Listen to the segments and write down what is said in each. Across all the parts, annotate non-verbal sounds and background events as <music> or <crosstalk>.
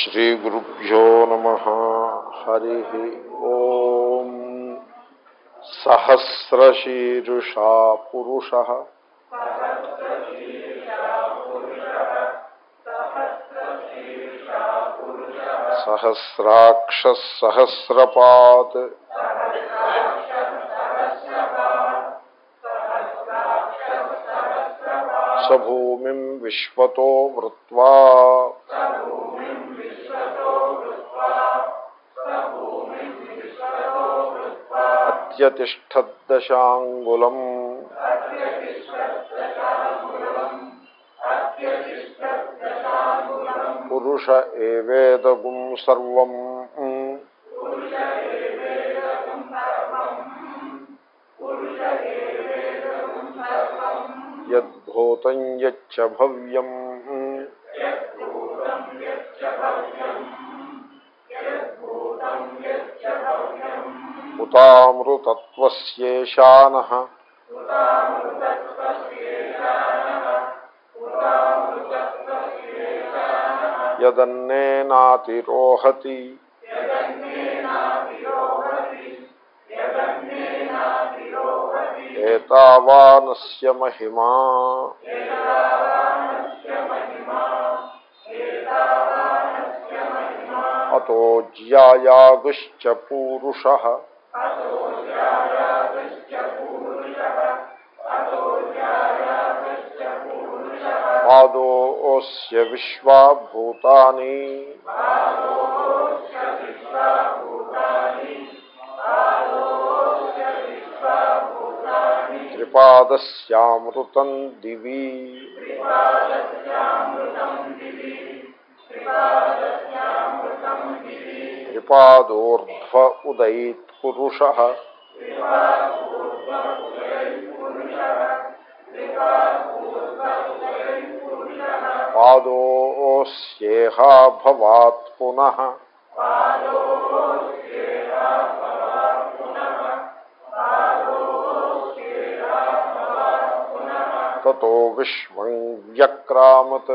శ్రీగురుభ్యో నమ హరి ఓం సహస్రశీరుషా పురుష సహస్రాక్ష సహస్రపాత్ స భూమిం విశ్వతో వృత్వా అత్యతిష్టదశాంగులం పురుష ఏవేదగుం సర్వం యద్భూతం యచ్చ భవ్యం ఉతామృతత్వస్యేషాన యదన్నేనాతిరోహతి ఏతావానస్య మహిమా అతో జ్యాయాగుశ్చ పూరుష పాదోస్య విశ్వాభూతాని త్రిపాదస్యామృతం దివి త్రిపాదోర్ధ్వ ఉదయిత్ పురుష పాదోస్యేహా భవాత్ పునః తతో విశ్వం వ్యక్రామత్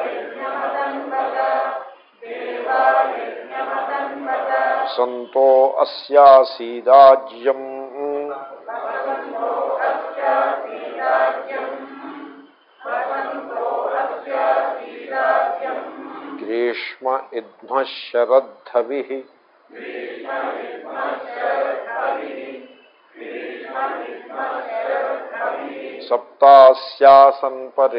سنو اجی گریشم ادھ شردی سپتا سن پھ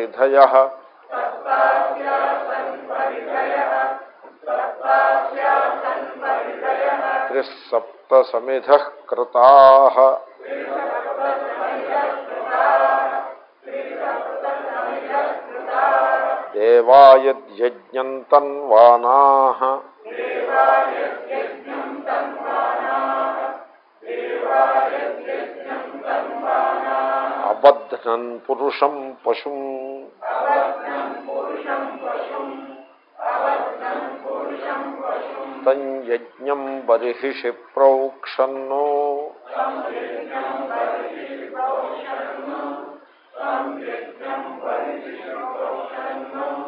سپت سمید کرتا یننا ابھنپ యజ్ఞం బర్హిషి ప్రోక్షన్నో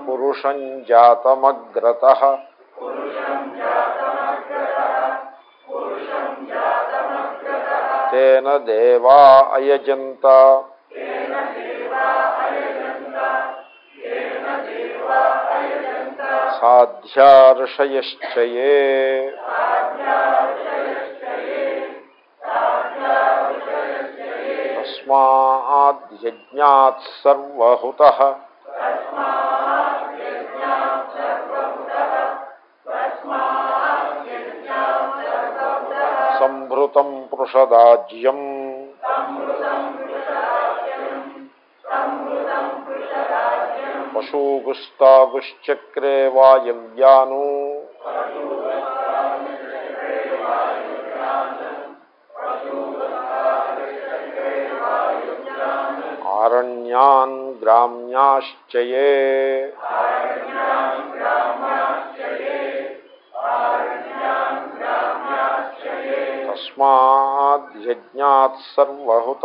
పురుషం జాతమగ్రత తేన దేవా అయజంత సాధ్యార్షయశ్చ ఏ తస్మాద్యజ్ఞాత్ సర్వహుత సంభృతం పృషదాజ్యం పశూగుస్తాగుశ్చక్రే వాయవ్యాను. ఆరణ్యాన్ గ్రామ్యాశ్చయే ఏ తస్మాద్యజ్ఞాత్ సర్వహుత.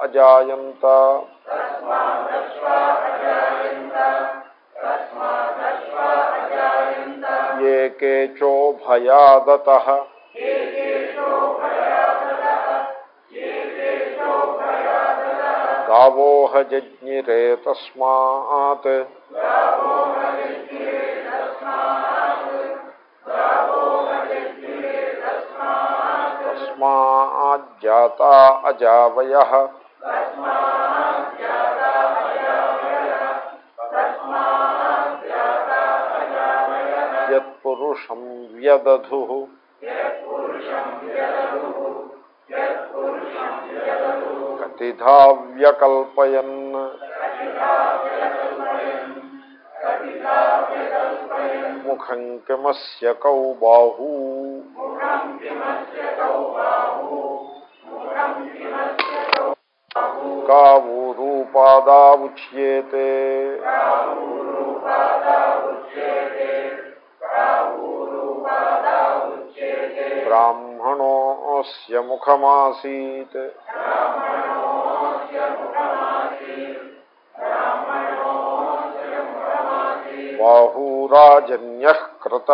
اجات یہ کچویادت گاوہ ج جاتا اجاویہ یتپرشم ویدھو کو ویکلپن باہو కావూరూపాదా ఉచ్యేతే బ్రాహ్మణోస్య ముఖమాసీత్ బాహూరాజన్య క్రత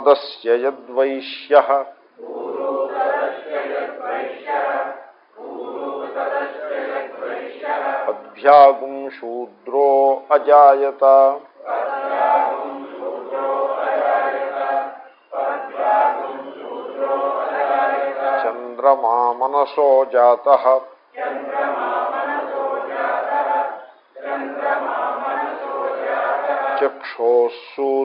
شوجت چند مو جا چو سو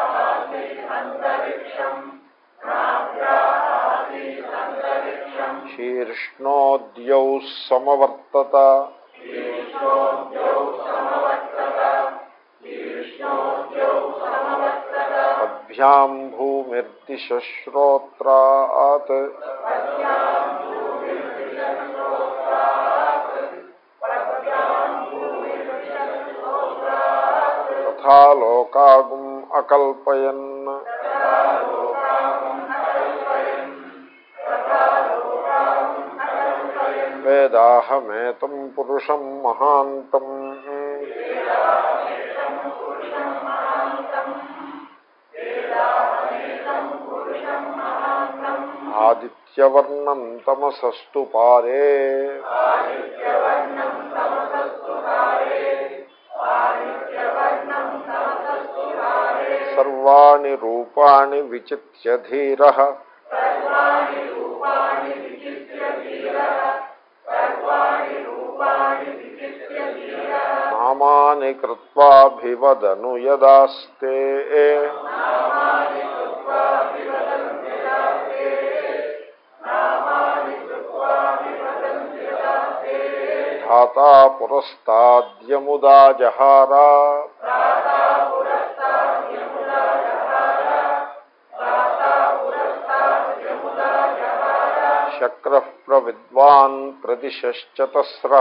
ఆసీదంతరిక్షం శీర్ష్ణోద్యౌ సమవర్తత పద్భ్యాం భూమిర్దిశ్రోత్రాత్ తథా లోకాగుం అకల్పయన్. వేదాహమేతం పురుషం మహాంతం. ఆదిత్యవర్ణం తమసస్తు పారే. సర్వాణి రూపాణి విచిత్య ధీర నామాని కృత్వాభివదను యదాస్తే. ధాత పురస్తాద్యముదా జహారా. శక్ర ప్రవిద్వాన్ ప్రదిశ్చతస్ర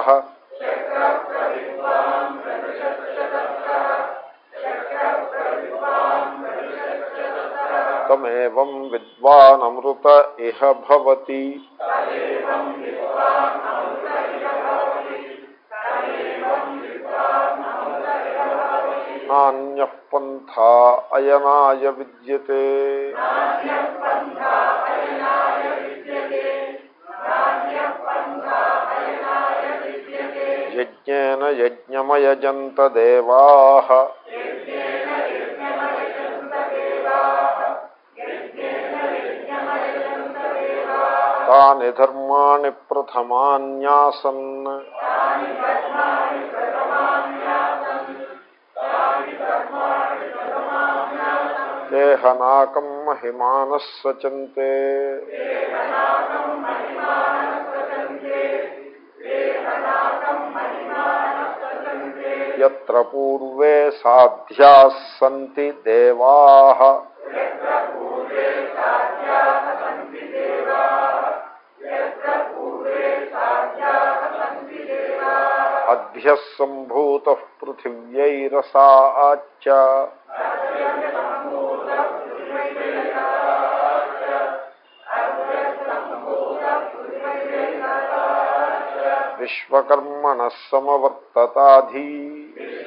తమేవం విద్వానమృత ఇహ భవతి నాణ్య పంథా అయనాయ యజ్ఞమయజంత దేవా తాని ధర్మాణి ప్రథమాన్యాసన్. దేహనాకం మహిమానः సచంతే پویا ادھ سموتھ پرتھوی آچک سمرتادھی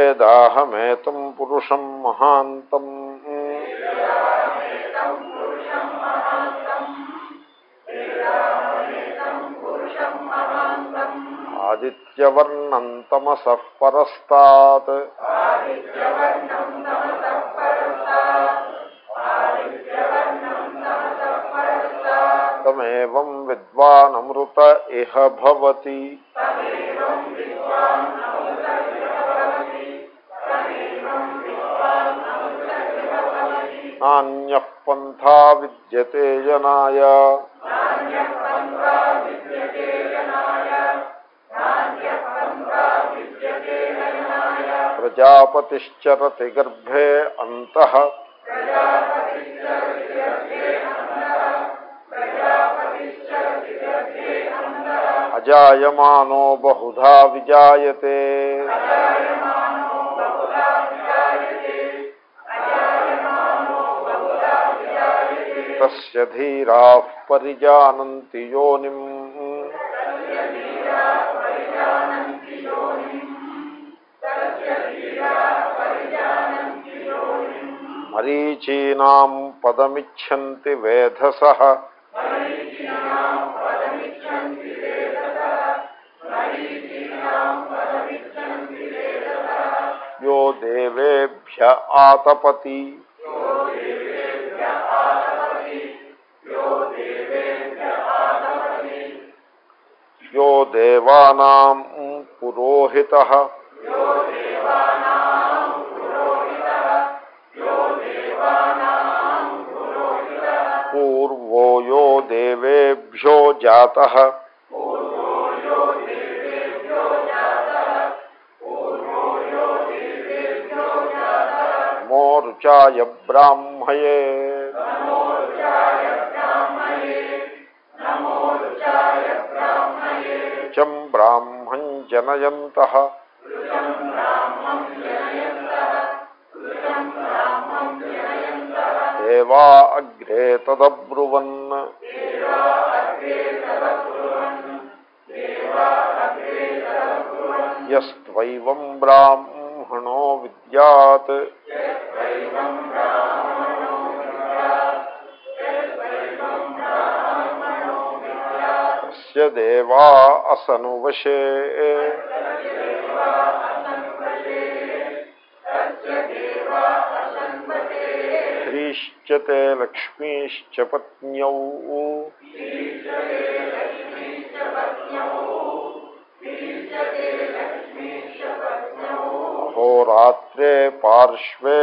వేదాహమేతం పురుషం మహాంతం ఆదిత్యవర్ణం తమసః పరస్తాత్ తమేవం విద్వానమృత ఇహ భవతి نجاپتر گر اتو بہجا پریج یونی مریچی پد سو د యో దేవానాం పురోహిత పూర్వో యో దేవేభ్యో జాత మోర్చాయ బ్రాహ్మయే చం బ్రాహ్మం జనయంత దేవా అగ్రే తదబ్రువన్ దేవా అసను వశే. హ్రీశ్చ లక్ష్మీశ్చ పత్న్యౌ. అహోరాత్రే పార్శ్వే.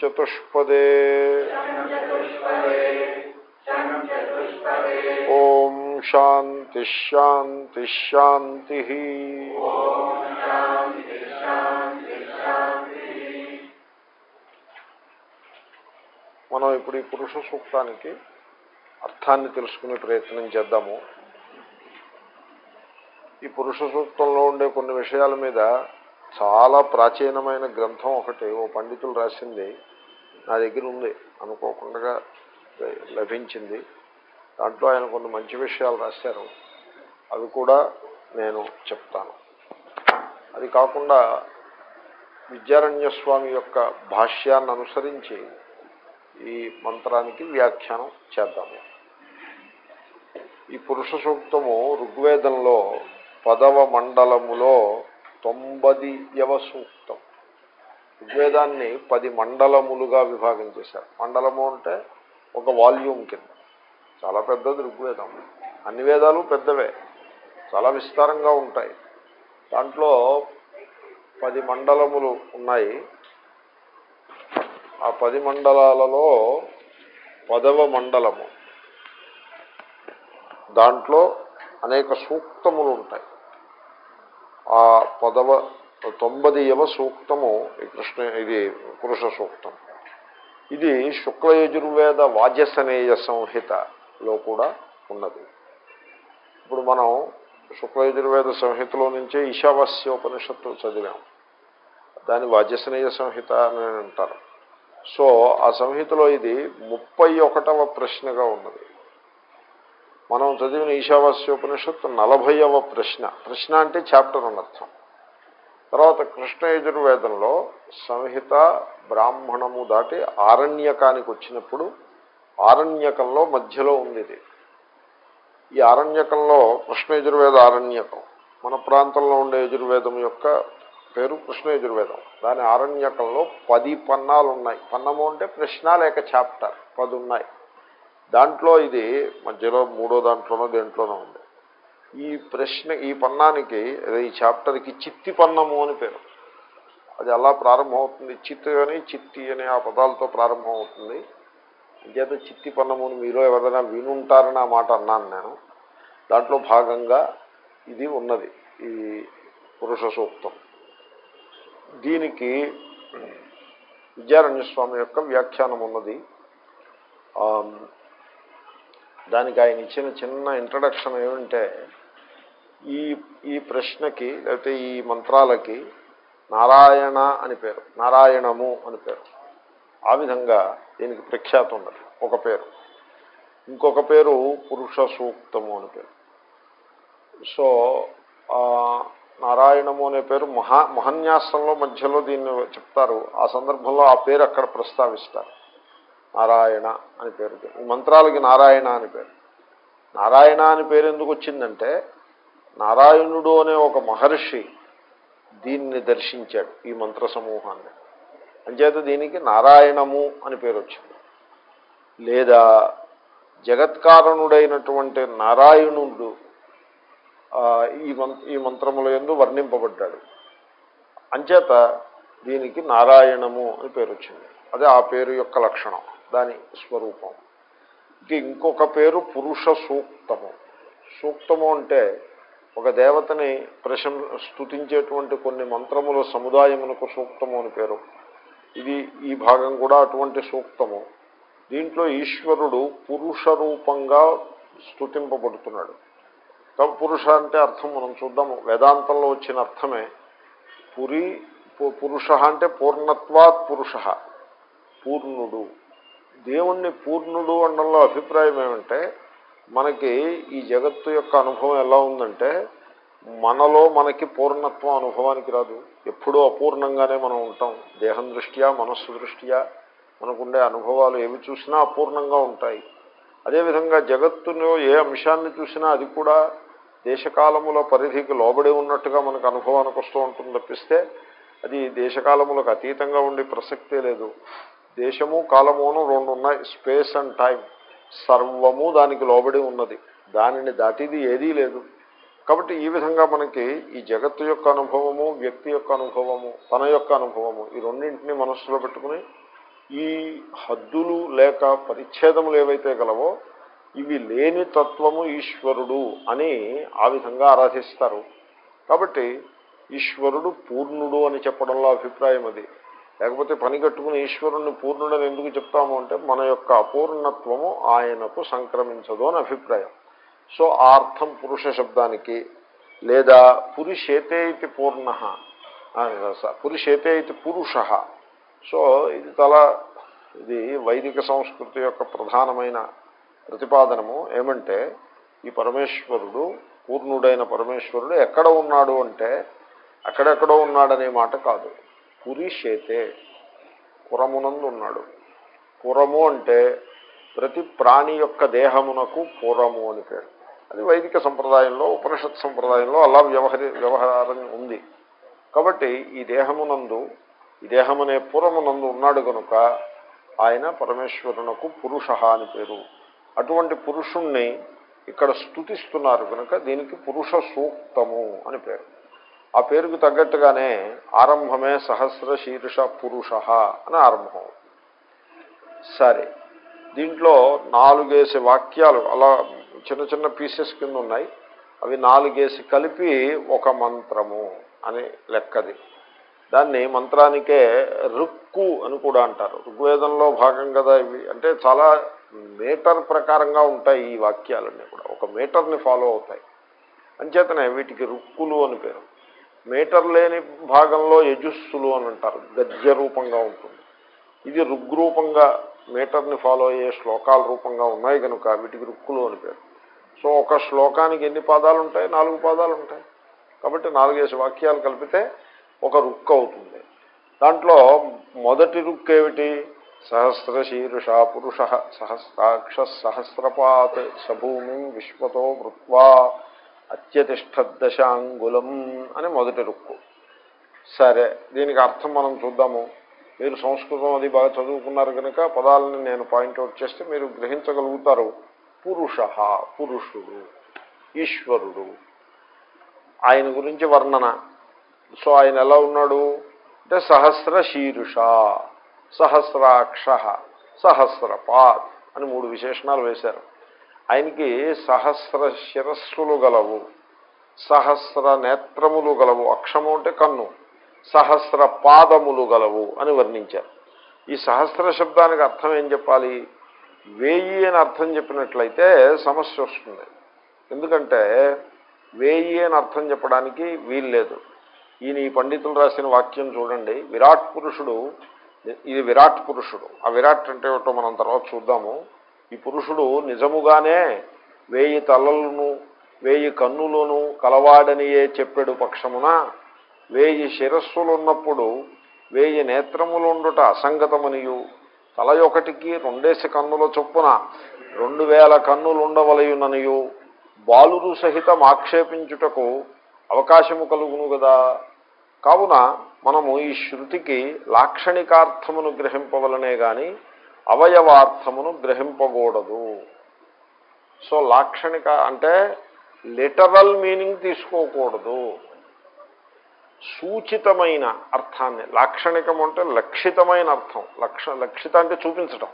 చతుష్పదే ఓం శాంతి మనం ఇప్పుడు ఈ పురుష సూక్తానికి అర్థాన్ని తెలుసుకునే ప్రయత్నం చేద్దాము. ఈ పురుష సూక్తంలో ఉండే కొన్ని విషయాల మీద చాలా ప్రాచీనమైన గ్రంథం ఒకటి ఓ పండితులు రాసింది నా దగ్గర ఉంది అనుకోకుండా లభించింది. దాంట్లో ఆయన కొన్ని మంచి విషయాలు రాశారు. అవి కూడా నేను చెప్తాను. అది కాకుండా విద్యారణ్య స్వామి యొక్క భాష్యాన్ని అనుసరించి ఈ మంత్రానికి వ్యాఖ్యానం చేద్దాము ఈ పురుష సూక్తము ఋగ్వేదంలో పదవ మండలములో తొంభదియవ సూక్తం. ఋగ్వేదాన్ని పది మండలములుగా విభాగం చేశారు. మండలము అంటే ఒక వాల్యూమ్ కింద. చాలా పెద్దది ఋగ్వేదం. అన్ని వేదాలు పెద్దవే. చాలా విస్తారంగా ఉంటాయి. దాంట్లో పది మండలములు ఉన్నాయి. ఆ పది మండలాలలో పదవ మండలము. దాంట్లో అనేక సూక్తములు ఉంటాయి. ఆ పదవ తొంభదియవ సూక్తము ఈ కృష్ణ ఇది పురుష సూక్తం ఇది శుక్లయజుర్వేద వాజసనేయ సంహితలో కూడా ఉన్నది ఇప్పుడు మనం శుక్లయజుర్వేద సంహితలో నుంచే ఈశావాస్యోపనిషత్తు చదివాం దాని వాజసనేయ సంహిత అని అంటారు సో ఆ సంహితలో ఇది ముప్పై ఒకటవ ప్రశ్నగా ఉన్నది మనం చదివిన ఈశావాస్యోపనిషత్తు నలభైవ ప్రశ్న. ప్రశ్న అంటే చాప్టర్ అనర్థం తర్వాత కృష్ణ యజుర్వేదంలో సంహిత బ్రాహ్మణము దాటి ఆరణ్యకానికి వచ్చినప్పుడు ఆరణ్యకంలో మధ్యలో ఉంది ఇది ఈ ఆరణ్యకంలో కృష్ణ యజుర్వేద ఆరణ్యకం. మన ప్రాంతంలో ఉండే యజుర్వేదం యొక్క పేరు కృష్ణ యజుర్వేదం దాని ఆరణ్యకంలో పది పన్నాలు ఉన్నాయి. పన్నము అంటే ప్రశ్న లేక చాప్టర్. పది ఉన్నాయి దాంట్లో ఇది మధ్యలో మూడో దాంట్లోనో దేంట్లోనో ఉంది. ఈ ప్రశ్న ఈ పన్నానికి అదే ఈ చాప్టర్కి చిత్తి పన్నము అని పేరు. అది అలా ప్రారంభమవుతుంది. చిత్తు అని చిత్తి అనే ఆ పదాలతో ప్రారంభమవుతుంది. అంచేత చిత్తి పన్నము అని మీరు ఎవరైనా వినుంటారని ఆ మాట అన్నాను నేను. దాంట్లో భాగంగా ఇది ఉన్నది ఈ పురుష సూక్తం. దీనికి విద్యారణ్యస్వామి యొక్క వ్యాఖ్యానం ఉన్నది. దానికి ఆయన ఇచ్చిన చిన్న ఇంట్రడక్షన్ ఏమంటే ఈ ఈ ప్రశ్నకి లేకపోతే ఈ మంత్రాలకి నారాయణ అని పేరు నారాయణము అని పేరు. ఆ విధంగా దీనికి ప్రఖ్యాతి ఉన్నది ఒక పేరు. ఇంకొక పేరు పురుష సూక్తము అని పేరు. సో నారాయణము అనే పేరు మహా మహన్యాసంలో మధ్యలో దీన్ని చెప్తారు. ఆ సందర్భంలో ఆ పేరు అక్కడ ప్రస్తావిస్తారు. నారాయణ అని పేరు. ఈ మంత్రాలకి నారాయణ అని పేరు. నారాయణ అని పేరు ఎందుకు వచ్చిందంటే నారాయణుడు అనే ఒక మహర్షి దీన్ని దర్శించాడు ఈ మంత్ర సమూహాన్ని అంచేత దీనికి నారాయణము అని పేరు వచ్చింది. లేదా జగత్కారణుడైనటువంటి నారాయణుడు ఈ మంత్ర ఈ మంత్రముల ఎందు వర్ణింపబడ్డాడు. అంచేత దీనికి నారాయణము అని పేరు వచ్చింది. అదే ఆ పేరు యొక్క లక్షణం. దాని స్వరూపం. ఇంకొక పేరు పురుష సూక్తము. సూక్తము అంటే ఒక దేవతని ప్రశం స్థుతించేటువంటి కొన్ని మంత్రముల సముదాయమునకు సూక్తము అని పేరు. ఇది ఈ భాగం కూడా అటువంటి సూక్తము. దీంట్లో ఈశ్వరుడు పురుష రూపంగా స్థుతింపబడుతున్నాడు పురుష అంటే అర్థం మనం చూద్దాము. వేదాంతంలో వచ్చిన అర్థమే. పురి పురుష అంటే పూర్ణత్వాత్ పురుష. పూర్ణుడు. దేవుణ్ణి పూర్ణుడు అనడంలో అభిప్రాయం ఏమంటే మనకి ఈ జగత్తు యొక్క అనుభవం ఎలా ఉందంటే మనలో మనకి పూర్ణత్వం అనుభవానికి రాదు. ఎప్పుడూ అపూర్ణంగానే మనం ఉంటాం. దేహం దృష్ట్యా మనస్సు దృష్ట్యా మనకుండే అనుభవాలు ఏవి చూసినా అపూర్ణంగా ఉంటాయి. అదేవిధంగా జగత్తులో ఏ అంశాన్ని చూసినా అది కూడా దేశకాలముల పరిధికి లోబడి ఉన్నట్టుగా మనకు అనుభవానికి వస్తూ ఉంటుంది తప్పిస్తే అది దేశకాలములకు అతీతంగా ఉండే ప్రసక్తే లేదు. దేశము కాలమును రెండు ఉన్నాయి స్పేస్ అండ్ టైం సర్వము దానికి లోబడి ఉన్నది. దానిని దాటిది ఏదీ లేదు. కాబట్టి ఈ విధంగా మనకి ఈ జగత్తు యొక్క అనుభవము వ్యక్తి యొక్క అనుభవము తన యొక్క అనుభవము ఈ రెండింటిని మనస్సులో పెట్టుకుని ఈ హద్దులు లేక పరిచ్ఛేదములు ఏవైతే గలవో ఇవి లేని తత్వము ఈశ్వరుడు అని ఆ విధంగా ఆరాధిస్తారు. కాబట్టి ఈశ్వరుడు పూర్ణుడు అని చెప్పడంలో అభిప్రాయం అది. లేకపోతే పని కట్టుకుని ఈశ్వరుణ్ణి పూర్ణుడని ఎందుకు చెప్తాము అంటే మన యొక్క అపూర్ణత్వము ఆయనకు సంక్రమించదు అని అభిప్రాయం. సో ఆ అర్థం పురుష శబ్దానికి లేదా పురుషేతే ఇది పూర్ణ పురుషేతే ఇది పురుష. సో ఇది చాలా ఇది వైదిక సంస్కృతి యొక్క ప్రధానమైన ప్రతిపాదనము ఏమంటే ఈ పరమేశ్వరుడు పూర్ణుడైన పరమేశ్వరుడు ఎక్కడ ఉన్నాడు అంటే అక్కడెక్కడో ఉన్నాడనే మాట కాదు. పురిషేతే పురమునందు ఉన్నాడు పురము అంటే ప్రతి ప్రాణి యొక్క దేహమునకు పురము అని పేరు. అది వైదిక సంప్రదాయంలో ఉపనిషత్ సంప్రదాయంలో అలా వ్యవహరి వ్యవహారం ఉంది. కాబట్టి ఈ దేహమునందు ఈ దేహమనే పురమునందు ఉన్నాడు కనుక ఆయన పరమేశ్వరునకు పురుష అని పేరు. అటువంటి పురుషుణ్ణి ఇక్కడ స్థుతిస్తున్నారు కనుక దీనికి పురుష సూక్తము అని పేరు. ఆ పేరుకు తగ్గట్టుగానే ఆరంభమే సహస్ర శీర్ష పురుష అని ఆరంభం సరే దీంట్లో నాలుగేసి వాక్యాలు అలా చిన్న చిన్న పీసెస్ కింద ఉన్నాయి. అవి నాలుగేసి కలిపి ఒక మంత్రము అని లెక్కది. దాన్ని మంత్రానికే రుక్కు అని కూడా అంటారు. ఋగ్వేదంలో భాగం కదా ఇవి. అంటే చాలా మీటర్ ప్రకారంగా ఉంటాయి ఈ వాక్యాలన్నీ కూడా. ఒక మీటర్ని ఫాలో అవుతాయి. అంచేతనే వీటికి రుక్కులు అని పేరు. మీటర్ లేని భాగంలో యజుస్సులు అని అంటారు. గద్య రూపంగా ఉంటుంది. ఇది రుగ్రూపంగా మీటర్ని ఫాలో అయ్యే శ్లోకాల రూపంగా ఉన్నాయి కనుక వీటికి రుక్కులు అని పేరు. సో ఒక శ్లోకానికి ఎన్ని పాదాలు ఉంటాయి నాలుగు పాదాలు ఉంటాయి కాబట్టి నాలుగేసి వాక్యాలు కలిపితే ఒక రుక్కు అవుతుంది. దాంట్లో మొదటి రుక్కు ఏమిటి? సహస్ర పురుష సహస్రాక్ష సహస్రపాత్ సభూమి విశ్వతో వృత్వా అత్యతిష్టదశాంగులం అని మొదటి రుక్కు. సరే దీనికి అర్థం మనం చూద్దాము. మీరు సంస్కృతం అది బాగా చదువుకున్నారు కనుక పదాలను నేను పాయింట్అవుట్ చేస్తే మీరు గ్రహించగలుగుతారు. పురుష పురుషుడు ఈశ్వరుడు. ఆయన గురించి వర్ణన. సో ఆయన ఎలా ఉన్నాడు? అంటే సహస్ర శీరుష సహస్రాక్ష సహస్రపాత్ అని మూడు విశేషణాలు వేశారు. ఆయనకి సహస్ర శిరస్సులు గలవు సహస్ర నేత్రములు గలవు అక్షము అంటే కన్ను సహస్ర పాదములు గలవు అని వర్ణించారు. ఈ సహస్ర శబ్దానికి అర్థం ఏం చెప్పాలి? వేయి అని అర్థం చెప్పినట్లయితే సమస్య వస్తుంది. ఎందుకంటే వేయి అని అర్థం చెప్పడానికి వీల్లేదు ఈయన ఈ పండితులు రాసిన వాక్యం చూడండి. విరాట్ పురుషుడు ఇది విరాట్ పురుషుడు. ఆ విరాట్ అంటే ఏమిటో మనం తర్వాత చూద్దాము. ఈ పురుషుడు నిజముగానే వేయి తలలను వేయి కన్నులను కలవాడనియే చెప్పాడు పక్షమున వేయి శిరస్సులున్నప్పుడు వేయి నేత్రములుండుట అసంగతమనియు. తల ఒకటికి రెండేసి కన్నుల చొప్పున రెండు వేల కన్నులుండవలయుననియు. బాలురు సహితం ఆక్షేపించుటకు అవకాశము కలుగును కదా కావున మనము ఈ శృతికి లాక్షణికార్థమును గ్రహింపవలనే కానీ అవయవార్థమును గ్రహింపకూడదు. సో లాక్షణిక అంటే లిటరల్ మీనింగ్ తీసుకోకూడదు. సూచితమైన అర్థాన్ని లాక్షణికం అంటే లక్షితమైన అర్థం. లక్ష లక్షిత అంటే చూపించటం.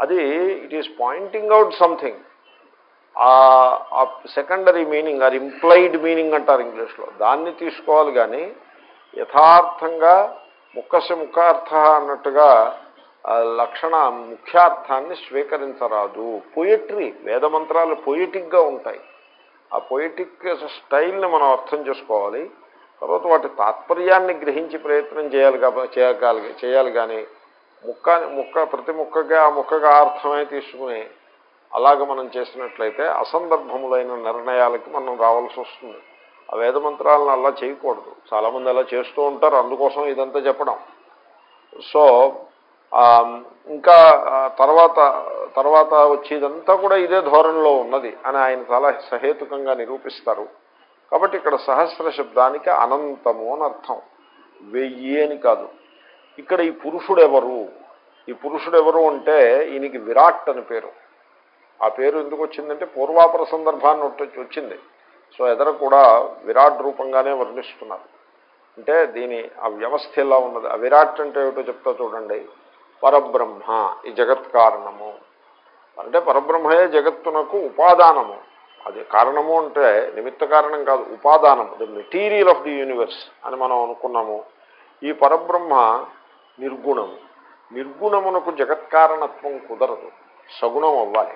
అది it is pointing out something ఆ secondary meaning or implied meaning అంటారు ఇంగ్లీష్లో. దాన్ని తీసుకోవాలి కానీ యథార్థంగా ముక్కసి ముఖార్థ అన్నట్టుగా లక్షణ ముఖ్యార్థాన్ని స్వీకరించరాదు. పొయిట్రీ వేదమంత్రాలు పొయిటిక్గా ఉంటాయి. ఆ పొయిటిక్ స్టైల్ని మనం అర్థం చేసుకోవాలి. తర్వాత వాటి తాత్పర్యాన్ని గ్రహించి ప్రయత్నం చేయాలి చేయగలి చేయాలి కానీ ముక్క ముక్క ప్రతి ముక్కగా ఆ ముక్కగా అర్థమై తీసుకుని అలాగ మనం చేసినట్లయితే అసందర్భములైన నిర్ణయాలకి మనం రావాల్సి వస్తుంది. ఆ వేదమంత్రాలను అలా చేయకూడదు. చాలామంది అలా చేస్తూ ఉంటారు. అందుకోసం ఇదంతా చెప్పడం. సో ఇంకా తర్వాత తర్వాత వచ్చేదంతా కూడా ఇదే ధోరణిలో ఉన్నది అని ఆయన చాలా సహేతుకంగా నిరూపిస్తారు. కాబట్టి ఇక్కడ సహస్ర శబ్దానికి అనంతము అని అర్థం. వెయ్యి అని కాదు. ఇక్కడ ఈ పురుషుడెవరు? ఈ పురుషుడు ఎవరు అంటే ఈయనకి విరాట్ అని పేరు. ఆ పేరు ఎందుకు వచ్చిందంటే పూర్వాపర సందర్భాన్ని వచ్చింది. సో ఎదర కూడా విరాట్ రూపంగానే వర్ణిస్తున్నారు. అంటే దీని ఆ వ్యవస్థ ఎలా ఉన్నది? ఆ విరాట్ అంటే ఏమిటో చెప్తా చూడండి. పరబ్రహ్మ. ఈ జగత్ కారణము. అంటే పరబ్రహ్మయే జగత్తునకు ఉపాదానము. అది కారణము అంటే నిమిత్త కారణం కాదు ఉపాదానం the material of the universe అని మనం అనుకున్నాము. ఈ పరబ్రహ్మ నిర్గుణము. నిర్గుణమునకు జగత్కారణత్వం కుదరదు. సగుణం అవ్వాలి.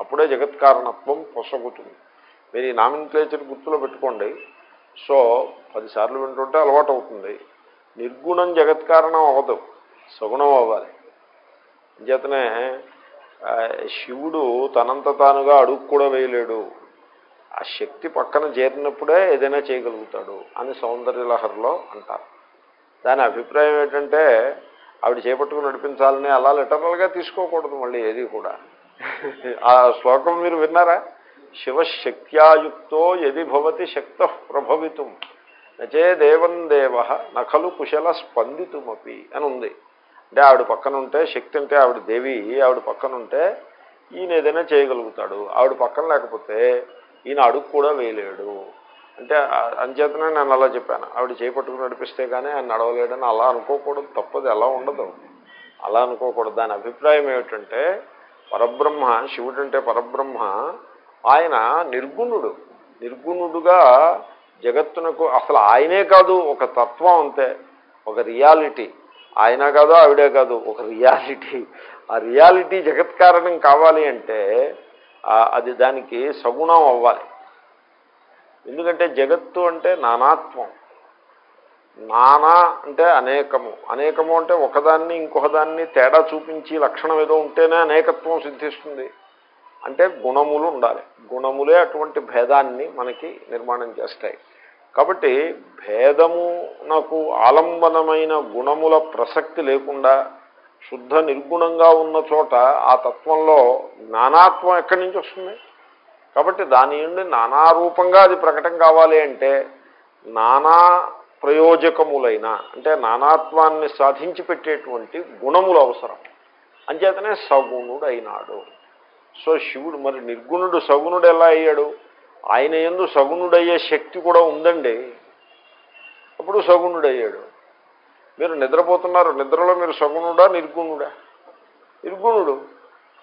అప్పుడే జగత్కారణత్వం పొసగుతుంది. మీరు ఈ నామిన్క్లేచర్ గుర్తులో పెట్టుకోండి. సో పదిసార్లు వింటుంటే అలవాటు అవుతుంది నిర్గుణం జగత్కారణం అవ్వదు. సగుణం అవ్వాలి. చేతనే శివుడు తనంత తానుగా అడుగు కూడా వేయలేడు. ఆ శక్తి పక్కన చేరినప్పుడే ఏదైనా చేయగలుగుతాడు అని సౌందర్యలహరిలో అంటారు. దాని అభిప్రాయం ఏంటంటే ఆవిడ చేపట్టుకుని నడిపించాలని అలా లిటరల్గా తీసుకోకూడదు మళ్ళీ ఏది కూడా. ఆ శ్లోకం మీరు విన్నారా? శివశక్త్యాయుక్తో ఎది భవతి శక్త ప్రభవితం నచే దేవం దేవ నఖలు కుశల స్పందితుమపి అని ఉంది. అంటే ఆవిడ పక్కన ఉంటే శక్తి అంటే ఆవిడ దేవి ఆవిడ పక్కన ఉంటే ఈయన ఏదైనా చేయగలుగుతాడు. ఆవిడ పక్కన లేకపోతే ఈయన అడుగు కూడా వేయలేడు. అంటే అంచేతనే నేను అలా చెప్పాను. ఆవిడ చేపట్టుకుని నడిపిస్తే కానీ ఆయన నడవలేడని అలా అనుకోకూడదు తప్పది ఎలా ఉండదు. అలా అనుకోకూడదు. దాని అభిప్రాయం ఏమిటంటే పరబ్రహ్మ శివుడు అంటే పరబ్రహ్మ ఆయన నిర్గుణుడు. నిర్గుణుడుగా జగత్తునకు అసలు ఆయనే కాదు ఒక తత్వం అంతే ఒక రియాలిటీ. ఆయన కాదు ఆవిడే కాదు ఒక రియాలిటీ. ఆ రియాలిటీ జగత్ కారణం కావాలి అంటే అది దానికి సగుణం అవ్వాలి. ఎందుకంటే జగత్తు అంటే నానాత్వం. నానా అంటే అనేకము. అనేకము అంటే ఒకదాన్ని ఇంకొకదాన్ని తేడా చూపించి లక్షణం ఏదో ఉంటేనే అనేకత్వం సిద్ధిస్తుంది. అంటే గుణములు ఉండాలి. గుణములే అటువంటి భేదాన్ని మనకి నిర్మాణం చేస్తాయి. కాబట్టి భేదము నాకు ఆలంబనమైన గుణముల ప్రసక్తి లేకుండా శుద్ధ నిర్గుణంగా ఉన్న చోట ఆ తత్వంలో నానాత్వం ఎక్కడి నుంచి వస్తుంది? కాబట్టి దాని నుండి నానారూపంగా అది ప్రకటన కావాలి అంటే నానా ప్రయోజకములైన అంటే నానాత్వాన్ని సాధించి పెట్టేటువంటి గుణములు అవసరం. అంచేతనే సగుణుడు అయినాడు సో శివుడు మరి నిర్గుణుడు సగుణుడు ఎలా అయ్యాడు? ఆయన ఎందు సగుణుడయ్యే శక్తి కూడా ఉందండి. అప్పుడు సగుణుడయ్యాడు. మీరు నిద్రపోతున్నారు నిద్రలో మీరు సగుణుడా నిర్గుణుడా? నిర్గుణుడు.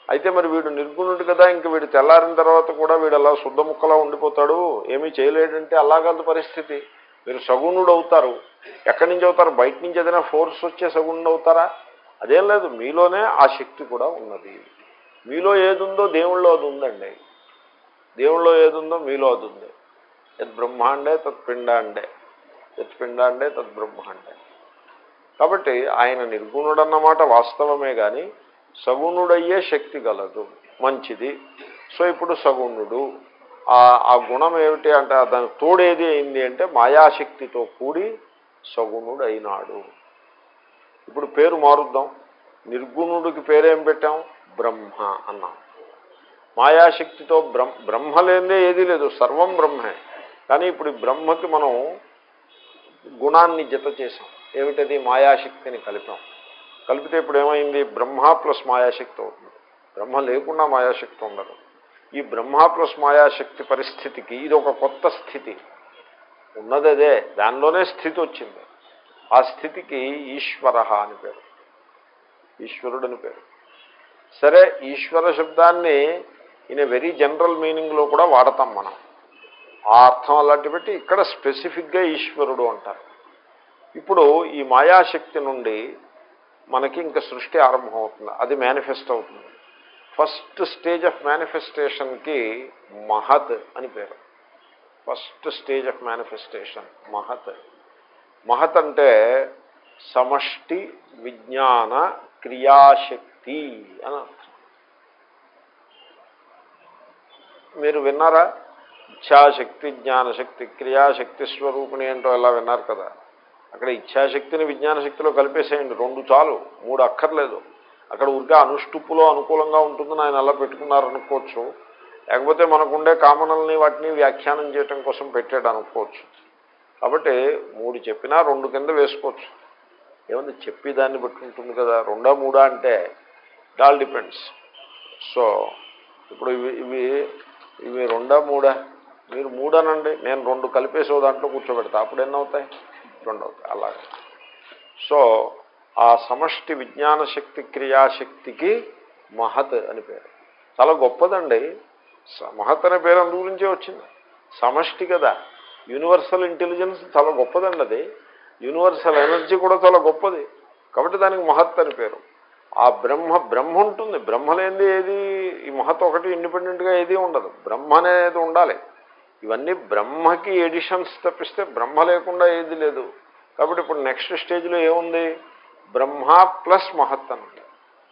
అయితే మరి వీడు నిర్గుణుడు కదా ఇంక వీడు తెల్లారిన తర్వాత కూడా వీడు అలా శుద్ధ ముక్కలా ఉండిపోతాడు. ఏమీ చేయలేడంటే అలాగంత పరిస్థితి. మీరు సగుణుడు అవుతారు ఎక్కడి నుంచి అవుతారు? బయట నుంచి ఏదైనా ఫోర్స్ వచ్చే సగుణుడు అవుతారా అదేం లేదు. మీలోనే ఆ శక్తి కూడా ఉన్నది. మీలో ఏది ఉందో దేవుళ్ళో అది ఉందండి. దేవుళ్ళో ఏది ఉందో మీలో అది ఉంది యత్ బ్రహ్మాండే తత్ పిండాండే. యత్ పిండాండే తత్ బ్రహ్మాండే. కాబట్టి ఆయన నిర్గుణుడన్నమాట వాస్తవమే కానీ సగుణుడయ్యే శక్తి గలదు. మంచిది. సో ఇప్పుడు సగుణుడు. ఆ గుణం ఏమిటి అంటే దానికి తోడేది అయింది అంటే మాయాశక్తితో కూడి సగుణుడు అయినాడు ఇప్పుడు పేరు మారుద్దాం. నిర్గుణుడికి పేరేం పెట్టాం? బ్రహ్మ అన్నాం. మాయాశక్తితో బ్రహ్మ బ్రహ్మ లేదే ఏదీ లేదు సర్వం బ్రహ్మే. కానీ ఇప్పుడు బ్రహ్మకి మనం గుణాన్ని జత చేసాం ఏమిటది? మాయాశక్తిని కలిపాం. కలిపితే ఇప్పుడు ఏమైంది? బ్రహ్మ ప్లస్ మాయాశక్తి అవుతుంది. బ్రహ్మ లేకుండా మాయాశక్తి ఉండదు. ఈ బ్రహ్మ ప్లస్ మాయాశక్తి పరిస్థితికి ఇది ఒక కొత్త స్థితి. ఉన్నదదే దానిలోనే స్థితి వచ్చింది. ఆ స్థితికి ఈశ్వర అని పేరు. ఈశ్వరుడు అని పేరు. సరే ఈశ్వర శబ్దాన్ని ఇన్ ఏ వెరీ జనరల్ మీనింగ్లో కూడా వాడతాం మనం. ఆ అర్థం అలాంటి పెట్టి ఇక్కడ స్పెసిఫిక్గా ఈశ్వరుడు అంటారు. ఇప్పుడు ఈ మాయాశక్తి నుండి మనకి ఇంకా సృష్టి ఆరంభం అవుతుంది అది మేనిఫెస్ట్ అవుతుంది. ఫస్ట్ స్టేజ్ ఆఫ్ మేనిఫెస్టేషన్కి మహత్ అని పేరు. ఫస్ట్ స్టేజ్ ఆఫ్ మేనిఫెస్టేషన్ మహత్. మహత్ అంటే సమష్టి విజ్ఞాన క్రియాశక్తి అని అర్థం మీరు విన్నారా? ఇచ్ఛాశక్తి జ్ఞానశక్తి క్రియాశక్తి స్వరూపిణి ఏంటో ఎలా విన్నారు కదా. అక్కడ ఇచ్ఛాశక్తిని విజ్ఞానశక్తిలో కలిపేసేయండి. రెండు చాలు మూడు అక్కర్లేదు. అక్కడ ఊరికే అనుష్టుప్పులో అనుకూలంగా ఉంటుందని ఆయన అలా పెట్టుకున్నారనుకోవచ్చు. లేకపోతే మనకుండే కామనల్ని వాటిని వ్యాఖ్యానం చేయటం కోసం పెట్టాడు అనుకోవచ్చు కాబట్టి మూడు చెప్పినా రెండు కింద వేసుకోవచ్చు. ఏముంది చెప్పి దాన్ని బట్టి ఉంటుంది కదా. రెండా మూడా అంటే ఇట్ ఆల్ డిపెండ్స్. సో ఇప్పుడు ఇవి ఇవి ఇవి రెండా మూడా? మీరు మూడనండి నేను రెండు కలిపేసి ఓ దాంట్లో కూర్చోబెడతా. అప్పుడు ఎన్నవుతాయి? రెండు అవుతాయి అలాగే. సో ఆ సమష్టి విజ్ఞాన శక్తి క్రియాశక్తికి మహత్ అని పేరు. చాలా గొప్పదండి. మహత్ అనే పేరు అందు గురించే వచ్చింది. సమష్టి కదా. యూనివర్సల్ ఇంటెలిజెన్స్ చాలా గొప్పదండి అది. యూనివర్సల్ ఎనర్జీ కూడా చాలా గొప్పది. కాబట్టి దానికి మహత్ అని పేరు. ఆ బ్రహ్మ బ్రహ్మ ఉంటుంది. బ్రహ్మ లేనిది ఏది ఈ మహత్ ఒకటి ఇండిపెండెంట్గా ఏది ఉండదు. బ్రహ్మ అనేది ఉండాలి. ఇవన్నీ బ్రహ్మకి ఎడిషన్స్ తప్పిస్తే బ్రహ్మ లేకుండా ఏది లేదు. కాబట్టి ఇప్పుడు నెక్స్ట్ స్టేజ్లో ఏముంది? బ్రహ్మ ప్లస్ మహత్ అని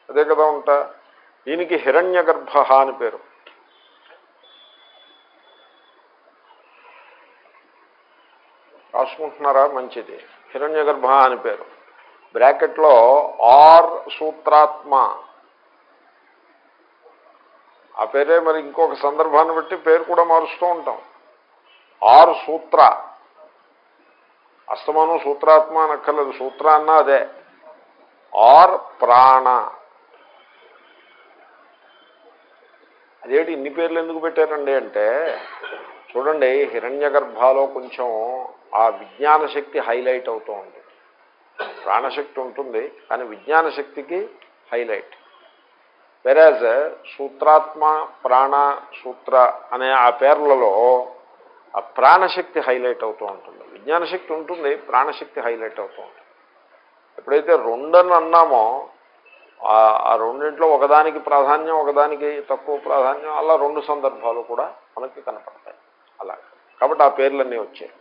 అదే కదా ఉంటా దీనికి హిరణ్య గర్భ అని పేరు. రాసుకుంటున్నారా? మంచిది. హిరణ్య గర్భ అని పేరు. బ్రాకెట్లో ఆర్ సూత్రాత్మ. ఆ పేరే మరి ఇంకొక సందర్భాన్ని బట్టి పేరు కూడా మారుస్తూ ఉంటాం. ఆర్ సూత్ర. అస్తమానం సూత్రాత్మ అనక్కర్లేదు సూత్ర అన్నా అదే. ఆర్ ప్రాణ. అదేంటి ఇన్ని పేర్లు ఎందుకు పెట్టారండి అంటే చూడండి హిరణ్య గర్భాలో కొంచెం ఆ విజ్ఞాన శక్తి హైలైట్ అవుతూ ఉంది ప్రాణశక్తి ఉంటుంది కానీ విజ్ఞాన శక్తికి హైలైట్. వెరాజ్ సూత్రాత్మ ప్రాణ సూత్ర అనే ఆ పేర్లలో ఆ ప్రాణశక్తి హైలైట్ అవుతూ ఉంటుంది. విజ్ఞాన శక్తి ఉంటుంది ప్రాణశక్తి హైలైట్ అవుతూ ఉంటుంది. ఎప్పుడైతే రెండని అన్నామో ఆ రెండింట్లో ఒకదానికి ప్రాధాన్యం ఒకదానికి తక్కువ ప్రాధాన్యం అలా రెండు సందర్భాలు కూడా మనకి కనపడతాయి. అలా కాబట్టి ఆ పేర్లన్నీ వచ్చాయి.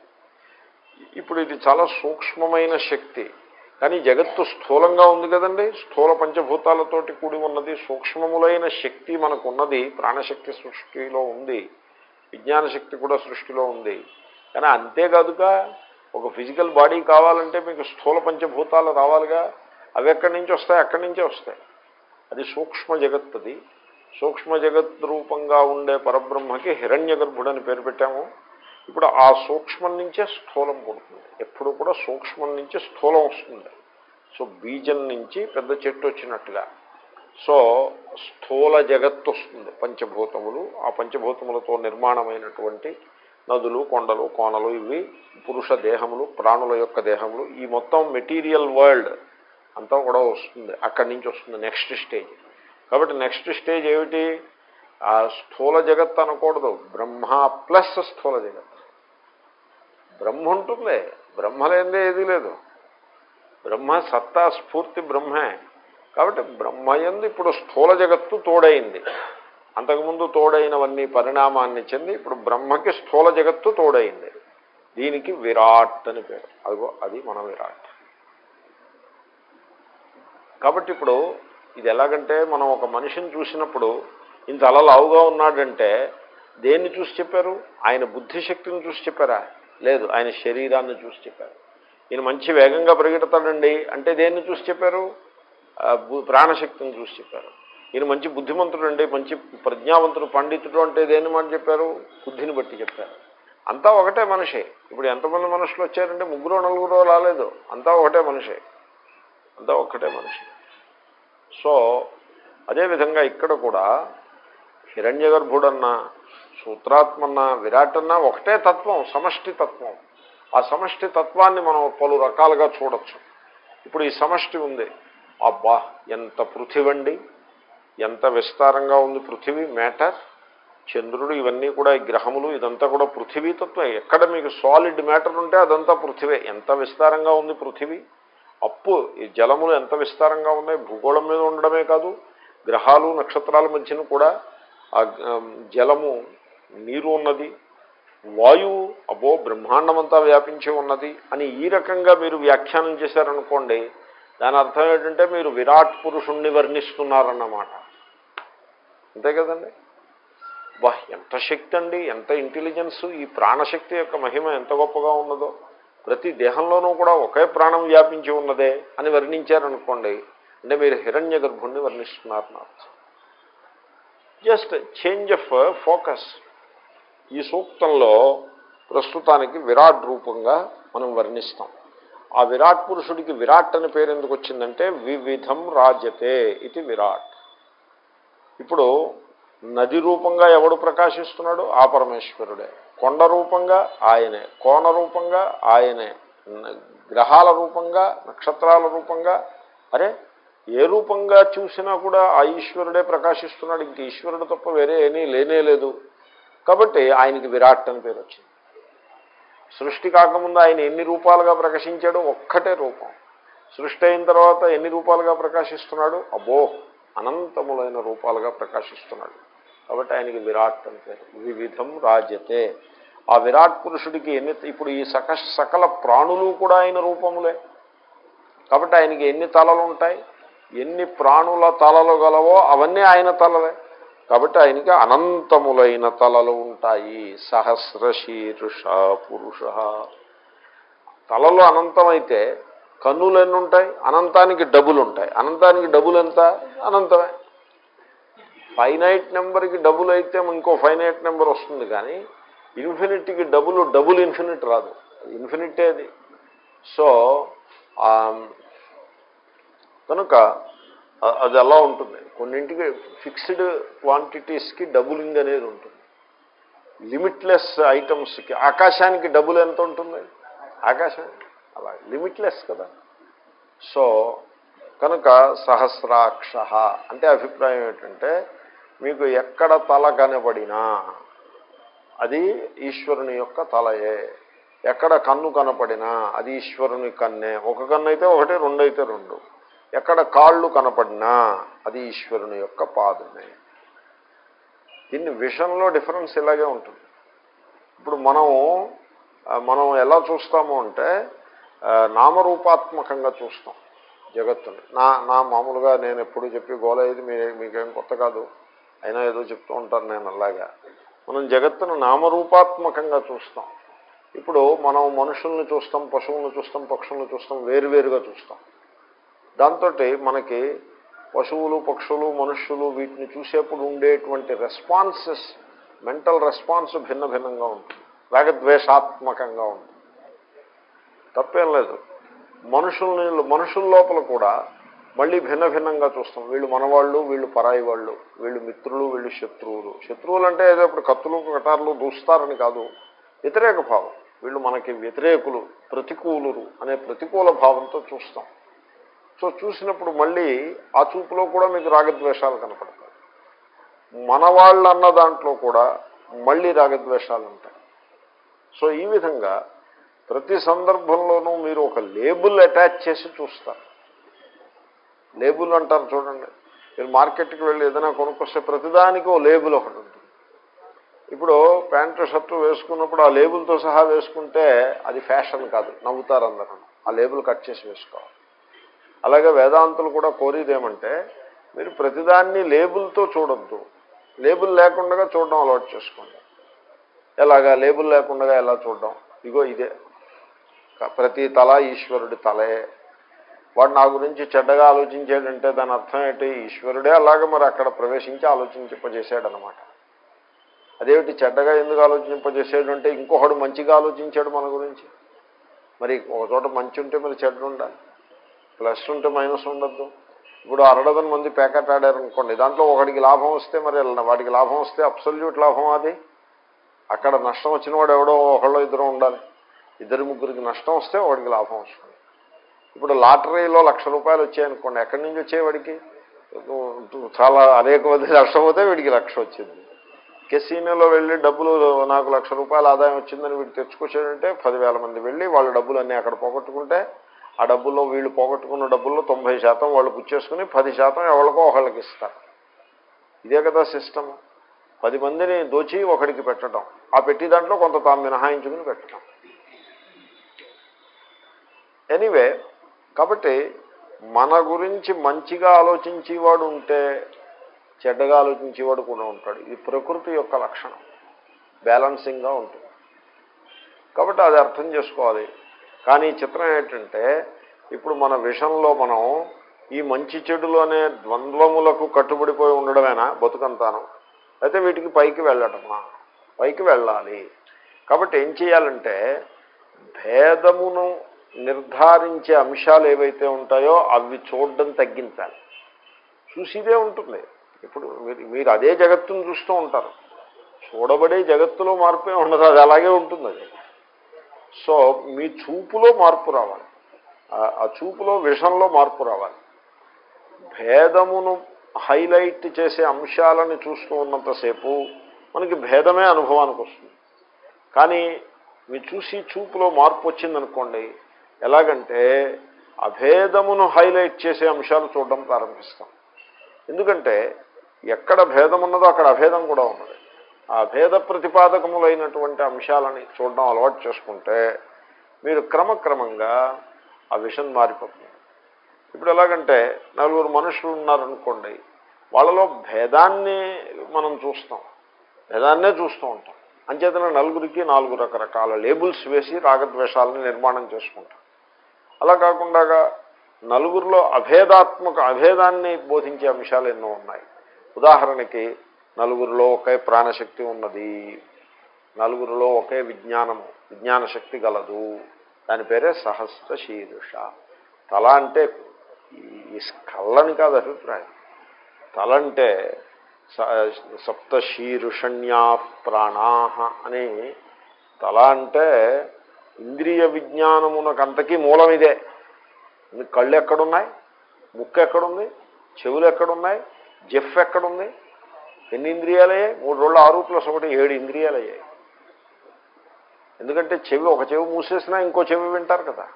ఇప్పుడు ఇది చాలా సూక్ష్మమైన శక్తి. కానీ జగత్తు స్థూలంగా ఉంది కదండి. స్థూల పంచభూతాలతోటి కూడి ఉన్నది సూక్ష్మములైన శక్తి మనకు ఉన్నది ప్రాణశక్తి సృష్టిలో ఉంది విజ్ఞాన శక్తి కూడా సృష్టిలో ఉంది. కానీ అంతేకాదుగా ఒక ఫిజికల్ బాడీ కావాలంటే మీకు స్థూల పంచభూతాలు రావాలిగా. అవి ఎక్కడి నుంచి వస్తాయి? అక్కడి నుంచే వస్తాయి. అది సూక్ష్మ జగత్ అది సూక్ష్మ జగత్ రూపంగా ఉండే పరబ్రహ్మకి హిరణ్య గర్భుడని పేరు పెట్టాము. ఇప్పుడు ఆ సూక్ష్మం నుంచే స్థూలం పుడుతుంది ఎప్పుడు కూడా సూక్ష్మం నుంచి స్థూలం వస్తుంది. సో బీజం నుంచి పెద్ద చెట్టు వచ్చినట్టుగా. సో స్థూల జగత్తు వస్తుంది పంచభూతములు. ఆ పంచభూతములతో నిర్మాణమైనటువంటి నదులు కొండలు కోనలు ఇవి పురుష దేహములు ప్రాణుల యొక్క దేహములు. ఈ మొత్తం మెటీరియల్ వరల్డ్ అంతా కూడా వస్తుంది. అక్కడి నుంచి వస్తుంది నెక్స్ట్ స్టేజ్. కాబట్టి నెక్స్ట్ స్టేజ్ ఏమిటి? ఆ స్థూల జగత్ అనకూడదు. బ్రహ్మ ప్లస్ స్థూల జగత్. బ్రహ్మ ఉంటుందే. బ్రహ్మ లేనిదే ఏదీ లేదు. బ్రహ్మ సత్తా స్ఫూర్తి బ్రహ్మే. కాబట్టి బ్రహ్మయందు ఇప్పుడు స్థూల జగత్తు తోడైంది. అంతకుముందు తోడైనవన్నీ పరిణామాన్ని చెంది ఇప్పుడు బ్రహ్మకి స్థూల జగత్తు తోడైంది. దీనికి విరాట్ అని పేరు. అదిగో అది మన విరాట్. కాబట్టి ఇప్పుడు ఇది ఎలాగంటే మనం ఒక మనిషిని చూసినప్పుడు ఇంత అలా లావుగా ఉన్నాడంటే దేన్ని చూసి చెప్పారు? ఆయన బుద్ధిశక్తిని చూసి చెప్పారా? లేదు ఆయన శరీరాన్ని చూసి చెప్పారు. ఈయన మంచి వేగంగా పరిగెడతాడండి అంటే దేన్ని చూసి చెప్పారు? ప్రాణశక్తిని చూసి చెప్పారు. ఈయన మంచి బుద్ధిమంతుడు అండి మంచి ప్రజ్ఞావంతుడు పండితుడు అంటే దేని మాట చెప్పారు? బుద్ధిని బట్టి చెప్పారు. అంతా ఒకటే మనిషే. ఇప్పుడు ఎంతమంది మనుషులు వచ్చారంటే ముగ్గురు నలుగురు రాలేదు. అంతా ఒకటే మనిషే. అంతా ఒక్కటే మనిషి. సో అదేవిధంగా ఇక్కడ కూడా హిరణ్య గర్భుడన్నా సూత్రాత్మన్నా విరాటన్నా ఒకటే తత్వం సమష్టి తత్వం. ఆ సమష్టి తత్వాన్ని మనం పలు రకాలుగా చూడొచ్చు. ఇప్పుడు ఈ సమష్టి ఉంది. అబ్బా ఎంత పృథివండి. ఎంత విస్తారంగా ఉంది పృథివీ మ్యాటర్. చంద్రుడు ఇవన్నీ కూడా ఈ గ్రహములు ఇదంతా కూడా పృథివీ తత్వం. ఎక్కడ మీకు సాలిడ్ మ్యాటర్ ఉంటే అదంతా పృథివే. ఎంత విస్తారంగా ఉంది పృథివీ? అప్పు ఈ జలములు ఎంత విస్తారంగా ఉన్నాయి? భూగోళం మీద ఉండడమే కాదు గ్రహాలు నక్షత్రాల మధ్యన కూడా ఆ జలము నీరు ఉన్నది వాయువు అబ్బో బ్రహ్మాండమంతా వ్యాపించి ఉన్నది అని ఈ రకంగా మీరు వ్యాఖ్యానం చేశారనుకోండి దాని అర్థం ఏంటంటే మీరు విరాట్ పురుషుణ్ణి వర్ణిస్తున్నారన్నమాట. అంతే కదండి? వా ఎంత శక్తి అండి ఎంత ఇంటెలిజెన్స్ ఈ ప్రాణశక్తి యొక్క మహిమ ఎంత గొప్పగా ఉన్నదో. ప్రతి దేహంలోనూ కూడా ఒకే ప్రాణం వ్యాపించి ఉన్నదే అని వర్ణించారనుకోండి అంటే మీరు హిరణ్య గర్భుణ్ణి వర్ణిస్తున్నారని జస్ట్ చేంజ్ ఆఫ్ ఫోకస్ ఈ సూక్తంలో ప్రస్తుతానికి విరాట్ రూపంగా మనం వర్ణిస్తాం. ఆ విరాట్ పురుషుడికి విరాట్ అని పేరు ఎందుకు వచ్చిందంటే వివిధం రాజ్యతే ఇది విరాట్. ఇప్పుడు నది రూపంగా ఎవడు ప్రకాశిస్తున్నాడు? ఆ పరమేశ్వరుడే. కొండ రూపంగా ఆయనే. కోణ రూపంగా ఆయనే. గ్రహాల రూపంగా నక్షత్రాల రూపంగా అరే ఏ రూపంగా చూసినా కూడా ఆ ఈశ్వరుడే ప్రకాశిస్తున్నాడు. ఇంక ఈశ్వరుడు తప్ప వేరే ఏమీ లేనే లేదు. కాబట్టి ఆయనకి విరాట్ అని పేరు వచ్చింది. సృష్టి కాకముందు ఆయన ఎన్ని రూపాలుగా ప్రకాశించాడు ఒక్కటే రూపం. సృష్టి అయిన తర్వాత ఎన్ని రూపాలుగా ప్రకాశిస్తున్నాడు? అబ్బో! అనంతములైన రూపాలుగా ప్రకాశిస్తున్నాడు. కాబట్టి ఆయనకి విరాట్ అని పేరు. వివిధం రాజ్యతే ఆ విరాట్ పురుషుడికి ఎన్ని ఇప్పుడు ఈ సక సకల ప్రాణులు కూడా ఆయన రూపములే. కాబట్టి ఆయనకి ఎన్ని తలలు ఉంటాయి? ఎన్ని ప్రాణుల తలలు గలవో అవన్నీ ఆయన తలలే. కాబట్టి ఆయనకి అనంతములైన తలలు ఉంటాయి. సహస్ర శీర్ష పురుష. తలలు అనంతమైతే కన్నులు ఎన్ని ఉంటాయి? అనంతానికి డబ్బులు ఉంటాయి. అనంతానికి డబుల్ ఎంత? అనంతమే. ఫైనైట్ నెంబర్కి డబుల్ అయితే ఇంకో ఫైనైట్ నెంబర్ వస్తుంది కానీ ఇన్ఫినిటీకి డబుల్ డబుల్ ఇన్ఫినిట్ రాదు. ఇన్ఫినిటే అది. సో కనుక అది అలా ఉంటుంది. కొన్నింటికి ఫిక్స్డ్ క్వాంటిటీస్కి డబులింగ్ అనేది ఉంటుంది. లిమిట్లెస్ ఐటమ్స్కి ఆకాశానికి డబుల్ ఎంత ఉంటుంది? ఆకాశం. అలా లిమిట్లెస్ కదా. సో కనుక సహస్రాక్ష అంటే అభిప్రాయం ఏంటంటే మీకు ఎక్కడ తల కనబడినా అది ఈశ్వరుని యొక్క తలయే. ఎక్కడ కన్ను కనపడినా అది ఈశ్వరుని కన్నే. ఒక కన్ను అయితే ఒకటి రెండు అయితే రెండు. ఎక్కడ కాళ్ళు కనపడినా అది ఈశ్వరుని యొక్క పాదమే. దీన్ని విషన్లో డిఫరెన్స్ ఇలాగే ఉంటుంది. ఇప్పుడు మనం మనం ఎలా చూస్తాము అంటే నామరూపాత్మకంగా చూస్తాం జగత్తుని. నా నా మామూలుగా నేను ఎప్పుడు చెప్పి గోల ఇది మీ మీకేం కొత్త కాదు. అయినా ఏదో చెప్తూ ఉంటాను నేను అలాగా. మనం జగత్తును నామరూపాత్మకంగా చూస్తాం. ఇప్పుడు మనం మనుషుల్ని చూస్తాం పశువులను చూస్తాం పక్షులను చూస్తాం వేరువేరుగా చూస్తాం. దాంతో మనకి పశువులు పక్షులు మనుష్యులు వీటిని చూసేప్పుడు ఉండేటువంటి రెస్పాన్సెస్ మెంటల్ రెస్పాన్స్ భిన్న భిన్నంగా ఉంటుంది. రాగద్వేషాత్మకంగా ఉంటుంది. తప్పేం లేదు. మనుషుల్ని మనుషుల లోపల కూడా మళ్ళీ భిన్న భిన్నంగా చూస్తాం. వీళ్ళు మనవాళ్ళు వీళ్ళు పరాయి వాళ్ళు వీళ్ళు మిత్రులు వీళ్ళు శత్రువులు. శత్రువులు అంటే ఏదో ఇప్పుడు కత్తులు కటార్లు దూస్తారని కాదు. వ్యతిరేక భావం. వీళ్ళు మనకి వ్యతిరేకులు ప్రతికూలురు అనే ప్రతికూల భావంతో చూస్తాం. సో చూసినప్పుడు మళ్ళీ ఆ చూపులో కూడా మీకు రాగద్వేషాలు కనపడతాయి. మన వాళ్ళు అన్న దాంట్లో కూడా మళ్ళీ రాగద్వేషాలు ఉంటాయి. సో ఈ విధంగా ప్రతి సందర్భంలోనూ మీరు ఒక లేబుల్ అటాచ్ చేసి చూస్తారు. లేబుల్ అంటారు చూడండి. మీరు మార్కెట్కి వెళ్ళి ఏదైనా కొనుక్కొస్తే ప్రతిదానికి ఓ లేబుల్ ఒకటి ఉంటుంది. ఇప్పుడు ప్యాంటు షర్టు వేసుకున్నప్పుడు ఆ లేబుల్తో సహా వేసుకుంటే అది ఫ్యాషన్ కాదు. నవ్వుతారు అందరూ. ఆ లేబుల్ కట్ చేసి వేసుకోవాలి. అలాగే వేదాంతులు కూడా కోరిదేమంటే మీరు ప్రతిదాన్ని లేబుల్తో చూడొద్దు. లేబుల్ లేకుండా చూడడం అలవాటు చేసుకోండి. ఎలాగా లేబుల్ లేకుండా ఎలా చూడడం? ఇగో ఇదే. ప్రతి తల ఈశ్వరుడి తలే. వాడు నా గురించి చెడ్డగా ఆలోచించాడంటే దాని అర్థం ఏంటి? ఈశ్వరుడే అలాగ మరి అక్కడ ప్రవేశించి ఆలోచించింపజేశాడనమాట అదేమిటి చెడ్డగా ఎందుకు ఆలోచింపజేసాడు అంటే ఇంకొకడు మంచిగా ఆలోచించాడు మన గురించి. మరి ఒక చోట మంచి ఉంటే మరి చెడ్డ ఉండాలి. ప్లస్ ఉంటే మైనస్ ఉండద్దు. ఇప్పుడు అరడదన మంది ప్యాకెట్ ఆడారు అనుకోండి దాంట్లో ఒకడికి లాభం వస్తే మరి వాడికి లాభం వస్తే అబ్సల్యూట్ లాభం అది. అక్కడ నష్టం వచ్చిన వాడు ఎవడో ఒకళ్ళో ఇద్దరు ఉండాలి. ఇద్దరు ముగ్గురికి నష్టం వస్తే వాడికి లాభం వస్తుంది. ఇప్పుడు లాటరీలో లక్ష రూపాయలు వచ్చాయనుకోండి ఎక్కడి నుంచి వచ్చేవాడికి చాలా అనేక మంది లక్ష పోతే వీడికి లక్ష వచ్చింది. కెసీనోలో వెళ్ళి డబ్బులు నాకు లక్ష రూపాయల ఆదాయం వచ్చిందని వీడు తెచ్చుకొచ్చాడంటే పదివేల మంది వెళ్ళి వాళ్ళ డబ్బులన్నీ అక్కడ పోగొట్టుకుంటే ఆ డబ్బుల్లో వీళ్ళు పోగొట్టుకున్న డబ్బుల్లో తొంభై శాతం వాళ్ళు పుచ్చేసుకుని పది శాతం ఎవరికో ఒకళ్ళకి ఇస్తారు. ఇదే కదా సిస్టమ్ పది మందిని దోచి ఒకడికి పెట్టడం. ఆ పెట్టి దాంట్లో కొంత తాము మినహాయించుకుని పెట్టడం. ఎనీవే కాబట్టి మన గురించి మంచిగా ఆలోచించేవాడు ఉంటే చెడ్డగా ఆలోచించేవాడు కూడా ఉంటాడు. ఇది ప్రకృతి యొక్క లక్షణం. బ్యాలెన్సింగ్గా ఉంటుంది. కాబట్టి అది అర్థం చేసుకోవాలి. కానీ చిత్రం ఏంటంటే ఇప్పుడు మన విషయంలో మనం ఈ మంచి చెడులు అనే ద్వంద్వములకు కట్టుబడిపోయి ఉండడమేనా? బతుకంతాను. అయితే వీటికి పైకి వెళ్ళటమా? పైకి వెళ్ళాలి. కాబట్టి ఏం చేయాలంటే భేదమును నిర్ధారించే అంశాలు ఏవైతే ఉంటాయో అవి చూడడం తగ్గించాలి. చూసిదే ఉంటుంది. ఇప్పుడు మీరు మీరు అదే జగత్తును చూస్తూ ఉంటారు. చూడబడే జగత్తులో మార్పే ఉండదు. అది అలాగే ఉంటుంది అది. సో మీ చూపులో మార్పు రావాలి. ఆ చూపులో విషంలో మార్పు రావాలి. భేదమును హైలైట్ చేసే అంశాలను చూస్తూ ఉన్నంతసేపు మనకి భేదమే అనుభవానికి వస్తుంది. కానీ మీరు చూసి చూపులో మార్పు వచ్చిందనుకోండి ఎలాగంటే అభేదమును హైలైట్ చేసే అంశాలు చూడడం ప్రారంభిస్తాం. ఎందుకంటే ఎక్కడ భేదం ఉన్నదో అక్కడ అభేదం కూడా ఉన్నది ఆ భేద ప్రతిపాదకములైనటువంటి అంశాలని చూడడం అలవాటు చేసుకుంటే మీరు క్రమక్రమంగా ఆ విషయం మారిపోతుంది. ఇప్పుడు ఎలాగంటే నలుగురు మనుషులు ఉన్నారనుకోండి వాళ్ళలో భేదాన్ని మనం చూస్తాం భేదాన్నే చూస్తూ ఉంటాం. అంచేతన నలుగురికి నాలుగు రకరకాల లేబుల్స్ వేసి రాగద్వేషాలను నిర్మాణం చేసుకుంటాం. అలా కాకుండా నలుగురిలో అభేదాత్మక అభేదాన్ని బోధించే అంశాలు ఎన్నో ఉన్నాయి. ఉదాహరణకి నలుగురిలో ఒకే ప్రాణశక్తి ఉన్నది. నలుగురిలో ఒకే విజ్ఞానము విజ్ఞాన శక్తి గలదు. దాని పేరే సహస్ర శీర్ష తల అంటే ఈ కళ్ళని కాదు అభిప్రాయం. తల అంటే సప్తశీరుషణ్యా ప్రాణా అని తల అంటే ఇంద్రియ విజ్ఞానమునకంతకీ మూలం ఇదే కళ్ళు ఎక్కడున్నాయి? ముక్కు ఎక్కడుంది? చెవులు ఎక్కడున్నాయి? జెఫ్ ఎక్కడుంది? ఎన్ని ఇంద్రియాలయ్యాయి మూడు రోజులు ఆరు ప్లస్ ఒకటి ఏడు ఇంద్రియాలయ్యాయి ఎందుకంటే చెవి ఒక చెవి మూసేసినా ఇంకో చెవి వింటారు కదా.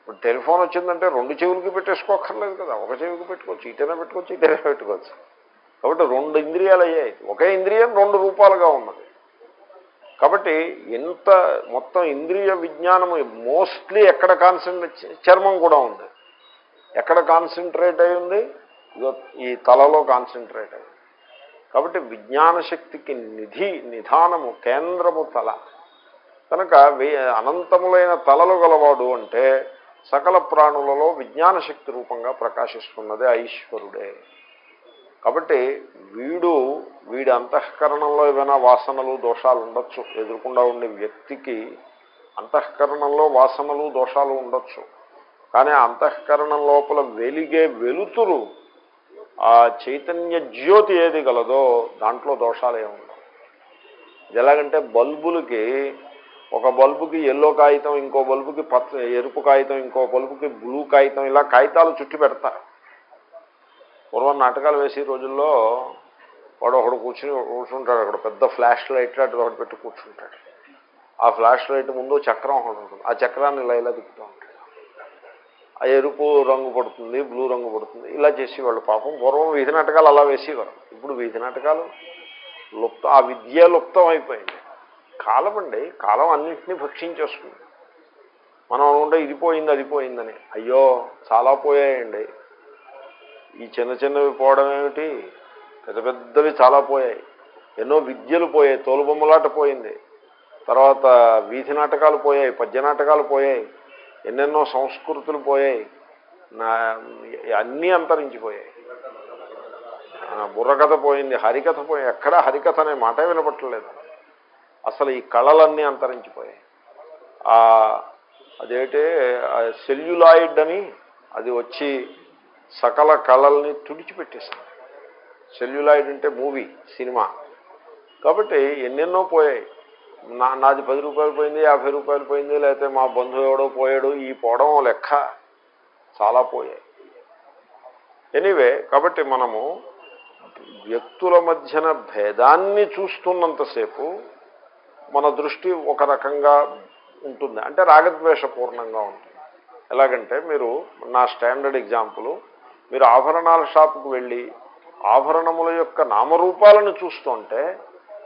ఇప్పుడు టెలిఫోన్ వచ్చిందంటే రెండు చెవులకి పెట్టేసుకోకర్లేదు కదా. ఒక చెవికి పెట్టుకోవచ్చు ఇటైనా పెట్టుకోవచ్చు ఇటైనా పెట్టుకోవచ్చు. కాబట్టి రెండు ఇంద్రియాలు అయ్యాయి ఒకే ఇంద్రియం రెండు రూపాలుగా ఉన్నది. కాబట్టి ఎంత మొత్తం ఇంద్రియ విజ్ఞానము మోస్ట్లీ ఎక్కడ కాన్సన్ట్రేట్ చర్మం కూడా ఉంది. ఎక్కడ కాన్సన్ట్రేట్ అయి ఉంది? ఈ తలలో కాన్సన్ట్రేట్ అయింది కాబట్టి విజ్ఞాన శక్తికి నిధి నిధానము కేంద్రము తల. కనుక అనంతములైన తలలు గలవాడు అంటే సకల ప్రాణులలో విజ్ఞాన శక్తి రూపంగా ప్రకాశిస్తున్నదే ఐశ్వరుడే. కాబట్టి వీడు వీడి అంతఃకరణంలో ఏమైనా వాసనలు దోషాలు ఉండొచ్చు. ఎదురుకుండా ఉండే వ్యక్తికి అంతఃకరణంలో వాసనలు దోషాలు ఉండొచ్చు. కానీ అంతఃకరణం లోపల వెలిగే వెలుతురు ఆ చైతన్య జ్యోతి ఏది గలదో దాంట్లో దోషాలు ఏమి ఉండవు. ఎలాగంటే బల్బులకి ఒక బల్బుకి ఎల్లో కాగితం ఇంకో బల్బుకి పచ్చ ఎరుపు కాగితం ఇంకో బల్బుకి బ్లూ కాగితం ఇలా కాగితాలు చుట్టి పెడతారు. పూర్వం నాటకాలు వేసే రోజుల్లో వాడు ఒకడు కూర్చుని కూర్చుంటాడు అక్కడ పెద్ద ఫ్లాష్ లైట్ అటు ఒకటి పెట్టి కూర్చుంటాడు. ఆ ఫ్లాష్ లైట్ ముందు చక్రం ఒకటి ఉంటుంది. ఆ చక్రాన్ని ఇలా ఇలా తిప్పుతూ ఉంటాడు. ఎరుపు రంగు పడుతుంది బ్లూ రంగు పడుతుంది ఇలా చేసేవాళ్ళు పాపం. పూర్వం వీధి నాటకాలు అలా వేసేవారు. ఇప్పుడు వీధి నాటకాలు లుప్త ఆ విద్య లుప్తం అయిపోయింది. కాలం అండి కాలం అన్నింటినీ భక్షించేస్తుంది. మనం అనుకుంటే ఇది పోయింది అది పోయిందని. అయ్యో చాలా పోయాయండి. ఈ చిన్న చిన్నవి పోవడం ఏమిటి? పెద్ద పెద్దవి చాలా పోయాయి. ఎన్నో విద్యలు పోయాయి తోలుబొమ్మలాట పోయింది. తర్వాత వీధి నాటకాలు పోయాయి పద్య నాటకాలు పోయాయి. ఎన్నెన్నో సంస్కృతులు పోయాయి. నా అన్నీ అంతరించిపోయాయి. బుర్రకథ పోయింది హరికథ పోయింది. ఎక్కడా హరికథ అనే మాట వినపట్టలేదు. అసలు ఈ కళలన్నీ అంతరించిపోయాయి. అదేంటే సెల్యులాయిడ్ అని అది వచ్చి సకల కళల్ని తుడిచిపెట్టేసింది. సెల్యులాయిడ్ అంటే మూవీ సినిమా. కాబట్టి ఎన్నెన్నో పోయాయి. నాది పది రూపాయలు పోయింది యాభై రూపాయలు పోయింది లేకపోతే మా బంధువు ఎవడో పోయాడు ఈ పోవడం లెక్క చాలా పోయాయి. ఎనీవే కాబట్టి మనము వ్యక్తుల మధ్యన భేదాన్ని చూస్తున్నంతసేపు మన దృష్టి ఒక రకంగా ఉంటుంది. అంటే రాగద్వేషపూర్ణంగా ఉంటుంది. ఎలాగంటే మీరు నా స్టాండర్డ్ ఎగ్జాంపుల్ మీరు ఆభరణాల షాపుకు వెళ్ళి ఆభరణముల యొక్క నామరూపాలను చూస్తుంటే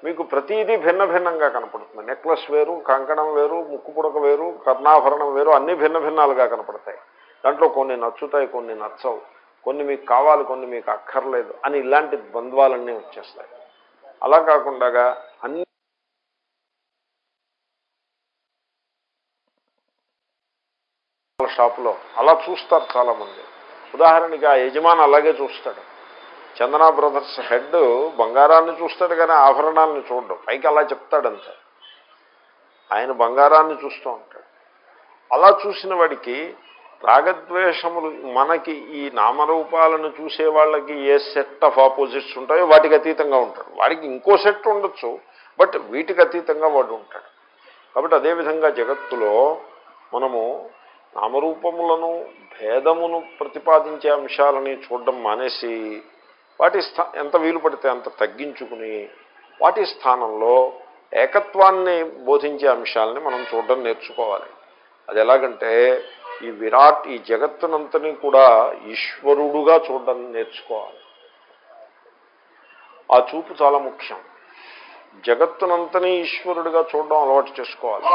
మీకు ప్రతిదీ భిన్న భిన్నంగా కనపడుతుంది. నెక్లెస్ వేరు కంకణం వేరు ముక్కు పుడక వేరు కర్ణాభరణం వేరు అన్నీ భిన్న భిన్నాలుగా కనపడతాయి. దాంట్లో కొన్ని నచ్చుతాయి కొన్ని నచ్చవు. కొన్ని మీకు కావాలి కొన్ని మీకు అక్కర్లేదు అని ఇలాంటి ద్వంద్వాలన్నీ వచ్చేస్తాయి. అలా కాకుండా అన్ని షాపులో అలా చూస్తారు చాలామంది. ఉదాహరణకి ఆ యజమాని అలాగే చూస్తాడు. చందన బ్రదర్స్ హెడ్ బంగారాన్ని చూస్తాడు కానీ ఆభరణాలను చూడడం. పైకి అలా చెప్తాడంతే. ఆయన బంగారాన్ని చూస్తూ ఉంటాడు. అలా చూసిన వాడికి రాగద్వేషములు మనకి ఈ నామరూపాలను చూసే వాళ్ళకి ఏ సెట్ ఆఫ్ ఆపోజిట్స్ ఉంటాయో వాటికి అతీతంగా ఉంటాడు. వాడికి ఇంకో సెట్ ఉండొచ్చు బట్ వీటికి అతీతంగా వాడు ఉంటాడు. కాబట్టి అదేవిధంగా జగత్తులో మనము నామరూపములను భేదమును ప్రతిపాదించే అంశాలని చూడడం మానేసి వాటి స్థా ఎంత వీలు పడితే అంత తగ్గించుకుని వాటి స్థానంలో ఏకత్వాన్ని బోధించే అంశాలని మనం చూడడం నేర్చుకోవాలి. అది ఎలాగంటే ఈ విరాట్ ఈ జగత్తునంతని కూడా ఈశ్వరుడుగా చూడడం నేర్చుకోవాలి. ఆ చూపు చాలా ముఖ్యం. జగత్తునంతని ఈశ్వరుడిగా చూడడం అలవాటు చేసుకోవాలి.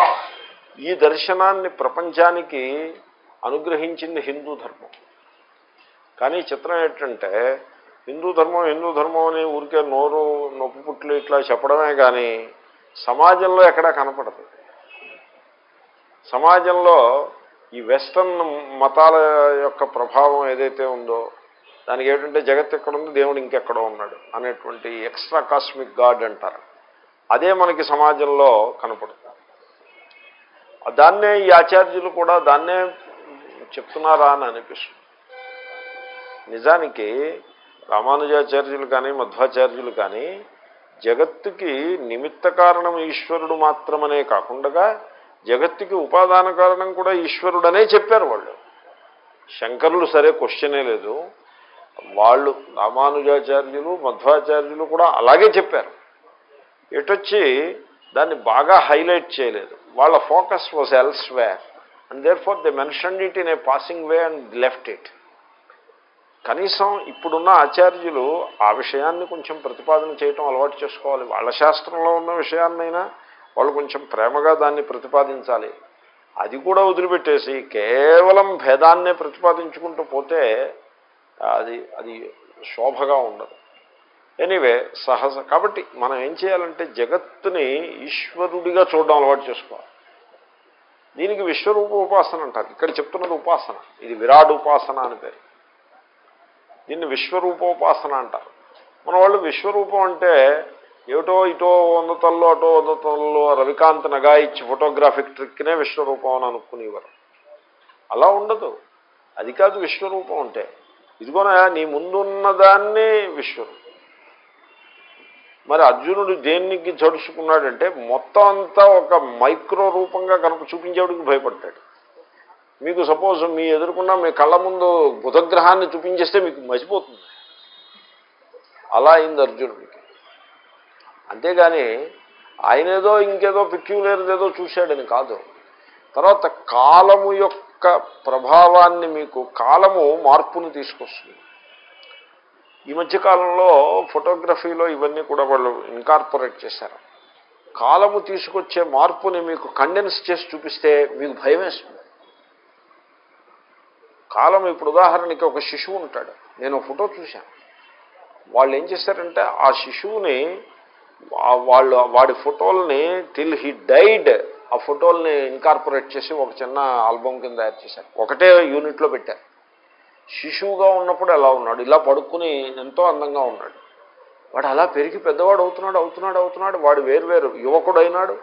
ఈ దర్శనాన్ని ప్రపంచానికి అనుగ్రహించింది హిందూ ధర్మం. కానీ చిత్రం ఏంటంటే హిందూ ధర్మం హిందూ ధర్మం అని ఊరికే నోరు నొప్పి పుట్లు ఇట్లా చెప్పడమే కానీ సమాజంలో ఎక్కడా కనపడదు. సమాజంలో ఈ వెస్టర్న్ మతాల యొక్క ప్రభావం ఏదైతే ఉందో దానికి ఏంటంటే జగత్ ఎక్కడ ఉంది దేవుడు ఇంకెక్కడో ఉన్నాడు అనేటువంటి ఎక్స్ట్రా కాస్మిక్ గాడ్ అంటారు. అదే మనకి సమాజంలో కనపడుతుంది. దాన్నే ఈ ఆచార్యులు కూడా దాన్నే చెప్తున్నారా అని అనిపిస్తుంది. నిజానికి రామానుజాచార్యులు కానీ మధ్వాచార్యులు కానీ జగత్తుకి నిమిత్త కారణం ఈశ్వరుడు మాత్రమనే కాకుండా జగత్తుకి ఉపాదాన కారణం కూడా ఈశ్వరుడనే చెప్పారు వాళ్ళు. శంకరులు సరే క్వశ్చనే లేదు. వాళ్ళు రామానుజాచార్యులు మధ్వాచార్యులు కూడా అలాగే చెప్పారు. ఎటొచ్చి దాన్ని బాగా హైలైట్ చేయలేదు. వాళ్ళ focus was elsewhere and therefore they mention it in a passing way and left it కనీసం ఇప్పుడున్న ఆచార్యులు ఆ విషయాన్ని కొంచెం ప్రతిపాదన చేయటం అలవాటు చేసుకోవాలి. వాళ్ళ శాస్త్రంలో ఉన్న విషయాన్నైనా వాళ్ళు కొంచెం ప్రేమగా దాన్ని ప్రతిపాదించాలి. అది కూడా వదిలిపెట్టేసి కేవలం భేదాన్నే ప్రతిపాదించుకుంటూ పోతే అది అది శోభగా ఉండదు. ఎనీవే సహజ కాబట్టి మనం ఏం చేయాలంటే జగత్తుని ఈశ్వరుడిగా చూడడం అలవాటు చేసుకోవాలి. దీనికి విశ్వరూప ఉపాసన అంటారు. ఇక్కడ చెప్తున్నది ఉపాసన. ఇది విరాట్ ఉపాసన అని పేరు. దీన్ని విశ్వరూపోపాసన అంటారు. మన వాళ్ళు విశ్వరూపం అంటే ఏటో ఇటో వందతల్లో అటో వందతల్లో రవికాంత్ నగా ఇచ్చి ఫోటోగ్రాఫిక్ ట్రిక్నే విశ్వరూపం అని అనుకునేవారు. అలా ఉండదు. అది కాదు విశ్వరూపం అంటే. ఇదిగోనా నీ ముందున్న దాన్ని విశ్వరూపం. మరి అర్జునుడు దేనికి జడుచుకున్నాడంటే మొత్తం అంతా ఒక మైక్రో రూపంగా కనుక చూపించేవాడికి భయపడ్డాడు. మీకు సపోజ్ మీ ఎదుర్కొన్న మీ కళ్ళ ముందు బుధగ్రహాన్ని చూపించేస్తే మీకు మర్చిపోతుంది అలా అయింది అర్జునుడికి. అంతేగాని ఆయన ఏదో ఇంకేదో పిక్యులర్దేదో చూశాడని కాదు. తర్వాత కాలము యొక్క ప్రభావాన్ని మీకు కాలము మార్పును తీసుకొస్తుంది. ఈ మధ్యకాలంలో ఫోటోగ్రఫీలో ఇవన్నీ కూడా వాళ్ళు ఇన్కార్పొరేట్ చేశారు. కాలము తీసుకొచ్చే మార్పుని మీకు కండెన్స్ చేసి చూపిస్తే మీకు భయం వేస్తుంది కాలం ఇప్పుడు ఉదాహరణకి ఒక శిశువు ఉంటాడు. నేను ఫోటో చూశాను. వాళ్ళు ఏం చేశారంటే ఆ శిశువుని వాళ్ళు వాడి ఫోటోల్ని టిల్ హీ డైడ్ ఆ ఫోటోల్ని ఇన్కార్పొరేట్ చేసి ఒక చిన్న ఆల్బమ్ కింద తయారు చేశారు. ఒకటే యూనిట్లో పెట్టారు. శిశువుగా ఉన్నప్పుడు ఎలా ఉన్నాడు. ఇలా పడుకుని ఎంతో అందంగా ఉన్నాడు. వాడు అలా పెరిగి పెద్దవాడు అవుతున్నాడు అవుతున్నాడు అవుతున్నాడు. వాడు వేరు వేరు యువకుడైనాడు.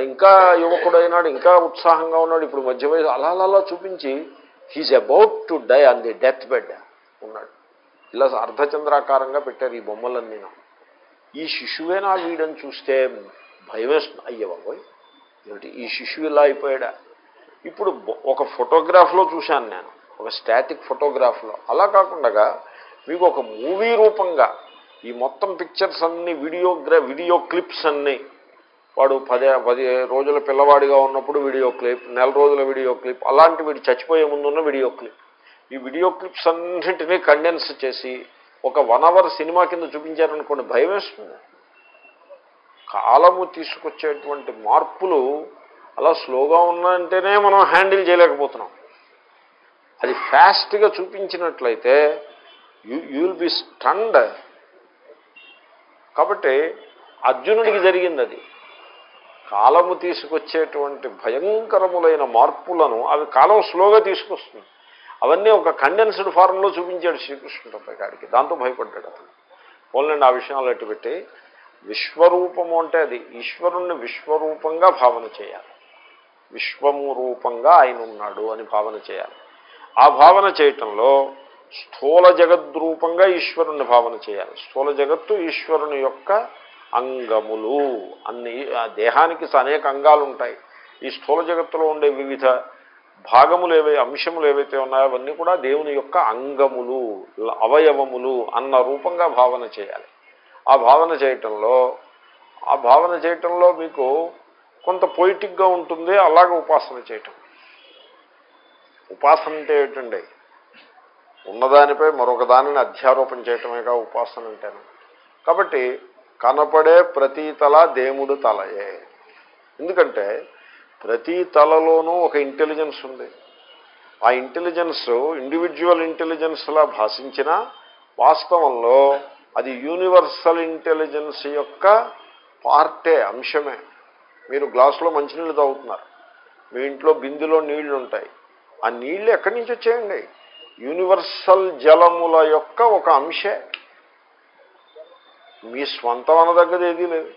ఇంకా యువకుడైనాడు ఇంకా ఉత్సాహంగా ఉన్నాడు. ఇప్పుడు మధ్య వయసు అలా అలా అలా చూపించి he's about to die on the death bed ఉన్నాడు. ఇలా అర్ధచంద్రాకారంగా పెట్టారు ఈ బొమ్మలన్నీ ఈ శిశువేనా వీడని చూస్తే భయం అయ్యబాబోయ్ ఏమిటి? ఈ శిశువు ఇలా అయిపోయాడా? ఇప్పుడు ఒక ఫోటోగ్రాఫ్లో చూశాను నేను. ఒక స్టాటిక్ ఫోటోగ్రాఫ్లో. అలా కాకుండా మీకు ఒక మూవీ రూపంగా ఈ మొత్తం పిక్చర్స్ అన్ని వీడియోగ్రా వీడియో క్లిప్స్ అన్నీ వాడు పదే పది రోజుల పిల్లవాడిగా ఉన్నప్పుడు వీడియో క్లిప్ నెల రోజుల వీడియో క్లిప్ అలాంటి వీడు చచ్చిపోయే ముందు ఉన్న వీడియో క్లిప్. ఈ వీడియో క్లిప్స్ అన్నింటినీ కండెన్స్ చేసి ఒక వన్ అవర్ సినిమా కింద చూపించారనుకోండి భయం వేస్తుంది. కాలము తీసుకొచ్చేటువంటి మార్పులు అలా స్లోగా ఉన్నాయంటేనే మనం హ్యాండిల్ చేయలేకపోతున్నాం. అది ఫాస్ట్గా చూపించినట్లయితే you you will be stunned. కాబట్టి అర్జునుడికి జరిగింది అది. కాలము తీసుకొచ్చేటువంటి భయంకరములైన మార్పులను అవి కాలం స్లోగా తీసుకొస్తుంది. అవన్నీ ఒక కండెన్స్డ్ ఫారంలో చూపించాడు శ్రీకృష్ణుడు గారికి దాంతో భయపడ్డాడు అతను. పోలండి ఆ విషయాలు అట్టు పెట్టి. విశ్వరూపము అంటే అది ఈశ్వరుణ్ణి విశ్వరూపంగా భావన చేయాలి. విశ్వము రూపంగా ఆయన ఉన్నాడు అని భావన చేయాలి. ఆ భావన చేయటంలో స్థూల జగద్రూపంగా ఈశ్వరుణ్ణి భావన చేయాలి. స్థూల జగత్తు ఈశ్వరుని యొక్క అంగములు. అన్ని ఆ దేహానికి అనేక అంగాలు ఉంటాయి ఈ స్థూల జగత్తులో ఉండే వివిధ భాగములు ఏవై అంశములు ఏవైతే ఉన్నాయో అవన్నీ కూడా దేవుని యొక్క అంగములు అవయవములు అన్న రూపంగా భావన చేయాలి. ఆ భావన చేయటంలో ఆ భావన చేయటంలో మీకు కొంత పొయిటిక్గా ఉంటుంది అలాగే ఉపాసన చేయటం. ఉపాసన అంటే ఏంటండి ఉన్నదానిపై మరొక దానిని అధ్యారోపణ చేయటమేగా ఉపాసన అంటాను కాబట్టి కనపడే ప్రతి తల దేవుడు తలయే. ఎందుకంటే ప్రతి తలలోనూ ఒక ఇంటెలిజెన్స్ ఉంది. ఆ ఇంటెలిజెన్స్ ఇండివిజువల్ ఇంటెలిజెన్స్లా భాషించిన వాస్తవంలో అది యూనివర్సల్ ఇంటెలిజెన్స్ యొక్క పార్టే అంశమే. మీరు గ్లాసులో మంచినీళ్ళు తాగుతున్నారు. మీ ఇంట్లో బిందులో నీళ్ళు ఉంటాయి. ఆ నీళ్ళు ఎక్కడి నుంచి వచ్చేయండి? యూనివర్సల్ జలముల యొక్క ఒక అంశే. మీ స్వంతం అనదగ్గది ఏదీ లేదు.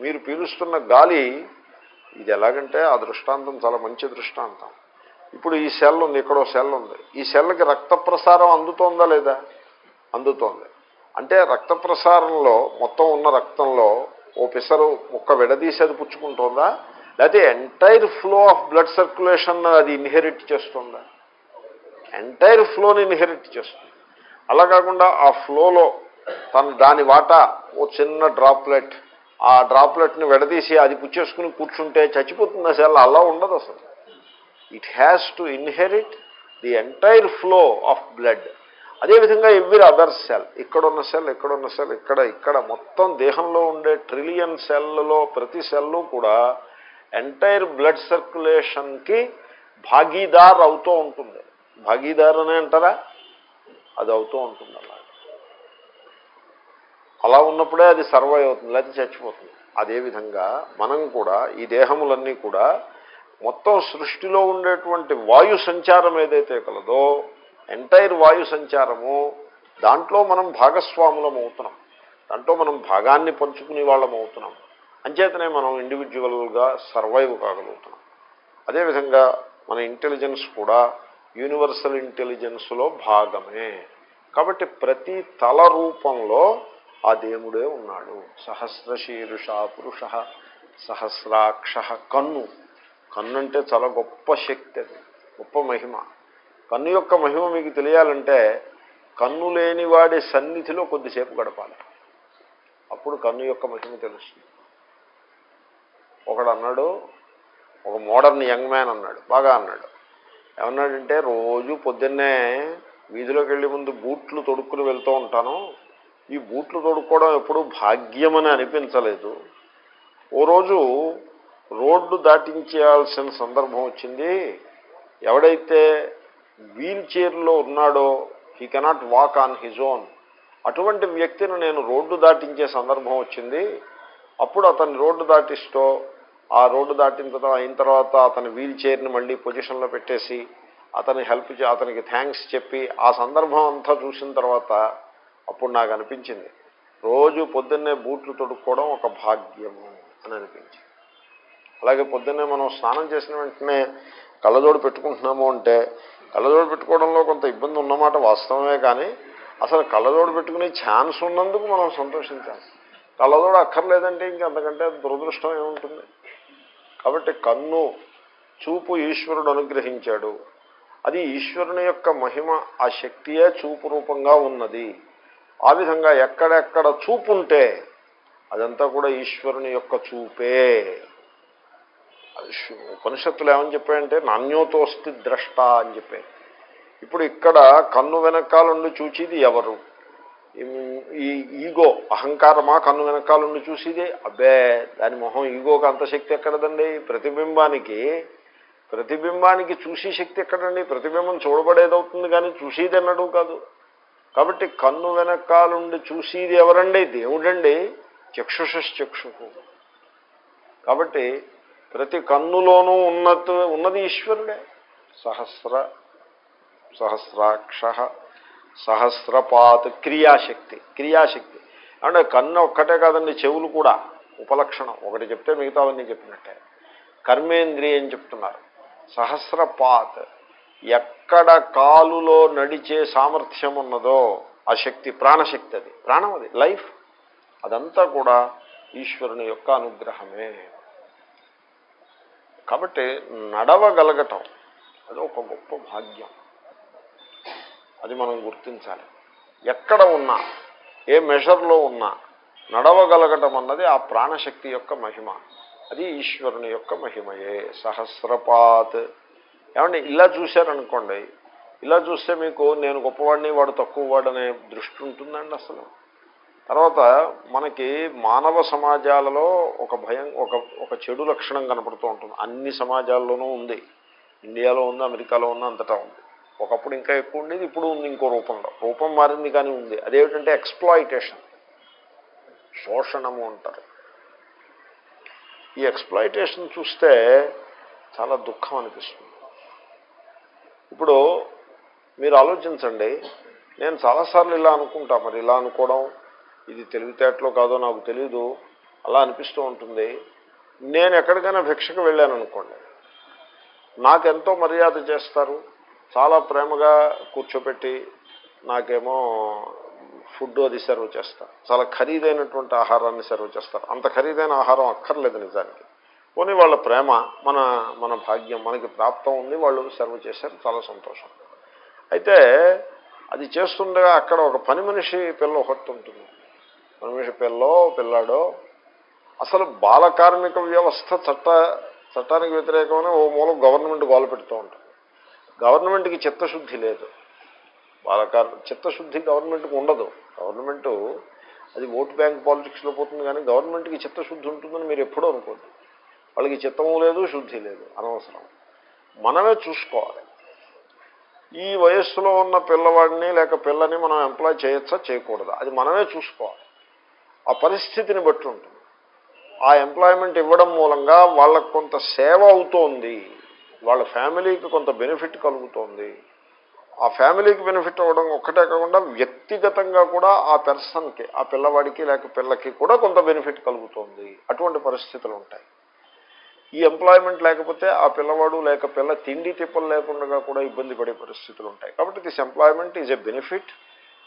మీరు పీలుస్తున్న గాలి ఇది ఎలాగంటే ఆ దృష్టాంతం చాలా మంచి దృష్టాంతం. ఇప్పుడు ఈ సెల్ ఉంది ఇక్కడో సెల్ ఉంది. ఈ సెల్కి రక్త ప్రసారం అందుతోందా లేదా? అందుతోంది. అంటే రక్త ప్రసారంలో మొత్తం ఉన్న రక్తంలో ఓ పిసరు ముక్క విడదీసి అది పుచ్చుకుంటుందా? లేకపోతే entire flow of blood circulation అది ఇన్హెరిట్ చేస్తుందా? ఎంటైర్ ఫ్లోని ఇన్హెరిట్ చేస్తుంది. అలా కాకుండా ఆ ఫ్లోలో తను దాని వాటా ఓ చిన్న డ్రాప్లెట్. ఆ డ్రాప్లెట్ని విడదీసి అది పుచ్చేసుకుని కూర్చుంటే చచ్చిపోతుంది అసలు అలా ఉండదు అసలు. It has to inherit the entire flow of blood అదేవిధంగా ఎవ్రీ అదర్ సెల్ ఇక్కడున్న సెల్ ఇక్కడున్న సెల్ ఇక్కడ ఇక్కడ మొత్తం దేహంలో ఉండే ట్రిలియన్ సెల్లలో ప్రతి సెల్లు కూడా ఎంటైర్ బ్లడ్ సర్క్యులేషన్కి భాగీదార్ అవుతూ ఉంటుంది. భాగీదార్ అనే అంటారా? అది అవుతూ ఉంటుంది అలా. అలా ఉన్నప్పుడే అది సర్వైవ్ అవుతుంది లేకపోతే చచ్చిపోతుంది. అదేవిధంగా మనం కూడా ఈ దేహములన్నీ కూడా మొత్తం సృష్టిలో ఉండేటువంటి వాయు సంచారం ఏదైతే కలదో ఎంటైర్ వాయు సంచారము దాంట్లో మనం భాగస్వాములం అవుతున్నాం. దాంట్లో మనం భాగాన్ని పంచుకునే వాళ్ళం అవుతున్నాం. అంచేతనే మనం ఇండివిజువల్గా సర్వైవ్ కాగలుగుతున్నాం. అదేవిధంగా మన ఇంటెలిజెన్స్ కూడా యూనివర్సల్ ఇంటెలిజెన్స్లో భాగమే. కాబట్టి ప్రతి తల రూపంలో ఆ దేవుడే ఉన్నాడు. సహస్రశీరుష పురుష సహస్రాక్ష కన్ను. కన్ను అంటే చాలా గొప్ప శక్తి అది గొప్ప మహిమ. కన్ను యొక్క మహిమ మీకు తెలియాలంటే కన్ను లేని వాడి సన్నిధిలో కొద్దిసేపు గడపాలి. అప్పుడు కన్ను యొక్క మహిమ తెలుస్తుంది. ఒకడు అన్నాడు ఒక మోడర్న్ యంగ్ మ్యాన్ అన్నాడు బాగా అన్నాడు. ఏమన్నాడంటే రోజు పొద్దున్నే వీధిలోకి వెళ్ళే ముందు బూట్లు తొడుక్కుని వెళ్తూ ఉంటాను ఈ బూట్లు తొడుక్కోవడం ఎప్పుడూ భాగ్యం అని అనిపించలేదు. ఓ రోజు రోడ్డు దాటించాల్సిన సందర్భం వచ్చింది. ఎవడైతే వీల్ చైర్లో ఉన్నాడో he cannot walk on his own అటువంటి వ్యక్తిని నేను రోడ్డు దాటించే సందర్భం వచ్చింది. అప్పుడు అతన్ని రోడ్డు దాటిస్తూ ఆ రోడ్డు దాటిన తర్వాత అయిన తర్వాత అతని వీల్ చైర్ని మళ్ళీ పొజిషన్లో పెట్టేసి అతని హెల్ప్ చే అతనికి థ్యాంక్స్ చెప్పి ఆ సందర్భం అంతా చూసిన తర్వాత అప్పుడు నాకు అనిపించింది రోజు పొద్దున్నే బూట్లు తొడుక్కోవడం ఒక భాగ్యము అని అనిపించింది. అలాగే పొద్దున్నే మనం స్నానం చేసిన వెంటనే కళ్ళజోడు పెట్టుకుంటున్నాము అంటే కళ్ళజోడు పెట్టుకోవడంలో కొంత ఇబ్బంది ఉన్నమాట వాస్తవమే కానీ అసలు కళ్ళజోడు పెట్టుకునే ఛాన్స్ ఉన్నందుకు మనం సంతోషించాలి. కళ్ళజోడు అక్కర్లేదంటే ఇంకంతకంటే దురదృష్టం ఏముంటుంది? కాబట్టి కన్ను చూపు ఈశ్వరుడు అనుగ్రహించాడు. అది ఈశ్వరుని యొక్క మహిమ ఆ శక్తియే చూపు రూపంగా ఉన్నది. ఆ విధంగా ఎక్కడెక్కడ చూపు ఉంటే అదంతా కూడా ఈశ్వరుని యొక్క చూపే. ఉపనిషత్తులు ఏమని చెప్పాయంటే నాణ్యోతోస్తి ద్రష్ట అని చెప్పాయి ఇప్పుడు ఇక్కడ కన్ను వెనకాలండి చూచేది ఎవరు? ఈ- ఈగో అహంకారమా కన్ను వెనకాలండి చూసేది? అబ్బే దాని మొహం ఈగోకి అంత శక్తి ఎక్కడదండి? ప్రతిబింబానికి ప్రతిబింబానికి చూసే శక్తి ఎక్కడండి? ప్రతిబింబం చూడబడేదవుతుంది కానీ చూసేది అన్నడు కాదు. కాబట్టి కన్ను వెనకాలుండి చూసేది ఎవరండి? దేవుడండి. చక్షుషక్షు కాబట్టి ప్రతి కన్నులోనూ ఉన్నత ఉన్నది ఈశ్వరుడే. సహస్ర సహస్రాక్ష సహస్రపాత్ క్రియాశక్తి క్రియాశక్తి. అంటే కన్ను ఒక్కటే కాదండి చెవులు కూడా. ఉపలక్షణం. ఒకటి చెప్తే మిగతావన్నీ చెప్పినట్టే. కర్మేంద్రియం చెప్తున్నారు. సహస్రపాత్ ఎక్కడ కాలులో నడిచే సామర్థ్యం ఉన్నదో ఆ శక్తి ప్రాణశక్తి అది. ప్రాణం అది. లైఫ్. అదంతా కూడా ఈశ్వరుని యొక్క అనుగ్రహమే. కాబట్టి నడవగలగటం అది ఒక గొప్ప భాగ్యం. అది మనం గుర్తించాలి. ఎక్కడ ఉన్నా ఏ మెషర్లో ఉన్నా నడవగలగటం అన్నది ఆ ప్రాణశక్తి యొక్క మహిమ. అది ఈశ్వరుని యొక్క మహిమయే. సహస్రపాత్ ఏమండి ఇలా చూశారనుకోండి ఇలా చూస్తే మీకు నేను గొప్పవాడిని వాడు తక్కువ వాడనే దృష్టి ఉంటుందండి అసలు. తర్వాత మనకి మానవ సమాజాలలో ఒక భయం ఒక ఒక చెడు లక్షణం కనపడుతూ ఉంటుంది. అన్ని సమాజాల్లోనూ ఉంది. ఇండియాలో ఉంది అమెరికాలో ఉంది అంతటా ఉంది. ఒకప్పుడు ఇంకా ఎక్కువ ఉండేది ఇప్పుడు ఉంది ఇంకో రూపంలో. రూపం మారింది కానీ ఉంది. అదేమిటంటే ఎక్స్ప్లాయిటేషన్ శోషణము అంటారు. ఈ ఎక్స్ప్లాయిటేషన్ చూస్తే చాలా దుఃఖం అనిపిస్తుంది. ఇప్పుడు మీరు ఆలోచించండి నేను చాలాసార్లు ఇలా అనుకుంటా మరి ఇలా అనుకోవడం ఇది తెలివితేటలో కాదో నాకు తెలీదు అలా అనిపిస్తూ ఉంటుంది. నేను ఎక్కడికైనా భిక్షకు వెళ్ళాను అనుకోండి నాకెంతో మర్యాద చేస్తారు చాలా ప్రేమగా కూర్చోపెట్టి నాకేమో ఫుడ్ అది సర్వ్ చేస్తారు చాలా ఖరీదైనటువంటి ఆహారాన్ని సర్వ్ చేస్తారు. అంత ఖరీదైన ఆహారం అక్కర్లేదు నిజానికి. పోనీ వాళ్ళ ప్రేమ మన మన భాగ్యం మనకి ప్రాప్తం ఉంది వాళ్ళు సర్వ్ చేశారు చాలా సంతోషం. అయితే అది చేస్తుండగా అక్కడ ఒక పని మనిషి పిల్ల ఒకటి ఉంటుంది. పని మనిషి పిల్లో పిల్లాడో అసలు బాల కార్మిక వ్యవస్థ చట్ట చట్టానికి వ్యతిరేకమైన ఓ మూలం గవర్నమెంట్ గోల పెడుతూ ఉంటుంది. గవర్నమెంట్కి చిత్తశుద్ధి లేదు. బాలకార్ చిత్తశుద్ధి గవర్నమెంట్కి ఉండదు. గవర్నమెంటు అది ఓటు బ్యాంక్ పాలిటిక్స్లో పోతుంది కానీ గవర్నమెంట్కి చిత్తశుద్ధి ఉంటుందని మీరు ఎప్పుడూ అనుకోండి వాళ్ళకి చిత్తము లేదు శుద్ధి లేదు అనవసరం. మనమే చూసుకోవాలి. ఈ వయస్సులో ఉన్న పిల్లవాడిని లేక పిల్లని మనం ఎంప్లాయ్ చేయొచ్చా చేయకూడదా? అది మనమే చూసుకోవాలి. ఆ పరిస్థితిని బట్టి ఉంటుంది. ఆ ఎంప్లాయ్మెంట్ ఇవ్వడం మూలంగా వాళ్ళకు కొంత సేవ అవుతోంది. వాళ్ళ ఫ్యామిలీకి కొంత బెనిఫిట్ కలుగుతోంది. ఆ ఫ్యామిలీకి బెనిఫిట్ అవ్వడం ఒక్కటే కాకుండా వ్యక్తిగతంగా కూడా ఆ పర్సన్కి ఆ పిల్లవాడికి లేక పిల్లకి కూడా కొంత బెనిఫిట్ కలుగుతోంది. అటువంటి పరిస్థితులు ఉంటాయి. ఈ ఎంప్లాయ్మెంట్ లేకపోతే ఆ పిల్లవాడు లేక పిల్ల తిండి తిప్పలు లేకుండా కూడా ఇబ్బంది పడే పరిస్థితులు ఉంటాయి. కాబట్టి this employment is a benefit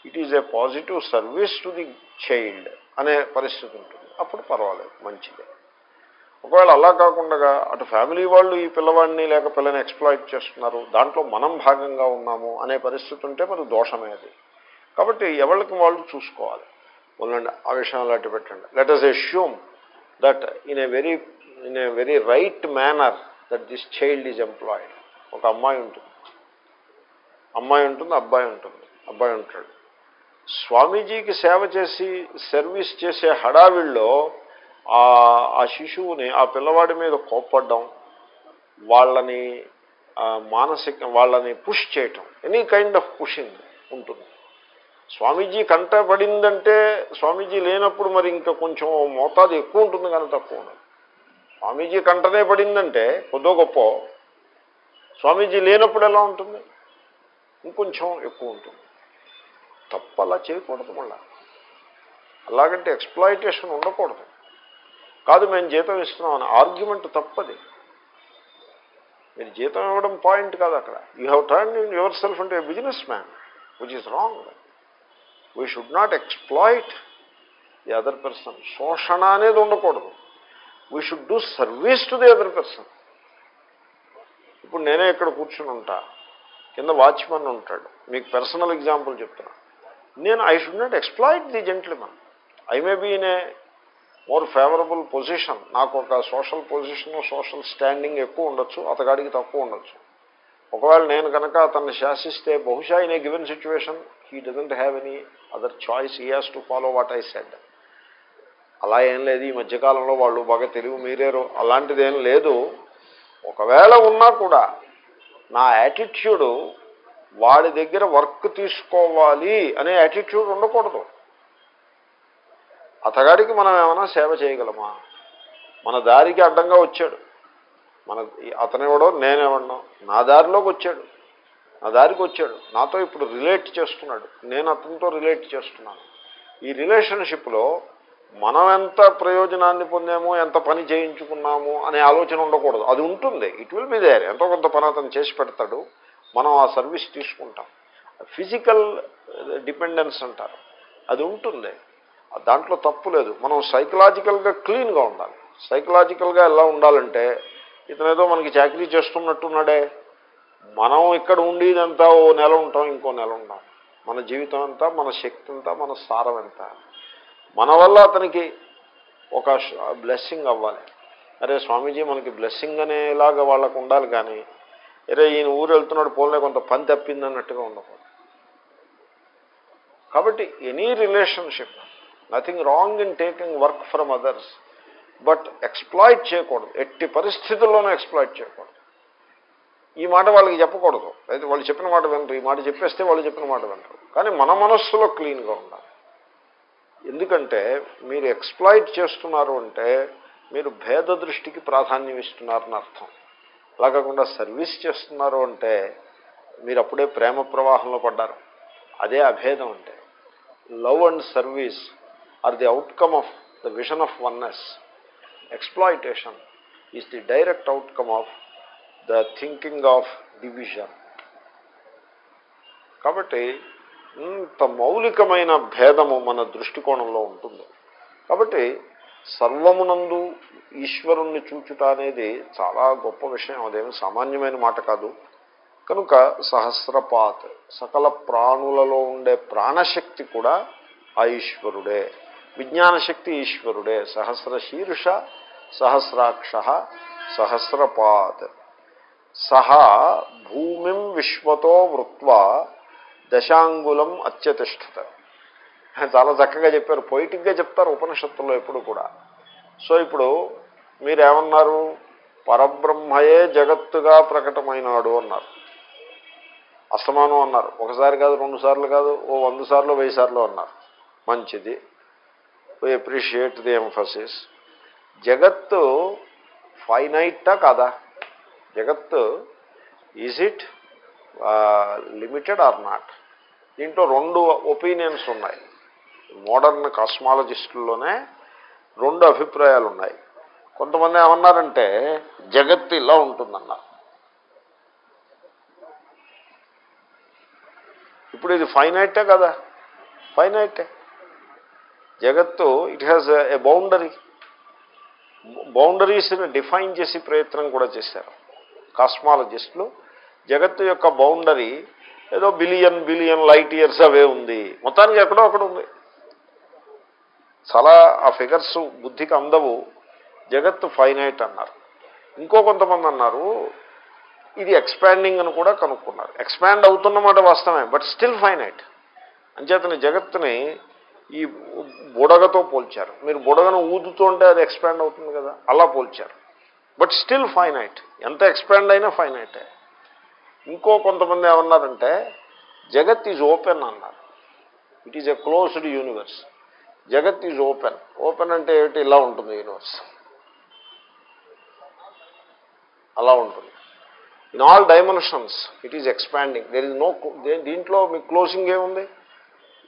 it is a positive service to the child అనే పరిస్థితి ఉంటుంది. అప్పుడు పర్వాలేదు మంచిదే. ఒకవేళ అలా కాకుండా అటు ఫ్యామిలీ వాళ్ళు ఈ పిల్లవాడిని లేక పిల్లని ఎక్స్ప్లాయిట్ చేస్తున్నారు దాంట్లో మనం భాగంగా ఉన్నాము అనే పరిస్థితి ఉంటే మరి దోషమే అది. కాబట్టి ఎవరికి వాళ్ళు చూసుకోవాలి? ఉండండి ఆ విషయం అలాంటి పెట్టండి. Let us assume that in a very in a very right manner that this child is employed ఒక అమ్మాయి ఉంటుంది. అమ్మాయి ఉంటుంది అబ్బాయి ఉంటుంది అబ్బాయి ఉంటాడు. స్వామీజీకి సేవ చేసి సర్వీస్ చేసే హడావిల్లో ఆ శిశువుని ఆ పిల్లవాడి మీద కోప్పడ్డం వాళ్ళని మానసిక వాళ్ళని పుష్ చేయటం ఎనీ కైండ్ ఆఫ్ పుషింగ్ ఉంటుంది. స్వామీజీ కంట పడిందంటే స్వామీజీ లేనప్పుడు మరి ఇంకా కొంచెం మోతాదు ఎక్కువ ఉంటుంది కానీ తక్కువ ఉండదు. స్వామీజీ కంటనే పడిందంటే కొద్దో గొప్ప. స్వామీజీ లేనప్పుడు ఎలా ఉంటుంది? ఇంకొంచెం ఎక్కువ ఉంటుంది. తప్పలా చేయకూడదు మళ్ళా. అలాగంటే ఎక్స్ప్లాయిటేషన్ ఉండకూడదు. కాదు మేము జీతం ఇస్తున్నాం అని ఆర్గ్యుమెంట్ తప్పది. మీరు జీతం ఇవ్వడం పాయింట్ కాదు అక్కడ. You have turn in yourself అంటే business man which is wrong. We should not exploit the other person. శోషణ అనేది ఉండకూడదు. We should do service to the other person ఇప్పుడు నేనే ఇక్కడ కూర్చుని ఉంటా. కింద వాచ్మెన్ ఉంటాడు. మీకు పర్సనల్ ఎగ్జాంపుల్ చెప్తున్నా. నేను I should not exploit the gentleman I may be in a more favourable position నాకు ఒక సోషల్ పొజిషన్ సోషల్ స్టాండింగ్ ఎక్కువ ఉండొచ్చు అతగాడికి తక్కువ ఉండొచ్చు. ఒకవేళ నేను కనుక అతన్ని శాసిస్తే బహుశా in a given situation he doesn't have any other choice he has to follow what I said అలా ఏం లేదు. ఈ మధ్యకాలంలో వాళ్ళు బాగా తెలివి మీరేరు. అలాంటిది ఏం లేదు. ఒకవేళ ఉన్నా కూడా నా యాటిట్యూడు వాడి దగ్గర వర్క్ తీసుకోవాలి అనే యాటిట్యూడ్ ఉండకూడదు. అతగాడికి మనం ఏమైనా సేవ చేయగలమా? మన దారికి అడ్డంగా వచ్చాడు. మన అతనెవడో నేనెవడో నా దారిలోకి వచ్చాడు. నా దారికి వచ్చాడు. నాతో ఇప్పుడు రిలేట్ చేస్తున్నాడు. నేను అతనితో రిలేట్ చేస్తున్నాను. ఈ రిలేషన్షిప్లో మనం ఎంత ప్రయోజనాన్ని పొందాము ఎంత పని చేయించుకున్నాము అనే ఆలోచన ఉండకూడదు. అది ఉంటుంది. ఇట్ విల్ బి దేర్ ఎంతో కొంత పని అతను చేసి పెడతాడు. మనం ఆ సర్వీస్ తీసుకుంటాం. ఫిజికల్ డిపెండెన్స్ అంటారు. అది ఉంటుంది. దాంట్లో తప్పు లేదు. మనం సైకలాజికల్గా క్లీన్గా ఉండాలి. సైకలాజికల్గా ఎలా ఉండాలంటే ఇతనేదో మనకి చాకరీ చేస్తున్నట్టున్నాడే. మనం ఇక్కడ ఉండేదంతా ఓ నెల ఉంటాం ఇంకో నెల ఉంటాం. మన జీవితం అంతా మన శక్తి అంతా మన సారం ఎంత? మన వల్ల అతనికి ఒక బ్లెస్సింగ్ అవ్వాలి. అరే స్వామీజీ మనకి బ్లెస్సింగ్ అనేలాగా వాళ్ళకు ఉండాలి కానీ అరే ఈయన ఊరు వెళ్తున్నాడు పోలే కొంత పని తప్పింది అన్నట్టుగా ఉండకూడదు. కాబట్టి any relationship nothing wrong in taking work from others but exploit చేయకూడదు. ఎట్టి పరిస్థితుల్లోనూ ఎక్స్ప్లాయిట్ చేయకూడదు. ఈ మాట వాళ్ళకి చెప్పకూడదు. అయితే వాళ్ళు చెప్పిన మాట వినరు. ఈ మాట చెప్పేస్తే వాళ్ళు చెప్పిన మాట వినరు. కానీ మన మనస్సులో క్లీన్గా ఉండాలి. ఎందుకంటే మీరు ఎక్స్ప్లాయిట్ చేస్తున్నారు అంటే మీరు భేద దృష్టికి ప్రాధాన్యం ఇస్తున్నారని అర్థం. అలా కాకుండా సర్వీస్ చేస్తున్నారు అంటే మీరు అప్పుడే ప్రేమ ప్రవాహంలో పడ్డారు. అదే అభేదం అంటే. Love and service are the outcome of the vision of oneness. Exploitation is the direct outcome of the thinking of division. కాబట్టి ఇంత మౌలికమైన భేదము మన దృష్టికోణంలో ఉంటుంది. కాబట్టి సర్వమునందు ఈశ్వరుణ్ణి చూచుట అనేది చాలా గొప్ప విషయం. అదేమి సామాన్యమైన మాట కాదు. కనుక సహస్రపాత్ సకల ప్రాణులలో ఉండే ప్రాణశక్తి కూడా ఆ ఈశ్వరుడే. విజ్ఞానశక్తి ఈశ్వరుడే. సహస్ర శీర్ష సహస్రాక్ష సహస్రపాత్. సహా భూమిం విశ్వతో వృత్వా దశాంగులం అత్యతిష్ఠత. చాలా చక్కగా చెప్పారు. పొయిటిక్గా చెప్తారు ఉపనిషత్తుల్లో ఎప్పుడు కూడా. సో ఇప్పుడు మీరేమన్నారు? పరబ్రహ్మయే జగత్తుగా ప్రకటమైనాడు అన్నారు. అస్తమానం అన్నారు. ఒకసారి కాదు రెండు సార్లు కాదు ఓ వంద సార్లు వెయ్యి సార్లు అన్నారు. మంచిది. వీ అప్రిషియేట్ ది ఎంఫసిస్ జగత్తు ఫైనైటా కాదా? జగత్తు is it limited or not దీంట్లో రెండు ఒపీనియన్స్ ఉన్నాయి. మోడర్న్ కాస్మాలజిస్టుల్లోనే రెండు అభిప్రాయాలు ఉన్నాయి కొంతమంది ఏమన్నారంటే జగత్తు ఇలా ఉంటుందన్నారు. ఇప్పుడు ఇది ఫైనైటే కదా? ఫైనైట్ జగత్తు ఇట్ హ్యాస్ ఏ బౌండరీ బౌండరీస్ని డిఫైన్ చేసే ప్రయత్నం కూడా చేశారు. కాస్మాలజిస్టులు జగత్తు యొక్క బౌండరీ ఏదో billion billion light years away ఉంది. మొత్తానికి ఎక్కడో అక్కడ ఉంది. చాలా ఆ ఫిగర్స్ బుద్ధికి అందవు. జగత్తు ఫైనైట్ అన్నారు. ఇంకో కొంతమంది అన్నారు ఇది ఎక్స్పాండింగ్ అని కూడా కనుక్కున్నారు. ఎక్స్పాండ్ అవుతున్నమాట వాస్తవమే బట్ స్టిల్ ఫైనైట్. అంచేతని జగత్తుని ఈ బుడగతో పోల్చారు. మీరు బుడగను ఊదుతుంటే అది ఎక్స్పాండ్ అవుతుంది కదా అలా పోల్చారు. But still finite. ఎంత ఎక్స్పాండ్ అయినా ఫైనైటే. ఇంకో కొంతమంది ఏమన్నారంటే జగత్ ఈజ్ ఓపెన్ అన్నారు. It is a closed universe జగత్ ఈజ్ ఓపెన్ ఓపెన్ అంటే ఏమిటి? ఇలా ఉంటుంది యూనివర్స్ అలా ఉంటుంది. In all dimensions it is expanding there is no దీంట్లో మీ క్లోజింగ్ ఏముంది?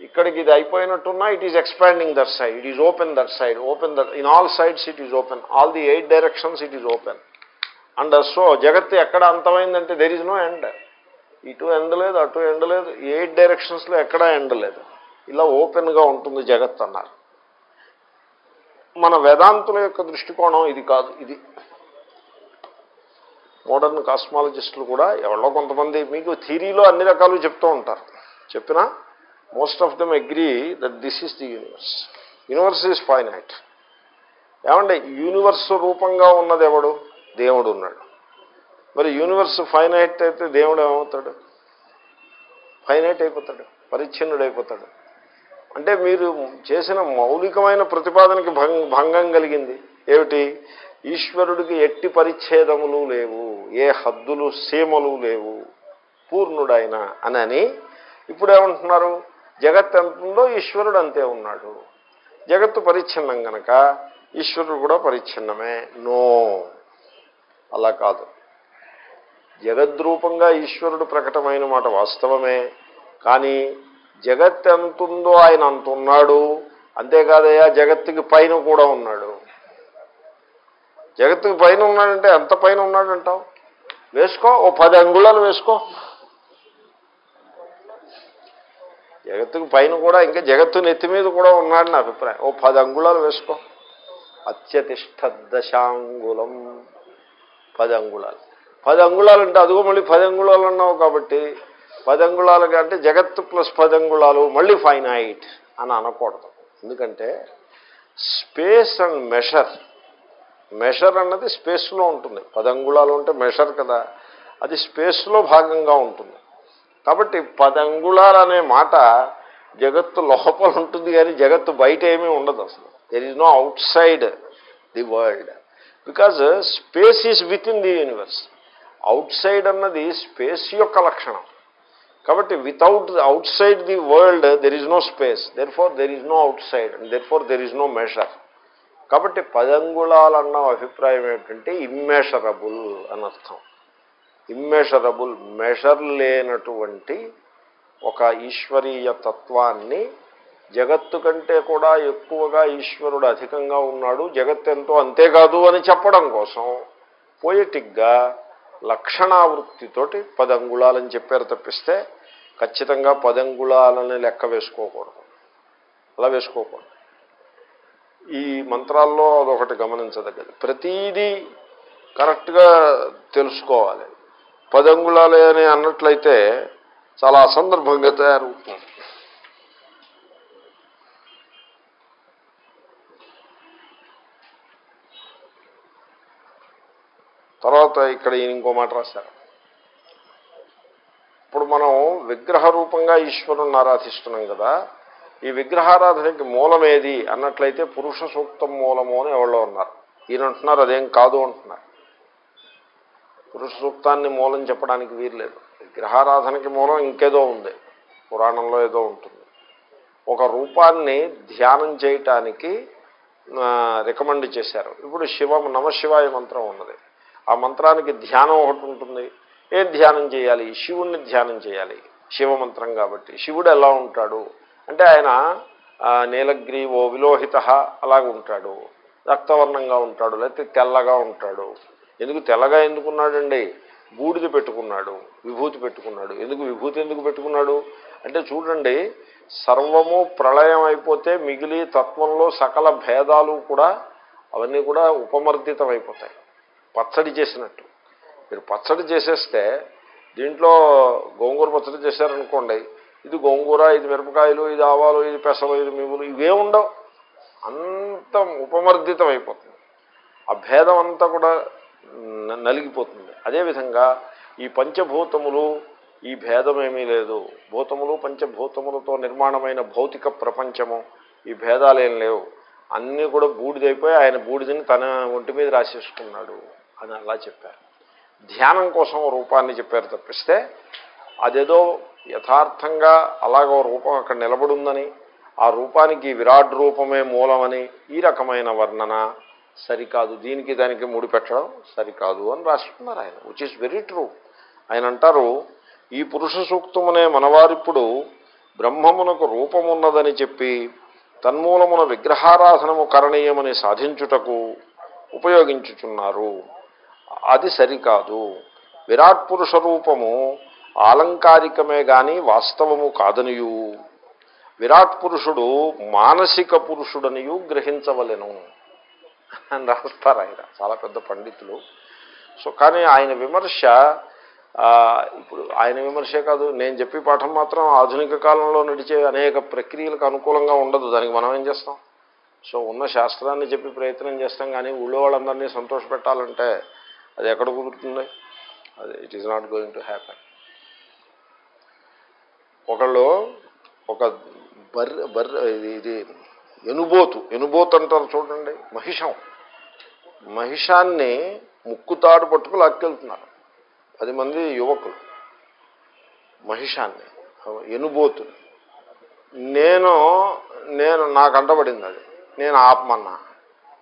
ఇక్కడికి ఇది అయిపోయినట్టున్నా it is expanding that side it is open that side open that in all sides it is open all the eight directions it is open and so జగత్తు ఎక్కడ అంతమైందంటే there is no end ఇటు end లేదు అటు end లేదు eight డైరెక్షన్స్లో ఎక్కడా end లేదు. ఇలా ఓపెన్గా ఉంటుంది జగత్ అన్నారు. మన వేదాంతుల యొక్క దృష్టికోణం ఇది కాదు ఇది. మోడర్న్ కాస్మాలజిస్టులు కూడా ఎవరో కొంతమంది మీకు థీరీలో అన్ని రకాలు చెప్తూ ఉంటారు. చెప్పినా? Most of them agree that this is the universe universe is finite ఏమంటే యూనివర్స్ రూపంగా ఉన్నది ఎవడు? దేవుడు ఉన్నాడు మరి యూనివర్స్ ఫైనైట్ అయితే దేవుడు ఏమవుతాడు? ఫైనైట్ అయిపోతాడు పరిచ్ఛిన్నుడు అయిపోతాడు అంటే మీరు చేసిన మౌలికమైన ప్రతిపాదనకి భంగం కలిగింది. ఏమిటి? ఈశ్వరుడికి ఎట్టి పరిచ్ఛేదములు లేవు ఏ హద్దులు సీమలు లేవు పూర్ణుడైన అని అని జగత్ ఎంత ఉందో ఈశ్వరుడు అంతే ఉన్నాడు. జగత్తు పరిచ్ఛిన్నం గనక ఈశ్వరుడు కూడా పరిచ్ఛిన్నమే. నో. అలా కాదు. జగద్రూపంగా ఈశ్వరుడు ప్రకటమైన మాట వాస్తవమే కానీ జగత్ ఎంతుందో ఆయన అంతున్నాడు. అంతేకాదయ్యా జగత్తుకి పైన కూడా ఉన్నాడు. జగత్తుకి పైన ఉన్నాడంటే ఎంత పైన ఉన్నాడంటావు? వేసుకో ఓ పది అంగుళాలు వేసుకో. జగత్తుకు పైన కూడా ఇంకా జగత్తు నెత్తి మీద కూడా ఉన్నాడని నా అభిప్రాయం. ఓ పది అంగుళాలు వేసుకో. అత్యతిష్ట దశాంగులం పది అంగుళాలు పది అంగుళాలు అంటే అదిగో మళ్ళీ పది అంగుళాలు అన్నావు కాబట్టి పది అంగుళాలుగా అంటే జగత్తు ప్లస్ పది అంగుళాలు మళ్ళీ ఫైనైట్ అని అనకూడదు. ఎందుకంటే స్పేస్ అండ్ మెషర్ మెషర్ అన్నది స్పేస్లో ఉంటుంది. పదంగుళాలు అంటే ఉంటే మెషర్ కదా అది స్పేస్లో భాగంగా ఉంటుంది. కాబట్టి పదంగుళాలు అనే మాట జగత్తు లోపల ఉంటుంది కానీ జగత్తు బయట ఏమీ ఉండదు అసలు. There is no outside the world because space is within the universe outside అన్నది స్పేస్ యొక్క లక్షణం. కాబట్టి without outside the world there is no space therefore there is no outside therefore there is no measure కాబట్టి పదంగుళాలన్న అభిప్రాయం ఏమిటంటే ఇమ్మెషరబుల్ అని అర్థం. ఇమ్మెషరబుల్ మెషర్ లేనటువంటి ఒక ఈశ్వరీయ తత్వాన్ని జగత్తు కంటే కూడా ఎక్కువగా ఈశ్వరుడు అధికంగా ఉన్నాడు. జగత్ ఎంతో అంతేకాదు అని చెప్పడం కోసం పోయిటిక్గా లక్షణావృత్తితోటి పదంగుళాలని చెప్పారు తప్పిస్తే ఖచ్చితంగా పదంగుళాలని లెక్క వేసుకోకూడదు. అలా వేసుకోకూడదు. ఈ మంత్రాల్లో అదొకటి గమనించదగ్గది. ప్రతీదీ కరెక్ట్గా తెలుసుకోవాలి. పదంగుళాలే అని అన్నట్లయితే చాలా అసందర్భంగా తయారవుతుంది. తర్వాత ఇక్కడ ఈయన ఇంకో మాట రాశారు. ఇప్పుడు మనం విగ్రహ రూపంగా ఈశ్వరుణ్ణి ఆరాధిస్తున్నాం కదా ఈ విగ్రహారాధనకి మూలమేది అన్నట్లయితే పురుష సూక్తం మూలము అని ఎవరో ఉన్నారు. ఈయన అంటున్నారు అదేం కాదు అంటున్నారు. పురుష సూక్తాన్ని మూలం చెప్పడానికి వీర్లేదు విగ్రహారాధనకి మూలం ఇంకేదో ఉంది. పురాణంలో ఏదో ఉంటుంది. ఒక రూపాన్ని ధ్యానం చేయటానికి రికమెండ్ చేశారు. ఇప్పుడు శివం నమశివాయ మంత్రం ఉన్నది. ఆ మంత్రానికి ధ్యానం ఒకటి ఉంటుంది. ఏం ధ్యానం చేయాలి? శివుణ్ణి ధ్యానం చేయాలి. శివమంత్రం కాబట్టి. శివుడు ఎలా ఉంటాడు? అంటే ఆయన నీలగ్రీవో విలోహిత అలాగ ఉంటాడు. రక్తవర్ణంగా ఉంటాడు లేకపోతే తెల్లగా ఉంటాడు. ఎందుకు తెల్లగా ఎందుకున్నాడండి? బూడిద పెట్టుకున్నాడు విభూతి పెట్టుకున్నాడు. ఎందుకు విభూతి ఎందుకు పెట్టుకున్నాడు? అంటే చూడండి సర్వము ప్రళయం అయిపోతే మిగిలి తత్వంలో సకల భేదాలు కూడా అవన్నీ కూడా ఉపమర్దితమైపోతాయి. అయిపోతాయి పచ్చడి చేసినట్టు. మీరు పచ్చడి చేసేస్తే దీంట్లో గోంగూర పచ్చడి చేశారనుకోండి ఇది గోంగూర ఇది మిరపకాయలు ఇది ఆవాలు ఇది పెసలు ఇది మిగులు ఇవే ఉండవు. అంత ఉపమర్దితం అయిపోతుంది ఆ భేదం అంతా కూడా నలిగిపోతుంది. అదేవిధంగా ఈ పంచభూతములు ఈ భేదమేమీ లేదు. భూతములు పంచభూతములతో నిర్మాణమైన భౌతిక ప్రపంచము ఈ భేదాలేం లేవు. అన్నీ కూడా బూడిదైపోయి ఆయన బూడిదని తన ఒంటి మీద రాసేసుకున్నాడు. అని అలా చెప్పారు. ధ్యానం కోసం రూపాన్ని చెప్పారు తప్పిస్తే అదేదో యథార్థంగా అలాగో రూపం అక్కడ నిలబడుందని ఆ రూపానికి విరాట్ రూపమే మూలమని ఈ రకమైన వర్ణన సరికాదు. దీనికి దానికి ముడిపెట్టడం సరికాదు అని రాసుకున్నారు ఆయన విచ్ ఇస్ వెరీ ట్రూ ఆయన అంటారు ఈ పురుష సూక్తమునే మనవారిప్పుడు బ్రహ్మమునకు రూపమున్నదని చెప్పి తన్మూలమున విగ్రహారాధనము కరణీయమని సాధించుటకు ఉపయోగించుచున్నారు. అది సరికాదు. విరాట్ పురుష రూపము ఆలంకారికమే గాని వాస్తవము కాదనియు. విరాట్ పురుషుడు మానసిక పురుషుడనియు గ్రహించవలెను. అని రాస్తారు ఆయన. చాలా పెద్ద పండితులు. సో కానీ ఆయన విమర్శ ఇప్పుడు ఆయన విమర్శే కాదు. నేను చెప్పి పాఠం మాత్రం ఆధునిక కాలంలో నడిచే అనేక ప్రక్రియలకు అనుకూలంగా ఉండదు. దానికి మనం ఏం చేస్తాం? సో ఉన్న శాస్త్రాన్ని చెప్పి ప్రయత్నం చేస్తాం. కానీ ఊళ్ళో వాళ్ళందరినీ సంతోషపెట్టాలంటే అది ఎక్కడ కుదురుతుంది? అది it is not going to happen ఒకళ్ళు ఒక బర్రె బర్రె ఇది ఇది ఎనుబోతు ఎనుబోతు అంటారు చూడండి మహిషం. మహిషాన్ని ముక్కుతాడు పట్టుకు లాక్కెళ్తున్నారు. పది మంది యువకులు. మహిషాన్ని ఎనుబోతు. నేను నేను నాకు అంటబడింది అది. నేను ఆపమన్నా.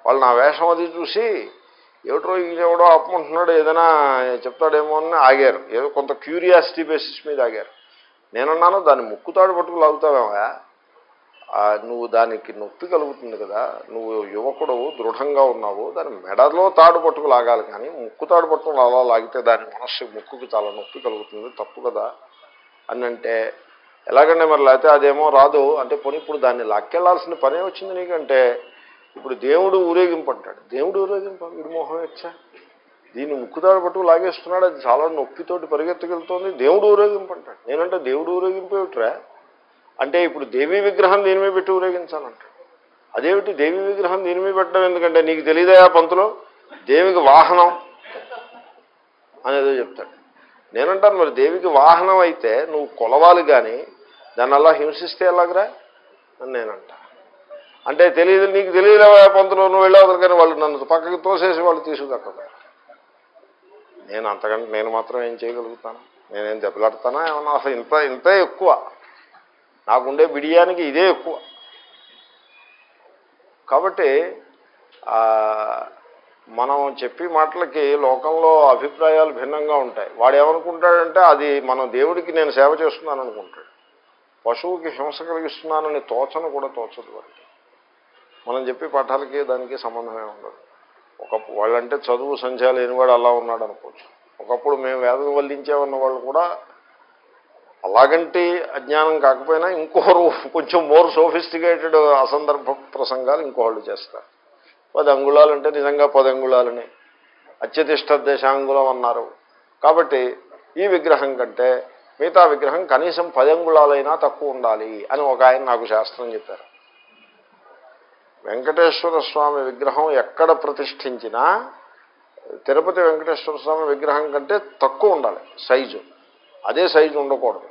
వాళ్ళు నా వేషం అది చూసి ఏమిటో ఈయన ఎవడో ఏదైనా చెప్తాడేమో అని ఆగారు. ఏదో కొంత క్యూరియాసిటీ బేసిస్ మీద ఆగారు. నేనున్నాను దాన్ని ముక్కుతాడు పట్టుకు లాగుతావేమయా నువ్వు దానికి నొప్పి కలుగుతుంది కదా నువ్వు యువకుడు దృఢంగా ఉన్నావు దాని మెడలో తాడు పట్టుకు లాగాలి కానీ ముక్కు తాడు పట్టుకు అలా లాగితే దాని మనస్సు ముక్కుకి చాలా నొప్పి కలుగుతుంది తప్పు కదా? అని అంటే ఎలాగంటే మరి లేకపోతే అదేమో రాదు. అంటే పోనీ ఇప్పుడు దాన్ని లాక్కెళ్ళాల్సిన పనే వచ్చింది నీకంటే ఇప్పుడు దేవుడు ఊరేగింపు అంటాడు దేవుడు ఊరేగింపు వీడి మోహం వచ్చా దీన్ని ముక్కుతాడు పట్టుకు లాగేస్తున్నాడు అది చాలా నొప్పితోటి పరిగెత్తుకెళ్తోంది దేవుడు ఊరేగింపు అంటాడు నేనంటే దేవుడు ఊరేగింపు ఏమిట్రా? అంటే ఇప్పుడు దేవీ విగ్రహం దీని మీద పెట్టి ఊరేగించాలంటాడు అదేమిటి దేవీ విగ్రహం దీని మీద పెట్టడం ఎందుకంటే నీకు తెలియదా పంతులు? దేవికి వాహనం అనేదో చెప్తాడు. నేనంటాను మరి దేవికి వాహనం అయితే నువ్వు కొలవాలి కానీ దాన్ని అలా హింసిస్తే ఎలాగరా? అని నేనంటా. అంటే తెలియదు నీకు తెలియలే పంతులు నువ్వు వెళ్ళవద్దు కానీ వాళ్ళు నన్ను పక్కకి తోసేసి వాళ్ళు తీసుకుదక్కడ నేను అంతకంటే నేను మాత్రం ఏం చేయగలుగుతాను? నేనేం దెబ్బలాడతానా? ఏమన్నా అసలు ఇంత ఇంతే ఎక్కువ. నాకుండే బిడియానికి ఇదే ఎక్కువ. కాబట్టి మనం చెప్పి మాటలకి లోకంలో అభిప్రాయాలు భిన్నంగా ఉంటాయి. వాడు ఏమనుకుంటాడంటే అది మనం దేవుడికి నేను సేవ చేస్తున్నాను అనుకుంటాడు. పశువుకి హింస కలిగిస్తున్నానని తోచను కూడా తోచదు వాడికి. మనం చెప్పి పాఠాలకి దానికి సంబంధమే ఉండదు. ఒక వాళ్ళంటే చదువు సంధ్య లేనివాడు అలా ఉన్నాడు అనుకోవచ్చు. ఒకప్పుడు మేము వేదం వల్లించామన్న వాళ్ళు కూడా అలాగంటి అజ్ఞానం కాకపోయినా ఇంకొకరు కొంచెం మోర్ సోఫిస్టికేటెడ్ అసందర్భ ప్రసంగాలు ఇంకోళ్ళు చేస్తారు. పది అంగుళాలు అంటే నిజంగా పది అంగుళాలని. అత్యతిష్ట దేశాంగుళం అన్నారు. కాబట్టి ఈ విగ్రహం కంటే మిగతా విగ్రహం కనీసం పది అంగుళాలైనా తక్కువ ఉండాలి అని ఒక ఆయన నాకు శాస్త్రం చెప్పారు. వెంకటేశ్వర స్వామి విగ్రహం ఎక్కడ ప్రతిష్ఠించినా తిరుపతి వెంకటేశ్వర స్వామి విగ్రహం కంటే తక్కువ ఉండాలి సైజు. అదే సైజు ఉండకూడదు.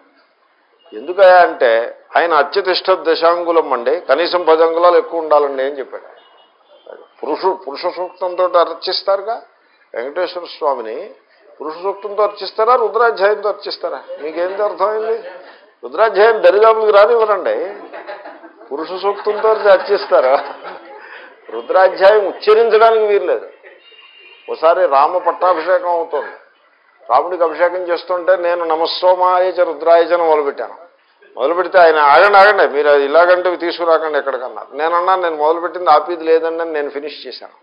ఎందుకయా అంటే ఆయన అత్యతిష్ట దశాంగులం అండి. కనీసం పది అంగుళాలు ఎక్కువ ఉండాలండి అని చెప్పాడు. పురుషు పురుష సూక్తంతో అర్చిస్తారుగా? వెంకటేశ్వర స్వామిని పురుష సూక్తంతో అర్చిస్తారా రుద్రాధ్యాయంతో అర్చిస్తారా? మీకేంటి అర్థమైంది? రుద్రాధ్యాయం దరిదాపులకు రానివ్వరండి. పురుష సూక్తంతో చర్చిస్తారు రుద్రాధ్యాయం ఉచ్చరించడానికి వీర్లేదు ఒకసారి రామ పట్టాభిషేకం అవుతుంది. రాముడికి అభిషేకం చేస్తుంటే నేను నమస్సోమాయచ రుద్రాయచన మొదలుపెట్టాను. మొదలు పెడితే ఆయన ఆగండి ఆగండి మీరు అది ఇలాగంటే తీసుకురాకండి ఎక్కడికన్నారు నేను నేను మొదలుపెట్టింది ఆపేది లేదండి నేను ఫినిష్ చేశాను.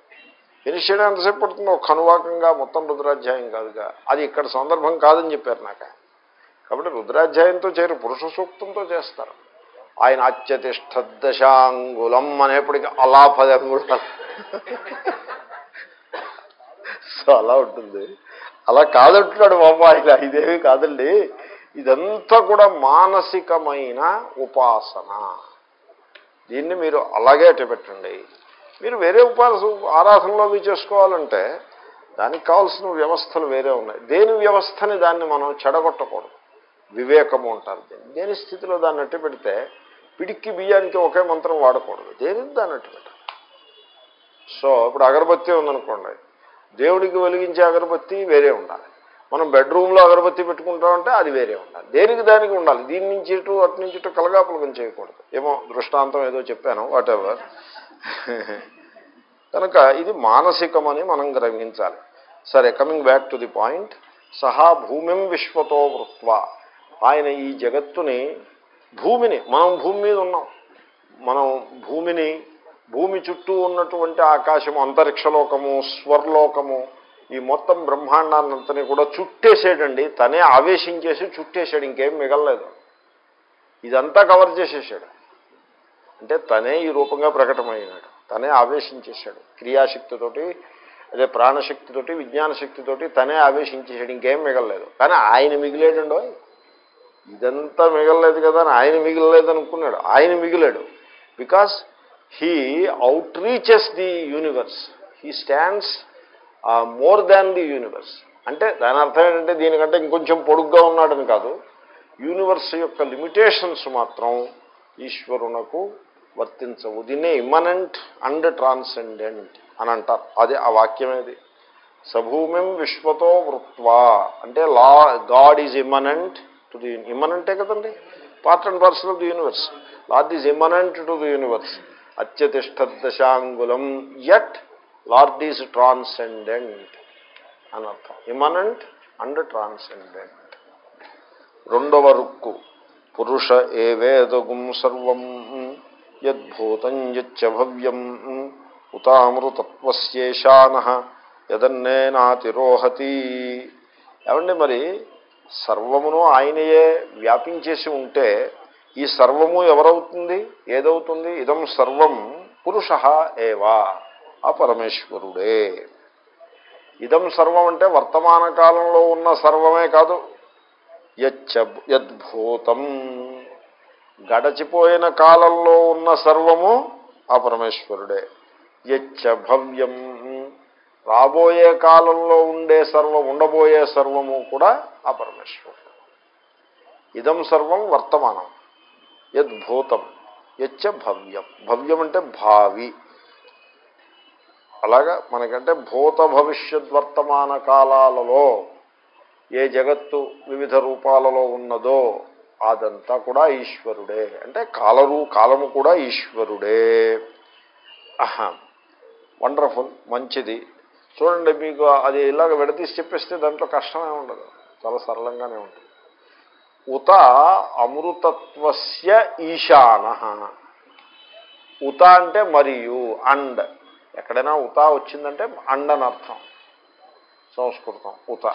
ఫినిష్ చేయడం ఎంతసేపు పడుతుందో? కనువాకంగా మొత్తం రుద్రాధ్యాయం కాదుగా. అది ఇక్కడ సందర్భం కాదని చెప్పారు నాకు కాబట్టి రుద్రాధ్యాయంతో చేరు పురుష సూక్తంతో చేస్తారు. ఆయన అత్యతిష్టదశాంగులం అనేప్పటికీ అలా పది అంగుళాలు సో అలా ఉంటుంది. అలా కాదంటున్నాడు బాబా ఆయన. ఇదేమి కాదండి. ఇదంతా కూడా మానసికమైన ఉపాసన. దీన్ని మీరు అలాగే అట్టు పెట్టండి మీరు వేరే ఉపాస ఆరాధనలో అవి చేసుకోవాలంటే దానికి కావాల్సిన వ్యవస్థలు వేరే ఉన్నాయి. దేని వ్యవస్థని దాన్ని మనం చెడగొట్టకూడదు? వివేకము అంటారు దేని స్థితిలో దాన్ని అట్టు పెడితే పిడిక్కి బియ్యానికి ఒకే మంత్రం వాడకూడదు. దేనికి దాన్ని పెట్టాలి సో ఇప్పుడు అగరబత్తి ఉందనుకోండి. దేవుడికి వెలిగించే అగరబత్తి వేరే ఉండాలి. మనం బెడ్రూమ్లో అగరబత్తి పెట్టుకుంటామంటే అది వేరే ఉండాలి. దేనికి దానికి ఉండాలి? దీని నుంచి ఇటు అటు నుంచి ఇటు కలగాపులకం చేయకూడదు. ఏమో దృష్టాంతం ఏదో చెప్పాను వాట్ ఎవర్ <laughs> కనుక ఇది మానసికమని మనం గ్రహించాలి. సరే coming back to the point సహా భూమిం విశ్వతో వృత్వ. ఆయన ఈ జగత్తుని భూమిని మనం భూమి మీద ఉన్నాం. మనం భూమిని భూమి చుట్టూ ఉన్నటువంటి ఆకాశము అంతరిక్షలోకము స్వర్లోకము ఈ మొత్తం బ్రహ్మాండాన్నంతని కూడా చుట్టేసాడండి తనే ఆవేశించేసి చుట్టేసాడు ఇంకేం మిగలలేదు. ఇదంతా కవర్ చేసేసాడు. అంటే తనే ఈ రూపంగా ప్రకటమయ్యాడు తనే ఆవేశించేశాడు. క్రియాశక్తితోటి అదే ప్రాణశక్తితోటి విజ్ఞాన శక్తితోటి తనే ఆవేశించేసాడు ఇంకేం మిగలలేదు. కానీ ఆయన మిగిలేడండో ఇదంతా మిగలలేదు కదా అని ఆయన మిగిలలేదు అనుకున్నాడు. ఆయన మిగిలాడు. Because he outreaches the universe he stands more than the universe అంటే దాని అర్థం ఏంటంటే దీనికంటే ఇంకొంచెం పొడుగ్గా ఉన్నాడని కాదు. యూనివర్స్ యొక్క లిమిటేషన్స్ మాత్రం ఈశ్వరునకు వర్తించవు. దీన్నే ఇమ్మనెంట్ అండ్ ట్రాన్సెండెంట్ అని అంటారు. అదే ఆ వాక్యమేది సభూమిం విశ్వతో వృత్వా. అంటే లా God is immanent to the ఇమ్మనంటే కదండి part and parcel of the universe Lord is immanent to the universe అత్యతిష్టదశాంగులం yet Lord is transcendent అని అర్థం ఇమనెంట్ అండ్ ట్రాన్సెండెంట్ రెండవ రుక్కు. పురుష ఏ వేదగుం సర్వం యద్భూతం యచ్చ భవ్యం ఉతామృతత్వశేషాన యదన్నేనాతిరోహతి ఏమండి మరి సర్వమును ఆయనయే వ్యాపించేసి ఉంటే ఈ సర్వము ఎవరవుతుంది? ఏదవుతుంది? ఇదం సర్వం పురుష ఏవా ఆ పరమేశ్వరుడే. ఇదం సర్వం అంటే వర్తమాన కాలంలో ఉన్న సర్వమే కాదు. యద్భూతం. గడచిపోయిన కాలంలో ఉన్న సర్వము ఆ పరమేశ్వరుడే. యచ్చ భవ్యం. రాబోయే కాలంలో ఉండే సర్వం ఉండబోయే సర్వము కూడా ఆ పరమేశ్వరుడు. ఇదం సర్వం వర్తమానం. యద్భూతం యచ్చ భవ్యం. భవ్యం అంటే భావి. అలాగా మనకంటే భూత భవిష్యత్ వర్తమాన కాలాలలో ఏ జగత్తు వివిధ రూపాలలో ఉన్నదో అదంతా కూడా ఈశ్వరుడే. అంటే కాలరు కాలము కూడా ఈశ్వరుడే. అహ వండర్ఫుల్ మంచిది. చూడండి మీకు అది ఇలాగ విడదీసి చెప్పేస్తే దాంట్లో కష్టమే ఉండదు. చాలా సరళంగానే ఉంటుంది. ఉత అమృతత్వస్య ఈశాన. ఉత అంటే మరియు అండ్. ఎక్కడైనా ఉత వచ్చిందంటే అండ్ అని అర్థం. సంస్కృతం ఉత.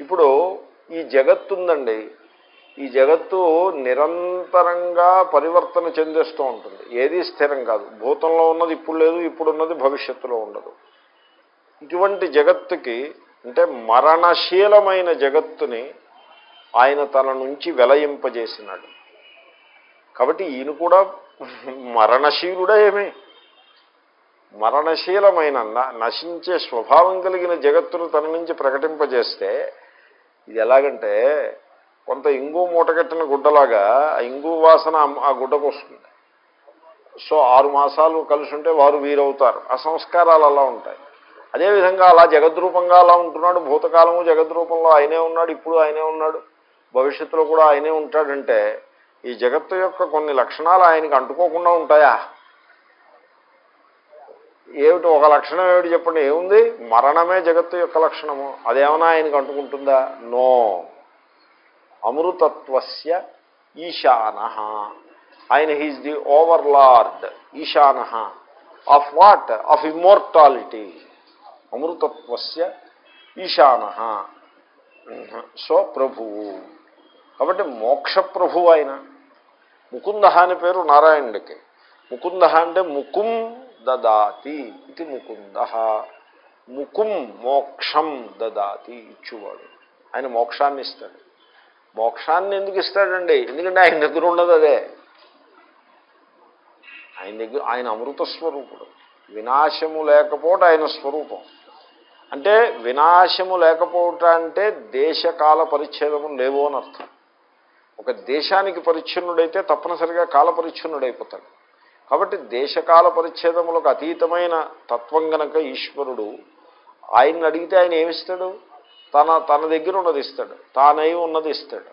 ఇప్పుడు ఈ జగత్తుందండి ఈ జగత్తు నిరంతరంగా పరివర్తన చెందేస్తూ ఉంటుంది. ఏది స్థిరం కాదు. భూతంలో ఉన్నది ఇప్పుడు లేదు ఇప్పుడున్నది భవిష్యత్తులో ఉండదు. ఇటువంటి జగత్తుకి అంటే మరణశీలమైన జగత్తుని ఆయన తన నుంచి వెలయింపజేసినాడు. కాబట్టి ఈయన కూడా మరణశీలుడే ఏమి? మరణశీలమైన నశించే స్వభావం కలిగిన జగత్తును తన నుంచి ప్రకటింపజేస్తే ఇది ఎలాగంటే కొంత ఇంగు మూటగట్టిన గుడ్డలాగా ఆ ఇంగు వాసన ఆ- ఆ గుడ్డకు వస్తుంది. సో ఆరు మాసాలు కలిసి ఉంటే వారు వీరవుతారు. ఆ సంస్కారాలు అలా ఉంటాయి. అదేవిధంగా అలా జగద్రూపంగా అలా ఉంటున్నాడు భూతకాలము జగద్రూపంలో ఆయనే ఉన్నాడు ఇప్పుడు ఆయనే ఉన్నాడు భవిష్యత్తులో కూడా ఆయనే ఉంటాడంటే ఈ జగత్తు యొక్క కొన్ని లక్షణాలు ఆయనకి అంటుకోకుండా ఉంటాయా? ఏమిటి ఒక లక్షణం ఏమిటి చెప్పండి? ఏముంది? మరణమే జగత్తు యొక్క లక్షణము. అదేమన్నా ఆయనకు అంటుకుంటుందా? నో. అమృతత్వస్య ఈశాన. ఆయన he's the overlord ఈశాన. Of what? Of immortality. అమృతత్వస్య ఈశాన. సో ప్రభువు కాబట్టి మోక్ష ప్రభువు ఆయన. ముకుంద అని పేరు నారాయణుడికి. ముకుంద అంటే ముకుం దదాతి ఇది ముకుంద. ముకుం మోక్షం దదాతి ఇచ్చువాడు. ఆయన మోక్షాన్ని ఇస్తాడు. మోక్షాన్ని ఎందుకు ఇస్తాడండి? ఎందుకంటే ఆయన దగ్గర ఉండదు అదే. ఆయన దగ్గర ఆయన అమృత స్వరూపుడు వినాశము లేకపోవటం ఆయన స్వరూపం. అంటే వినాశము లేకపోవటం అంటే దేశకాల పరిచ్ఛేదము లేవు అని అర్థం. ఒక దేశానికి పరిచ్ఛిన్నుడైతే తప్పనిసరిగా కాల పరిచ్ఛిన్నుడైపోతాడు. కాబట్టి దేశకాల పరిచ్ఛేదములకు అతీతమైన తత్వం గనక ఈశ్వరుడు ఆయన్ని అడిగితే ఆయన ఏమిస్తాడు? తన తన దగ్గర ఉన్నది ఇస్తాడు. తానై ఉన్నది ఇస్తాడు.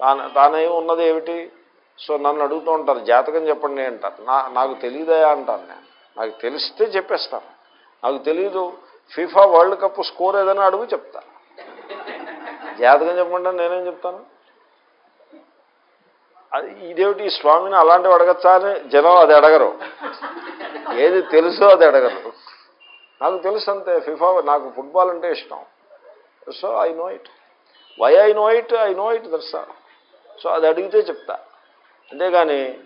తాన తానై ఉన్నది ఏమిటి? సో నన్ను అడుగుతూ ఉంటారు జాతకం చెప్పండి అంటారు. నా నాకు తెలియదయా అంటాను నేను. నాకు తెలిస్తే చెప్పేస్తాను. నాకు తెలీదు. ఫీఫా వరల్డ్ కప్ స్కోర్ ఏదైనా అడుగు చెప్తా. జాతకం చెప్పండి అని నేనేం చెప్తాను? అది ఇదేమిటి స్వామిని అలాంటివి అడగచ్చా అని జనం అది అడగరు. ఏది తెలుసో అది అడగరు. నాకు తెలుసు అంతే ఫిఫా నాకు ఫుట్బాల్ అంటే ఇష్టం. So I know it. Why I know it I know it దర్శా so అది అడిగితే చెప్తా. అంతేగాని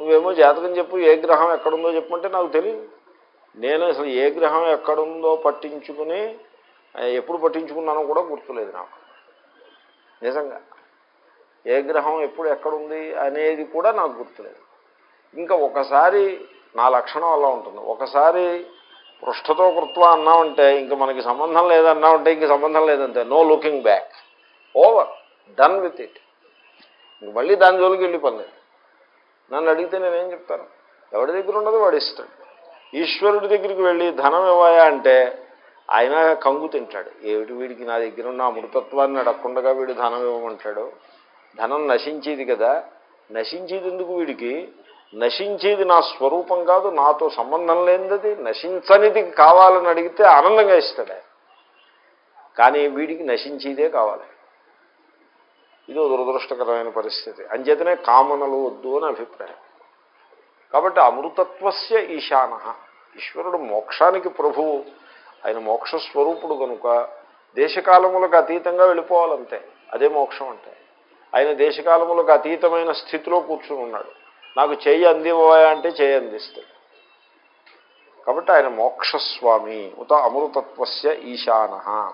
నువ్వేమో జాతకం చెప్పు ఏ గ్రహం ఎక్కడుందో చెప్పమంటే నాకు తెలియదు నేను అసలు ఏ గ్రహం ఎక్కడుందో పట్టించుకుని ఎప్పుడు పట్టించుకున్నానో కూడా గుర్తులేదు నాకు. నిజంగా. ఏ గ్రహం ఎప్పుడు ఎక్కడుంది అనేది కూడా నాకు గుర్తులేదు. ఇంకా ఒకసారి నా లక్షణం అలా ఉంటుంది. ఒకసారి పృష్ఠతో కృత్వ అన్నామంటే ఇంకా మనకి సంబంధం లేదన్నామంటే ఇంక సంబంధం లేదంటే no looking back over done with it ఇంక మళ్ళీ దాని జోలికి వెళ్ళి పని నన్ను అడిగితే నేనేం చెప్తాను? ఎవరి దగ్గర ఉండదు వాడు ఇస్తాడు ఈశ్వరుడి దగ్గరికి వెళ్ళి ధనం ఇవ్వాయా అంటే ఆయన కంగు తింటాడు. ఏమిటి వీడికి నా దగ్గర ఉన్న అమృతత్వాన్ని అడగకుండా వీడు ధనం ఇవ్వమంటాడు? ధనం నశించేది కదా. నశించేది ఎందుకు వీడికి? నశించేది నా స్వరూపం కాదు నాతో సంబంధం లేనిది. నశించనిది కావాలని అడిగితే ఆనందంగా ఇస్తాడు. కానీ వీడికి నశించేదే కావాలి. ఇది దురదృష్టకరమైన పరిస్థితి. అంచేతనే కామనలు వద్దు అని అభిప్రాయం. కాబట్టి అమృతత్వస్య ఈశాన. ఈశ్వరుడు మోక్షానికి ప్రభువు. ఆయన మోక్ష స్వరూపుడు కనుక దేశకాలములకు అతీతంగా వెళ్ళిపోవాలంతే. అదే మోక్షం అంటే. ఆయన దేశకాలములకు అతీతమైన స్థితిలో కూర్చుని ఉన్నాడు. నాకు చేయి అందివ్వయా అంటే చేయి అందిస్తాడు. కాబట్టి ఆయన మోక్షస్వామి. ఉత అమృతత్వస్య ఈశాన.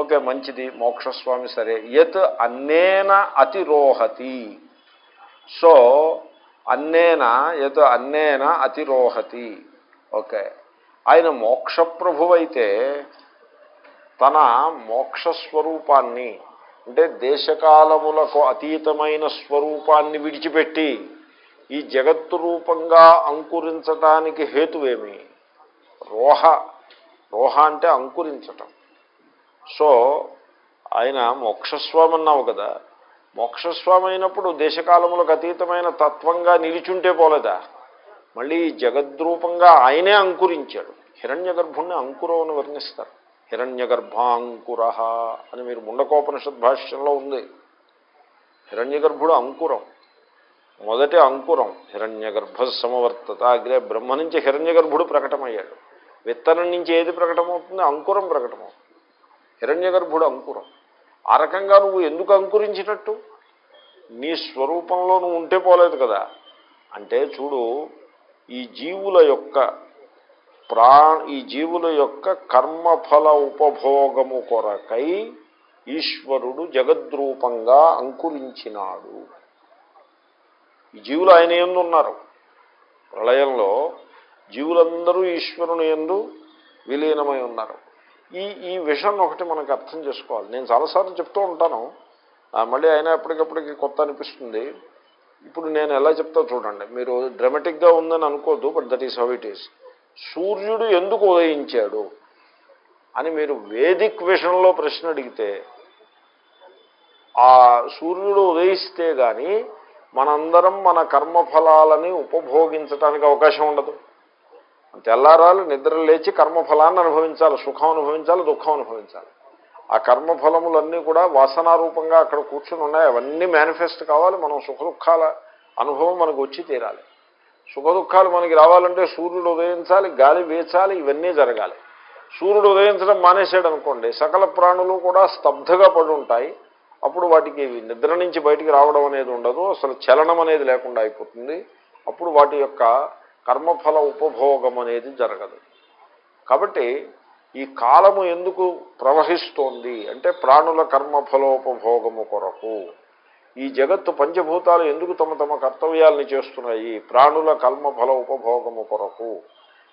ఓకే మంచిది. మోక్షస్వామి సరే. యత్ అన్నేన అతిరోహతి. సో అన్నేన యత్ అన్నేన అతిరోహతి. ఓకే. ఆయన మోక్షప్రభువైతే తన మోక్ష స్వరూపాన్ని అంటే దేశకాలములకు అతీతమైన స్వరూపాన్ని విడిచిపెట్టి ఈ జగత్తు రూపంగా అంకురించటానికి హేతువేమి? రోహ. రోహ అంటే అంకురించటం. సో ఆయన మోక్షస్వామన్నావు కదా. మోక్షస్వామి అయినప్పుడు దేశకాలములకు అతీతమైన తత్వంగా నిలిచుంటే పోలేదా? మళ్ళీ జగద్రూపంగా ఆయనే అంకురించాడు. హిరణ్య గర్భుణ్ణి అంకురం అని వర్ణిస్తారు. హిరణ్య గర్భాంకుర అని మీరు ముండకోపనిషద్ భాష్యంలో ఉంది. హిరణ్య గర్భుడు అంకురం. మొదటి అంకురం హిరణ్య గర్భ సమవర్తత. అగ్రే బ్రహ్మ నుంచి హిరణ్య గర్భుడు ప్రకటమయ్యాడు. విత్తనం నుంచి ఏది ప్రకటమవుతుంది? అంకురం ప్రకటమవుతుంది. హిరణ్య గర్భుడు అంకురం. ఆ రకంగా నువ్వు ఎందుకు అంకురించినట్టు? నీ స్వరూపంలో నువ్వు ఉంటే పోలేదు కదా. అంటే చూడు ఈ జీవుల యొక్క ప్రా ఈ జీవుల యొక్క కర్మఫల ఉపభోగము కొరకై ఈశ్వరుడు జగద్రూపంగా అంకురించినాడు. ఈ జీవులు ఆయన ఎందు ఉన్నారు. ప్రళయంలో జీవులందరూ ఈశ్వరుని ఎందు విలీనమై ఉన్నారు. ఈ ఈ విషయం ఒకటి మనకు అర్థం చేసుకోవాలి. నేను చాలాసార్లు చెప్తూ ఉంటాను. మళ్ళీ అయినా ఎప్పటికప్పటికి కొత్త అనిపిస్తుంది. ఇప్పుడు నేను ఎలా చెప్తా చూడండి. మీరు డ్రమాటిక్గా ఉందని అనుకోద్దు but that is how it is సూర్యుడు ఎందుకు ఉదయించాడు అని మీరు వేదిక్ విషయంలో ప్రశ్న అడిగితే ఆ సూర్యుడు ఉదయిస్తే కానీ మనందరం మన కర్మఫలాలని ఉపభోగించడానికి అవకాశం ఉండదు. తెల్లారాలు నిద్ర లేచి కర్మఫలాన్ని అనుభవించాలి సుఖం అనుభవించాలి దుఃఖం అనుభవించాలి. ఆ కర్మఫలములన్నీ కూడా వాసనారూపంగా అక్కడ కూర్చుని ఉన్నాయి. అవన్నీ మేనిఫెస్ట్ కావాలి. మనం సుఖ దుఃఖాల అనుభవం మనకు వచ్చి తీరాలి. సుఖ దుఃఖాలు మనకి రావాలంటే సూర్యుడు ఉదయించాలి గాలి వేచాలి ఇవన్నీ జరగాలి. సూర్యుడు ఉదయించడం మానేసాడు అనుకోండి సకల ప్రాణులు కూడా స్తబ్ధగా పడి ఉంటాయి. అప్పుడు వాటికి నిద్ర నుంచి బయటికి రావడం అనేది ఉండదు. అసలు చలనం అనేది లేకుండా అయిపోతుంది. అప్పుడు వాటి యొక్క కర్మఫల ఉపభోగం అనేది జరగదు. కాబట్టి ఈ కాలము ఎందుకు ప్రవహిస్తోంది? అంటే ప్రాణుల కర్మఫలోపభోగము కొరకు. ఈ జగత్తు పంచభూతాలు ఎందుకు తమ తమ కర్తవ్యాలని చేస్తున్నాయి? ప్రాణుల కర్మఫల ఉపభోగము కొరకు.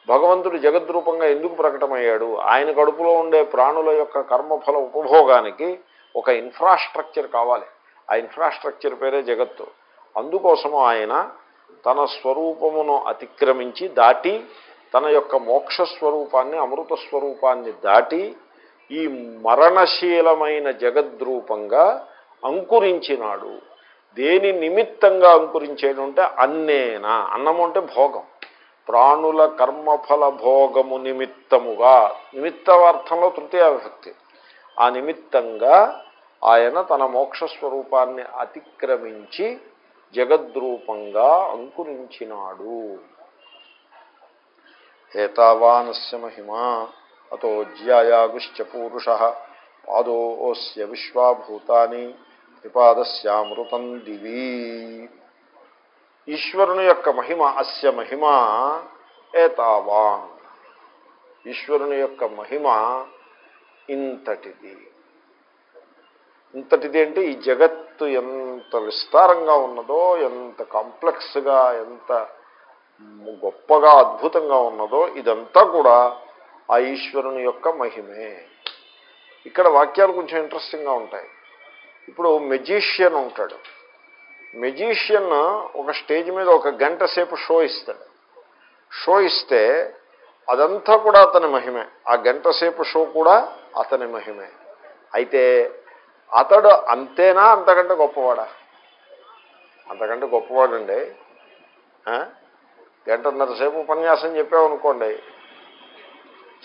భగవంతుడు జగద్రూపంగా ఎందుకు ప్రకటమయ్యాడు? ఆయన కడుపులో ఉండే ప్రాణుల యొక్క కర్మఫల ఉపభోగానికి ఒక ఇన్ఫ్రాస్ట్రక్చర్ కావాలి. ఆ ఇన్ఫ్రాస్ట్రక్చర్ పేరే జగత్తు. అందుకోసము ఆయన తన స్వరూపమును అతిక్రమించి దాటి తన యొక్క మోక్ష స్వరూపాన్ని అమృత స్వరూపాన్ని దాటి ఈ మరణశీలమైన జగద్రూపంగా అంకురించినాడు. దేని నిమిత్తంగా అంకురించేడు అంటే అన్నేనా? అన్నము అంటే భోగం. ప్రాణుల కర్మఫల భోగము నిమిత్తముగా నిమిత్తవార్థంలో తృతీయ విభక్తి. ఆ నిమిత్తంగా ఆయన తన మోక్ష స్వరూపాన్ని అతిక్రమించి జగద్రూపంగా అంకురించినాడు. ఏతావానస్య మహిమా అతో జ్యాయాగుశ్చ పూరుష పాదోస్య విశ్వాభూతాని త్రిపాదస్యామృతం దివి. ఈశ్వరుని యొక్క మహిమ అస్య మహిమ ఏతావాన్ ఈశ్వరుని యొక్క మహిమ ఇంతటిది. ఇంతటిది అంటే ఈ జగత్తు ఎంత విస్తారంగా ఉన్నదో ఎంత కాంప్లెక్స్గా ఎంత గొప్పగా అద్భుతంగా ఉన్నదో ఇదంతా కూడా ఆ ఈశ్వరుని యొక్క మహిమే. ఇక్కడ వాక్యాలు కొంచెం ఇంట్రెస్టింగ్గా ఉంటాయి. ఇప్పుడు మెజీషియన్ ఉంటాడు. మెజీషియన్ ఒక స్టేజ్ మీద ఒక గంట సేపు షో ఇస్తాడు. షో ఇస్తే అదంతా కూడా అతని మహిమే. ఆ గంట సేపు షో కూడా అతని మహిమే. అయితే అతడు అంతేనా? అంతకంటే గొప్పవాడా? అంతకంటే గొప్పవాడండి. గంటన్నరసేపు ఉపన్యాసం చెప్పామనుకోండి.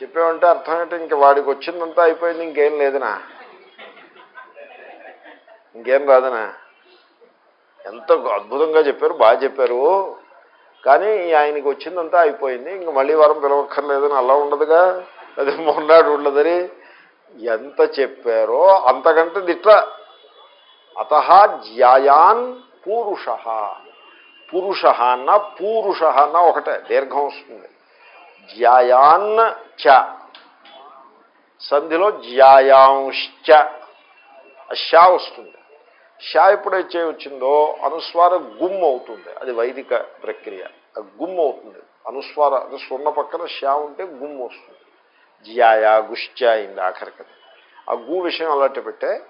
చెప్పామంటే అర్థం ఏంటి? ఇంక వాడికి వచ్చిందంతా అయిపోయింది ఇంకేం లేదనా? ఇంకేం రాదనా? ఎంత అద్భుతంగా చెప్పారు బాగా చెప్పారు. కానీ ఆయనకి వచ్చిందంతా అయిపోయింది ఇంక మళ్ళీ వారం పిలవక్కర్లేదని అలా ఉండదుగా? అదే మొన్నాడు ఉండదని. ఎంత చెప్పారో అంతకంటే దిట్ట. అత జ్యాయాన్ పూరుష. పురుష అన్న పూరుష అన్న ఒకటే దీర్ఘం వస్తుంది. జ్యాయాన్ చ. సంధిలో జ్యాయాంశ్చ. షా వస్తుంది. షా ఎప్పుడైతే వచ్చిందో అనుస్వార గుమ్ అవుతుంది. అది వైదిక ప్రక్రియ. గుమ్ అవుతుంది. అనుస్వార అది సున్న పక్కన షా ఉంటే గుమ్ వస్తుంది. జియాయా గుశ్చ అయింది ఆఖరికది. ఆ గు విషయం అలాంటి పెట్టే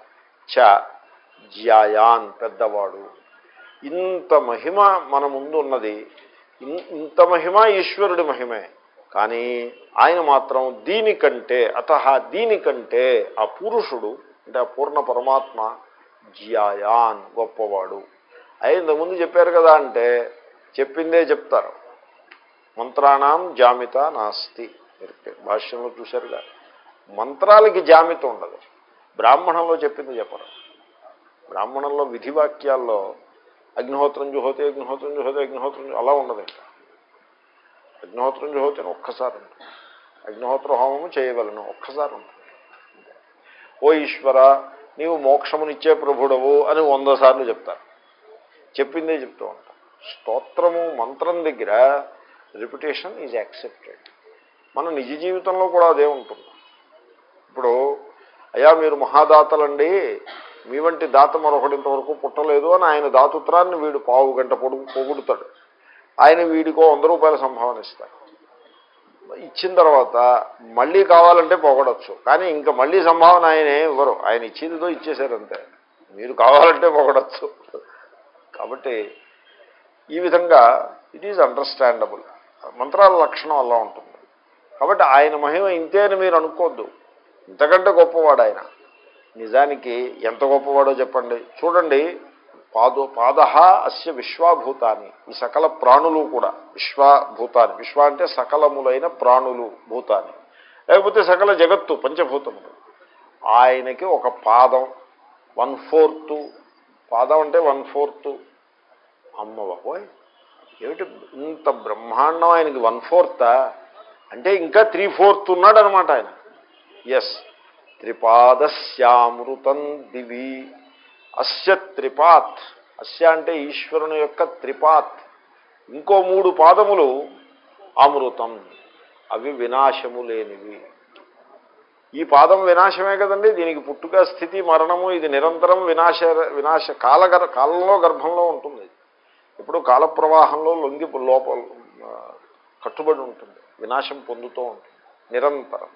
చ జియాయాన్ పెద్దవాడు. ఇంత మహిమ మన ముందు ఉన్నది ఇన్- ఇంత మహిమ ఈశ్వరుడి మహిమే. కానీ ఆయన మాత్రం దీనికంటే అత దీనికంటే ఆ పురుషుడు అంటే ఆ పూర్ణ పరమాత్మ జియాయాన్ గొప్పవాడు. అయి ముందు చెప్పారు కదా అంటే చెప్పిందే చెప్తారు. మంత్రాణం జామిత నాస్తి. మీరు భాష్యంలో చూశారుగా. మంత్రాలకి జామిత ఉండదు. బ్రాహ్మణంలో చెప్పింది చెప్పరు. బ్రాహ్మణంలో విధి వాక్యాల్లో అగ్నిహోత్రం జుహోతే అగ్నిహోత్రం జుహోతే అగ్నిహోత్రం అలా ఉండదు ఇంకా. అగ్నిహోత్రం జుహోతే ఒక్కసారి ఉంటుంది. అగ్నిహోత్ర హోమము చేయగలను ఒక్కసారి ఉంటుంది. ఓ ఈశ్వర నీవు మోక్షమునిచ్చే ప్రభుడవు అని వంద సార్లు చెప్తారు. చెప్పిందే చెప్తూ ఉంటాం స్తోత్రము మంత్రం దగ్గర రిపిటేషన్ ఈజ్ యాక్సెప్టెడ్. మన నిజ జీవితంలో కూడా అదే ఉంటుంది. ఇప్పుడు అయ్యా మీరు మహాదాతలండి మీ వంటి దాత మరొకటి ఇంతవరకు పుట్టలేదు అని ఆయన దాతుత్రాన్ని వీడు పావు గంట పొడుగు పొగుడుతాడు. ఆయన వీడికో వంద రూపాయల సంభావన ఇస్తాడు ఇచ్చిన తర్వాత మళ్ళీ కావాలంటే పొగడచ్చు. కానీ ఇంకా మళ్ళీ సంభావన ఆయన ఇవ్వరు. ఆయన ఇచ్చిందితో ఇచ్చేశారంతే మీరు కావాలంటే పొగడచ్చు. కాబట్టి ఈ విధంగా ఇట్ ఈజ్ అండర్స్టాండబుల్ మంత్రాల లక్షణం అలా ఉంటుంది. కాబట్టి ఆయన మహిమ ఇంతే అని మీరు అనుకోవద్దు. ఇంతకంటే గొప్పవాడు ఆయన. నిజానికి ఎంత గొప్పవాడో చెప్పండి. చూడండి పాదో పాద అస్య విశ్వాభూతాన్ని ఈ సకల ప్రాణులు కూడా విశ్వభూతాన్ని విశ్వ అంటే సకలములైన ప్రాణులు భూతాన్ని లేకపోతే సకల జగత్తు పంచభూతములు. ఆయనకి ఒక పాదం వన్ ఫోర్త్. పాదం అంటే వన్ ఫోర్త్. అమ్మ బాబోయ్ ఏమిటి ఇంత బ్రహ్మాండం ఆయనకి? వన్ ఫోర్తా? అంటే ఇంకా త్రీ ఫోర్త్ ఉన్నాడు అనమాట ఆయన. ఎస్ త్రిపాదస్యామృతం దివి. అస్య త్రిపాత్. అస్య అంటే ఈశ్వరుని యొక్క త్రిపాత్. ఇంకో మూడు పాదములు అమృతం. అవి వినాశము లేనివి. ఈ పాదం వినాశమే కదండి. దీనికి పుట్టుక స్థితి మరణము ఇది నిరంతరం వినాశ వినాశ కాల గర్- కాలంలో గర్భంలో ఉంటుంది. ఇప్పుడు కాల ప్రవాహంలో లొంగి లోపల కట్టుబడి ఉంటుంది. వినాశం పొందుతూ ఉంటుంది. నిరంతరం.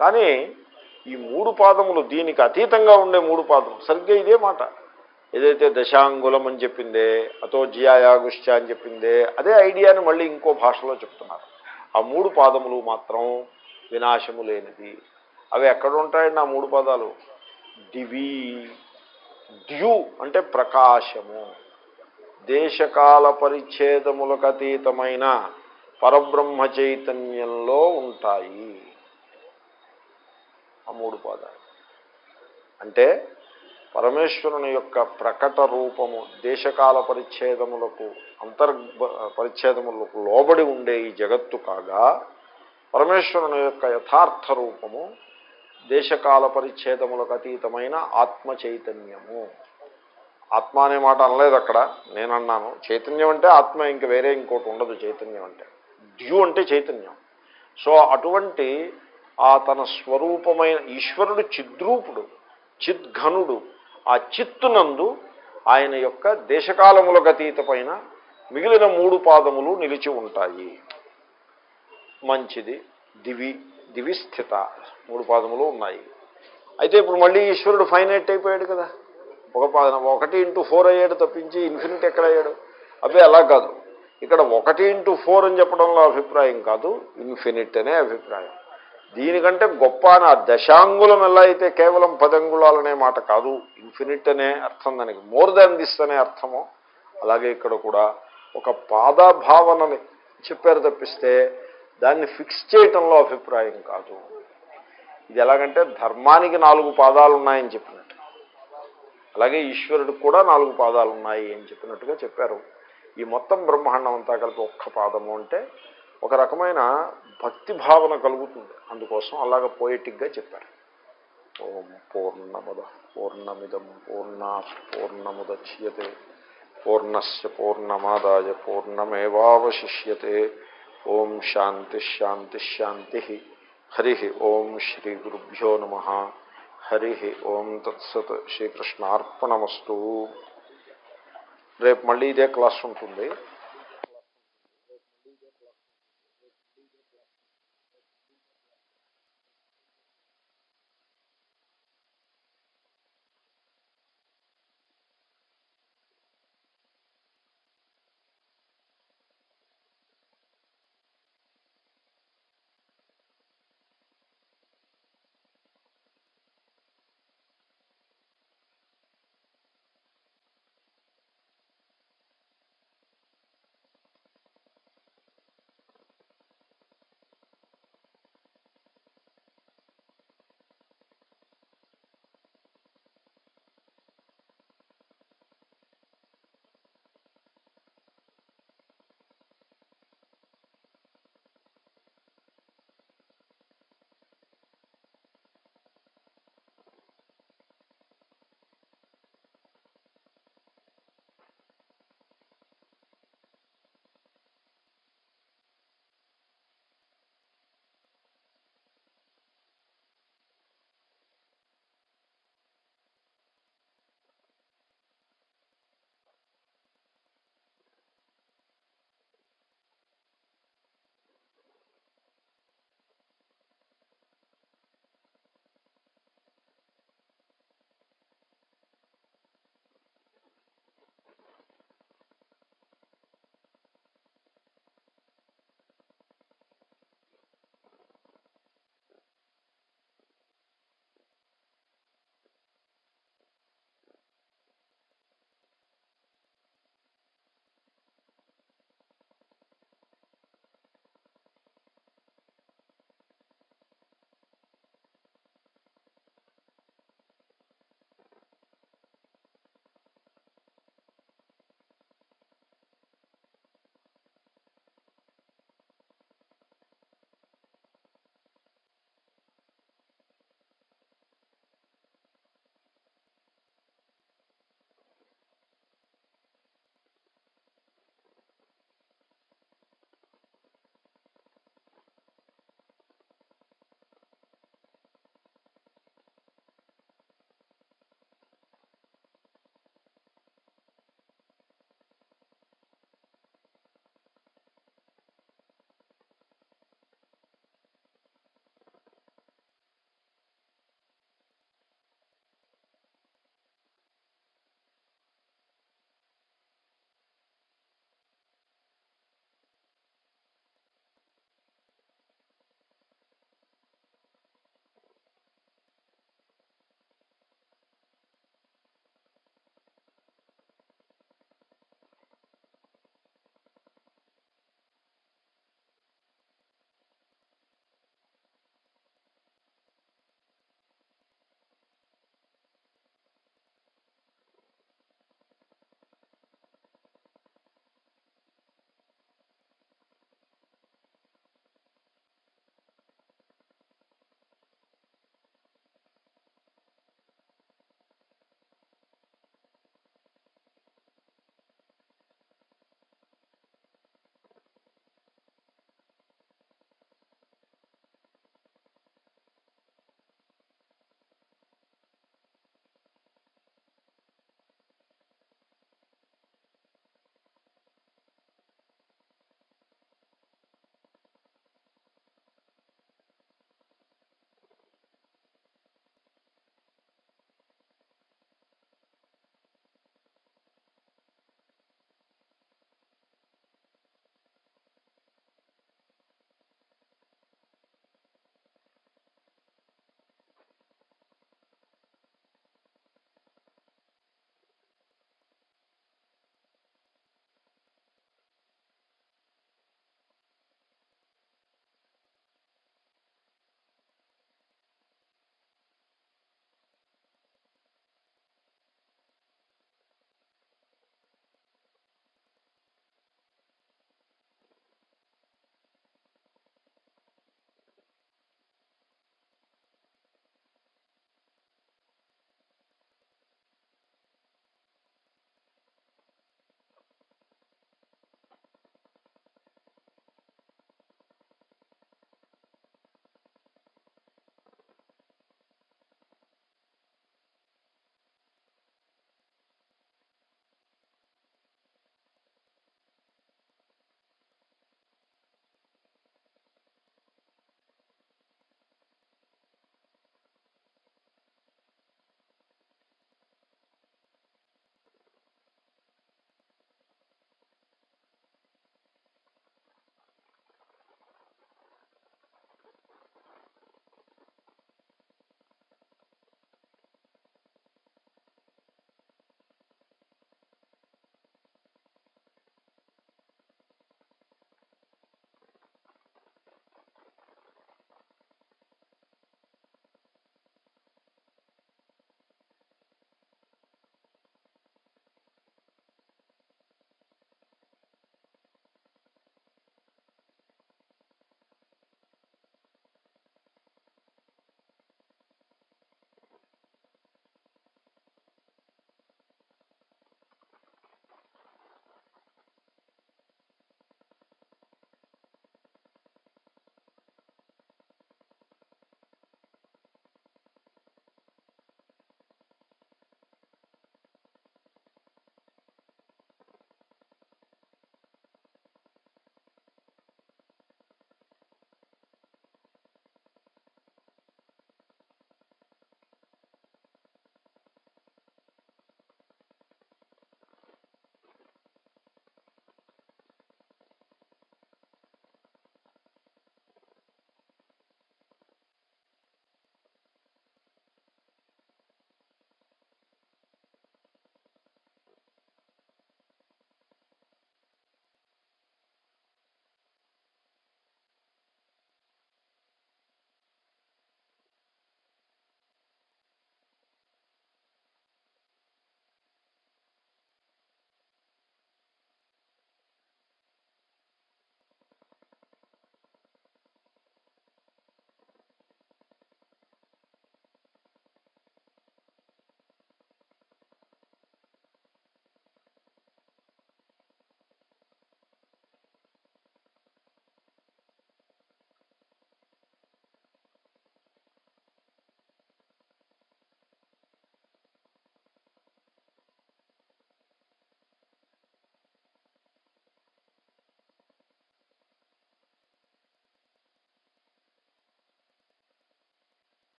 కానీ ఈ మూడు పాదములు దీనికి అతీతంగా ఉండే మూడు పాదములు సరిగ్గా ఇదే మాట. ఏదైతే దశాంగులం అని చెప్పిందే అతో జియాయాగుష్ట అని చెప్పిందే అదే ఐడియాని మళ్ళీ ఇంకో భాషలో చెప్తున్నారు. ఆ మూడు పాదములు మాత్రం వినాశము లేనిది. అవి ఎక్కడ ఉంటాయండి ఆ మూడు పదాలు? దివి ద్యు అంటే ప్రకాశము. దేశకాల పరిచ్ఛేదములకు అతీతమైన పరబ్రహ్మ చైతన్యంలో ఉంటాయి. ఆ మూడు పాదాలు. అంటే పరమేశ్వరుని యొక్క ప్రకట రూపము దేశకాల పరిచ్ఛేదములకు అంతర్ పరిచ్ఛేదములకు లోబడి ఉండే ఈ జగత్తు కాగా పరమేశ్వరుని యొక్క యథార్థ రూపము దేశకాల పరిచ్ఛేదములకు అతీతమైన ఆత్మ చైతన్యము ఆత్మ అనే మాట అనలేదు అక్కడ నేను అన్నాను చైతన్యం అంటే ఆత్మ ఇంక వేరే ఇంకోటి ఉండదు చైతన్యం అంటే. డ్యూ అంటే చైతన్యం. సో అటువంటి ఆ తన స్వరూపమైన ఈశ్వరుడు చిద్రూపుడు చిద్ఘనుడు ఆ చిత్తునందు ఆయన యొక్క దేశకాలములకు అతీతమైన మిగిలిన మూడు పాదములు నిలిచి ఉంటాయి. మంచిది దివి దివి స్థిత మూడు పాదములు ఉన్నాయి. అయితే ఇప్పుడు మళ్ళీ ఈశ్వరుడు ఫైనైట్ అయిపోయాడు కదా. ఒక పాదం ఒకటి ఇంటూ ఫోర్ అయ్యాడు తప్పించి ఇన్ఫినిట్ ఎక్కడ అయ్యాడు? అదే అలా కాదు. ఇక్కడ ఒకటి ఇంటూ ఫోర్ అని చెప్పడంలో అభిప్రాయం కాదు ఇన్ఫినిట్ అనే అభిప్రాయం. దీనికంటే గొప్ప అని ఆ దశాంగులం ఎలా అయితే కేవలం పదంగుళాలనే మాట కాదు ఇన్ఫినిట్ అనే అర్థం దానికి. మోర్ దాన్ దిస్ అనే అర్థమో. అలాగే ఇక్కడ కూడా ఒక పాదభావనని చెప్పారు తప్పిస్తే దాన్ని ఫిక్స్ చేయటంలో అభిప్రాయం కాదు. ఇది ఎలాగంటే ధర్మానికి నాలుగు పాదాలు ఉన్నాయని చెప్పినట్టు. అలాగే ఈశ్వరుడికి కూడా నాలుగు పాదాలు ఉన్నాయి అని చెప్పినట్టుగా చెప్పారు. ఈ మొత్తం బ్రహ్మాండం అంతా కలిపి ఒక్క పాదము అంటే ఒక రకమైన భక్తి భావన కలుగుతుంది. అందుకోసం అలాగ పోయిటిక్గా చెప్పారు. ఓం పూర్ణమద పూర్ణమిదం పూర్ణా పూర్ణముద్యతే పూర్ణస్ పూర్ణమాదాయ పూర్ణమేవాశిష్యతే ఓం శాంతి హరి ఓం శ్రీ గురుభ్యో నమ. హరి ఓం తత్సత్ శ్రీకృష్ణార్పణమస్తు రేపు మళ్ళీ ఇదే క్లాస్ ఉంటుంది.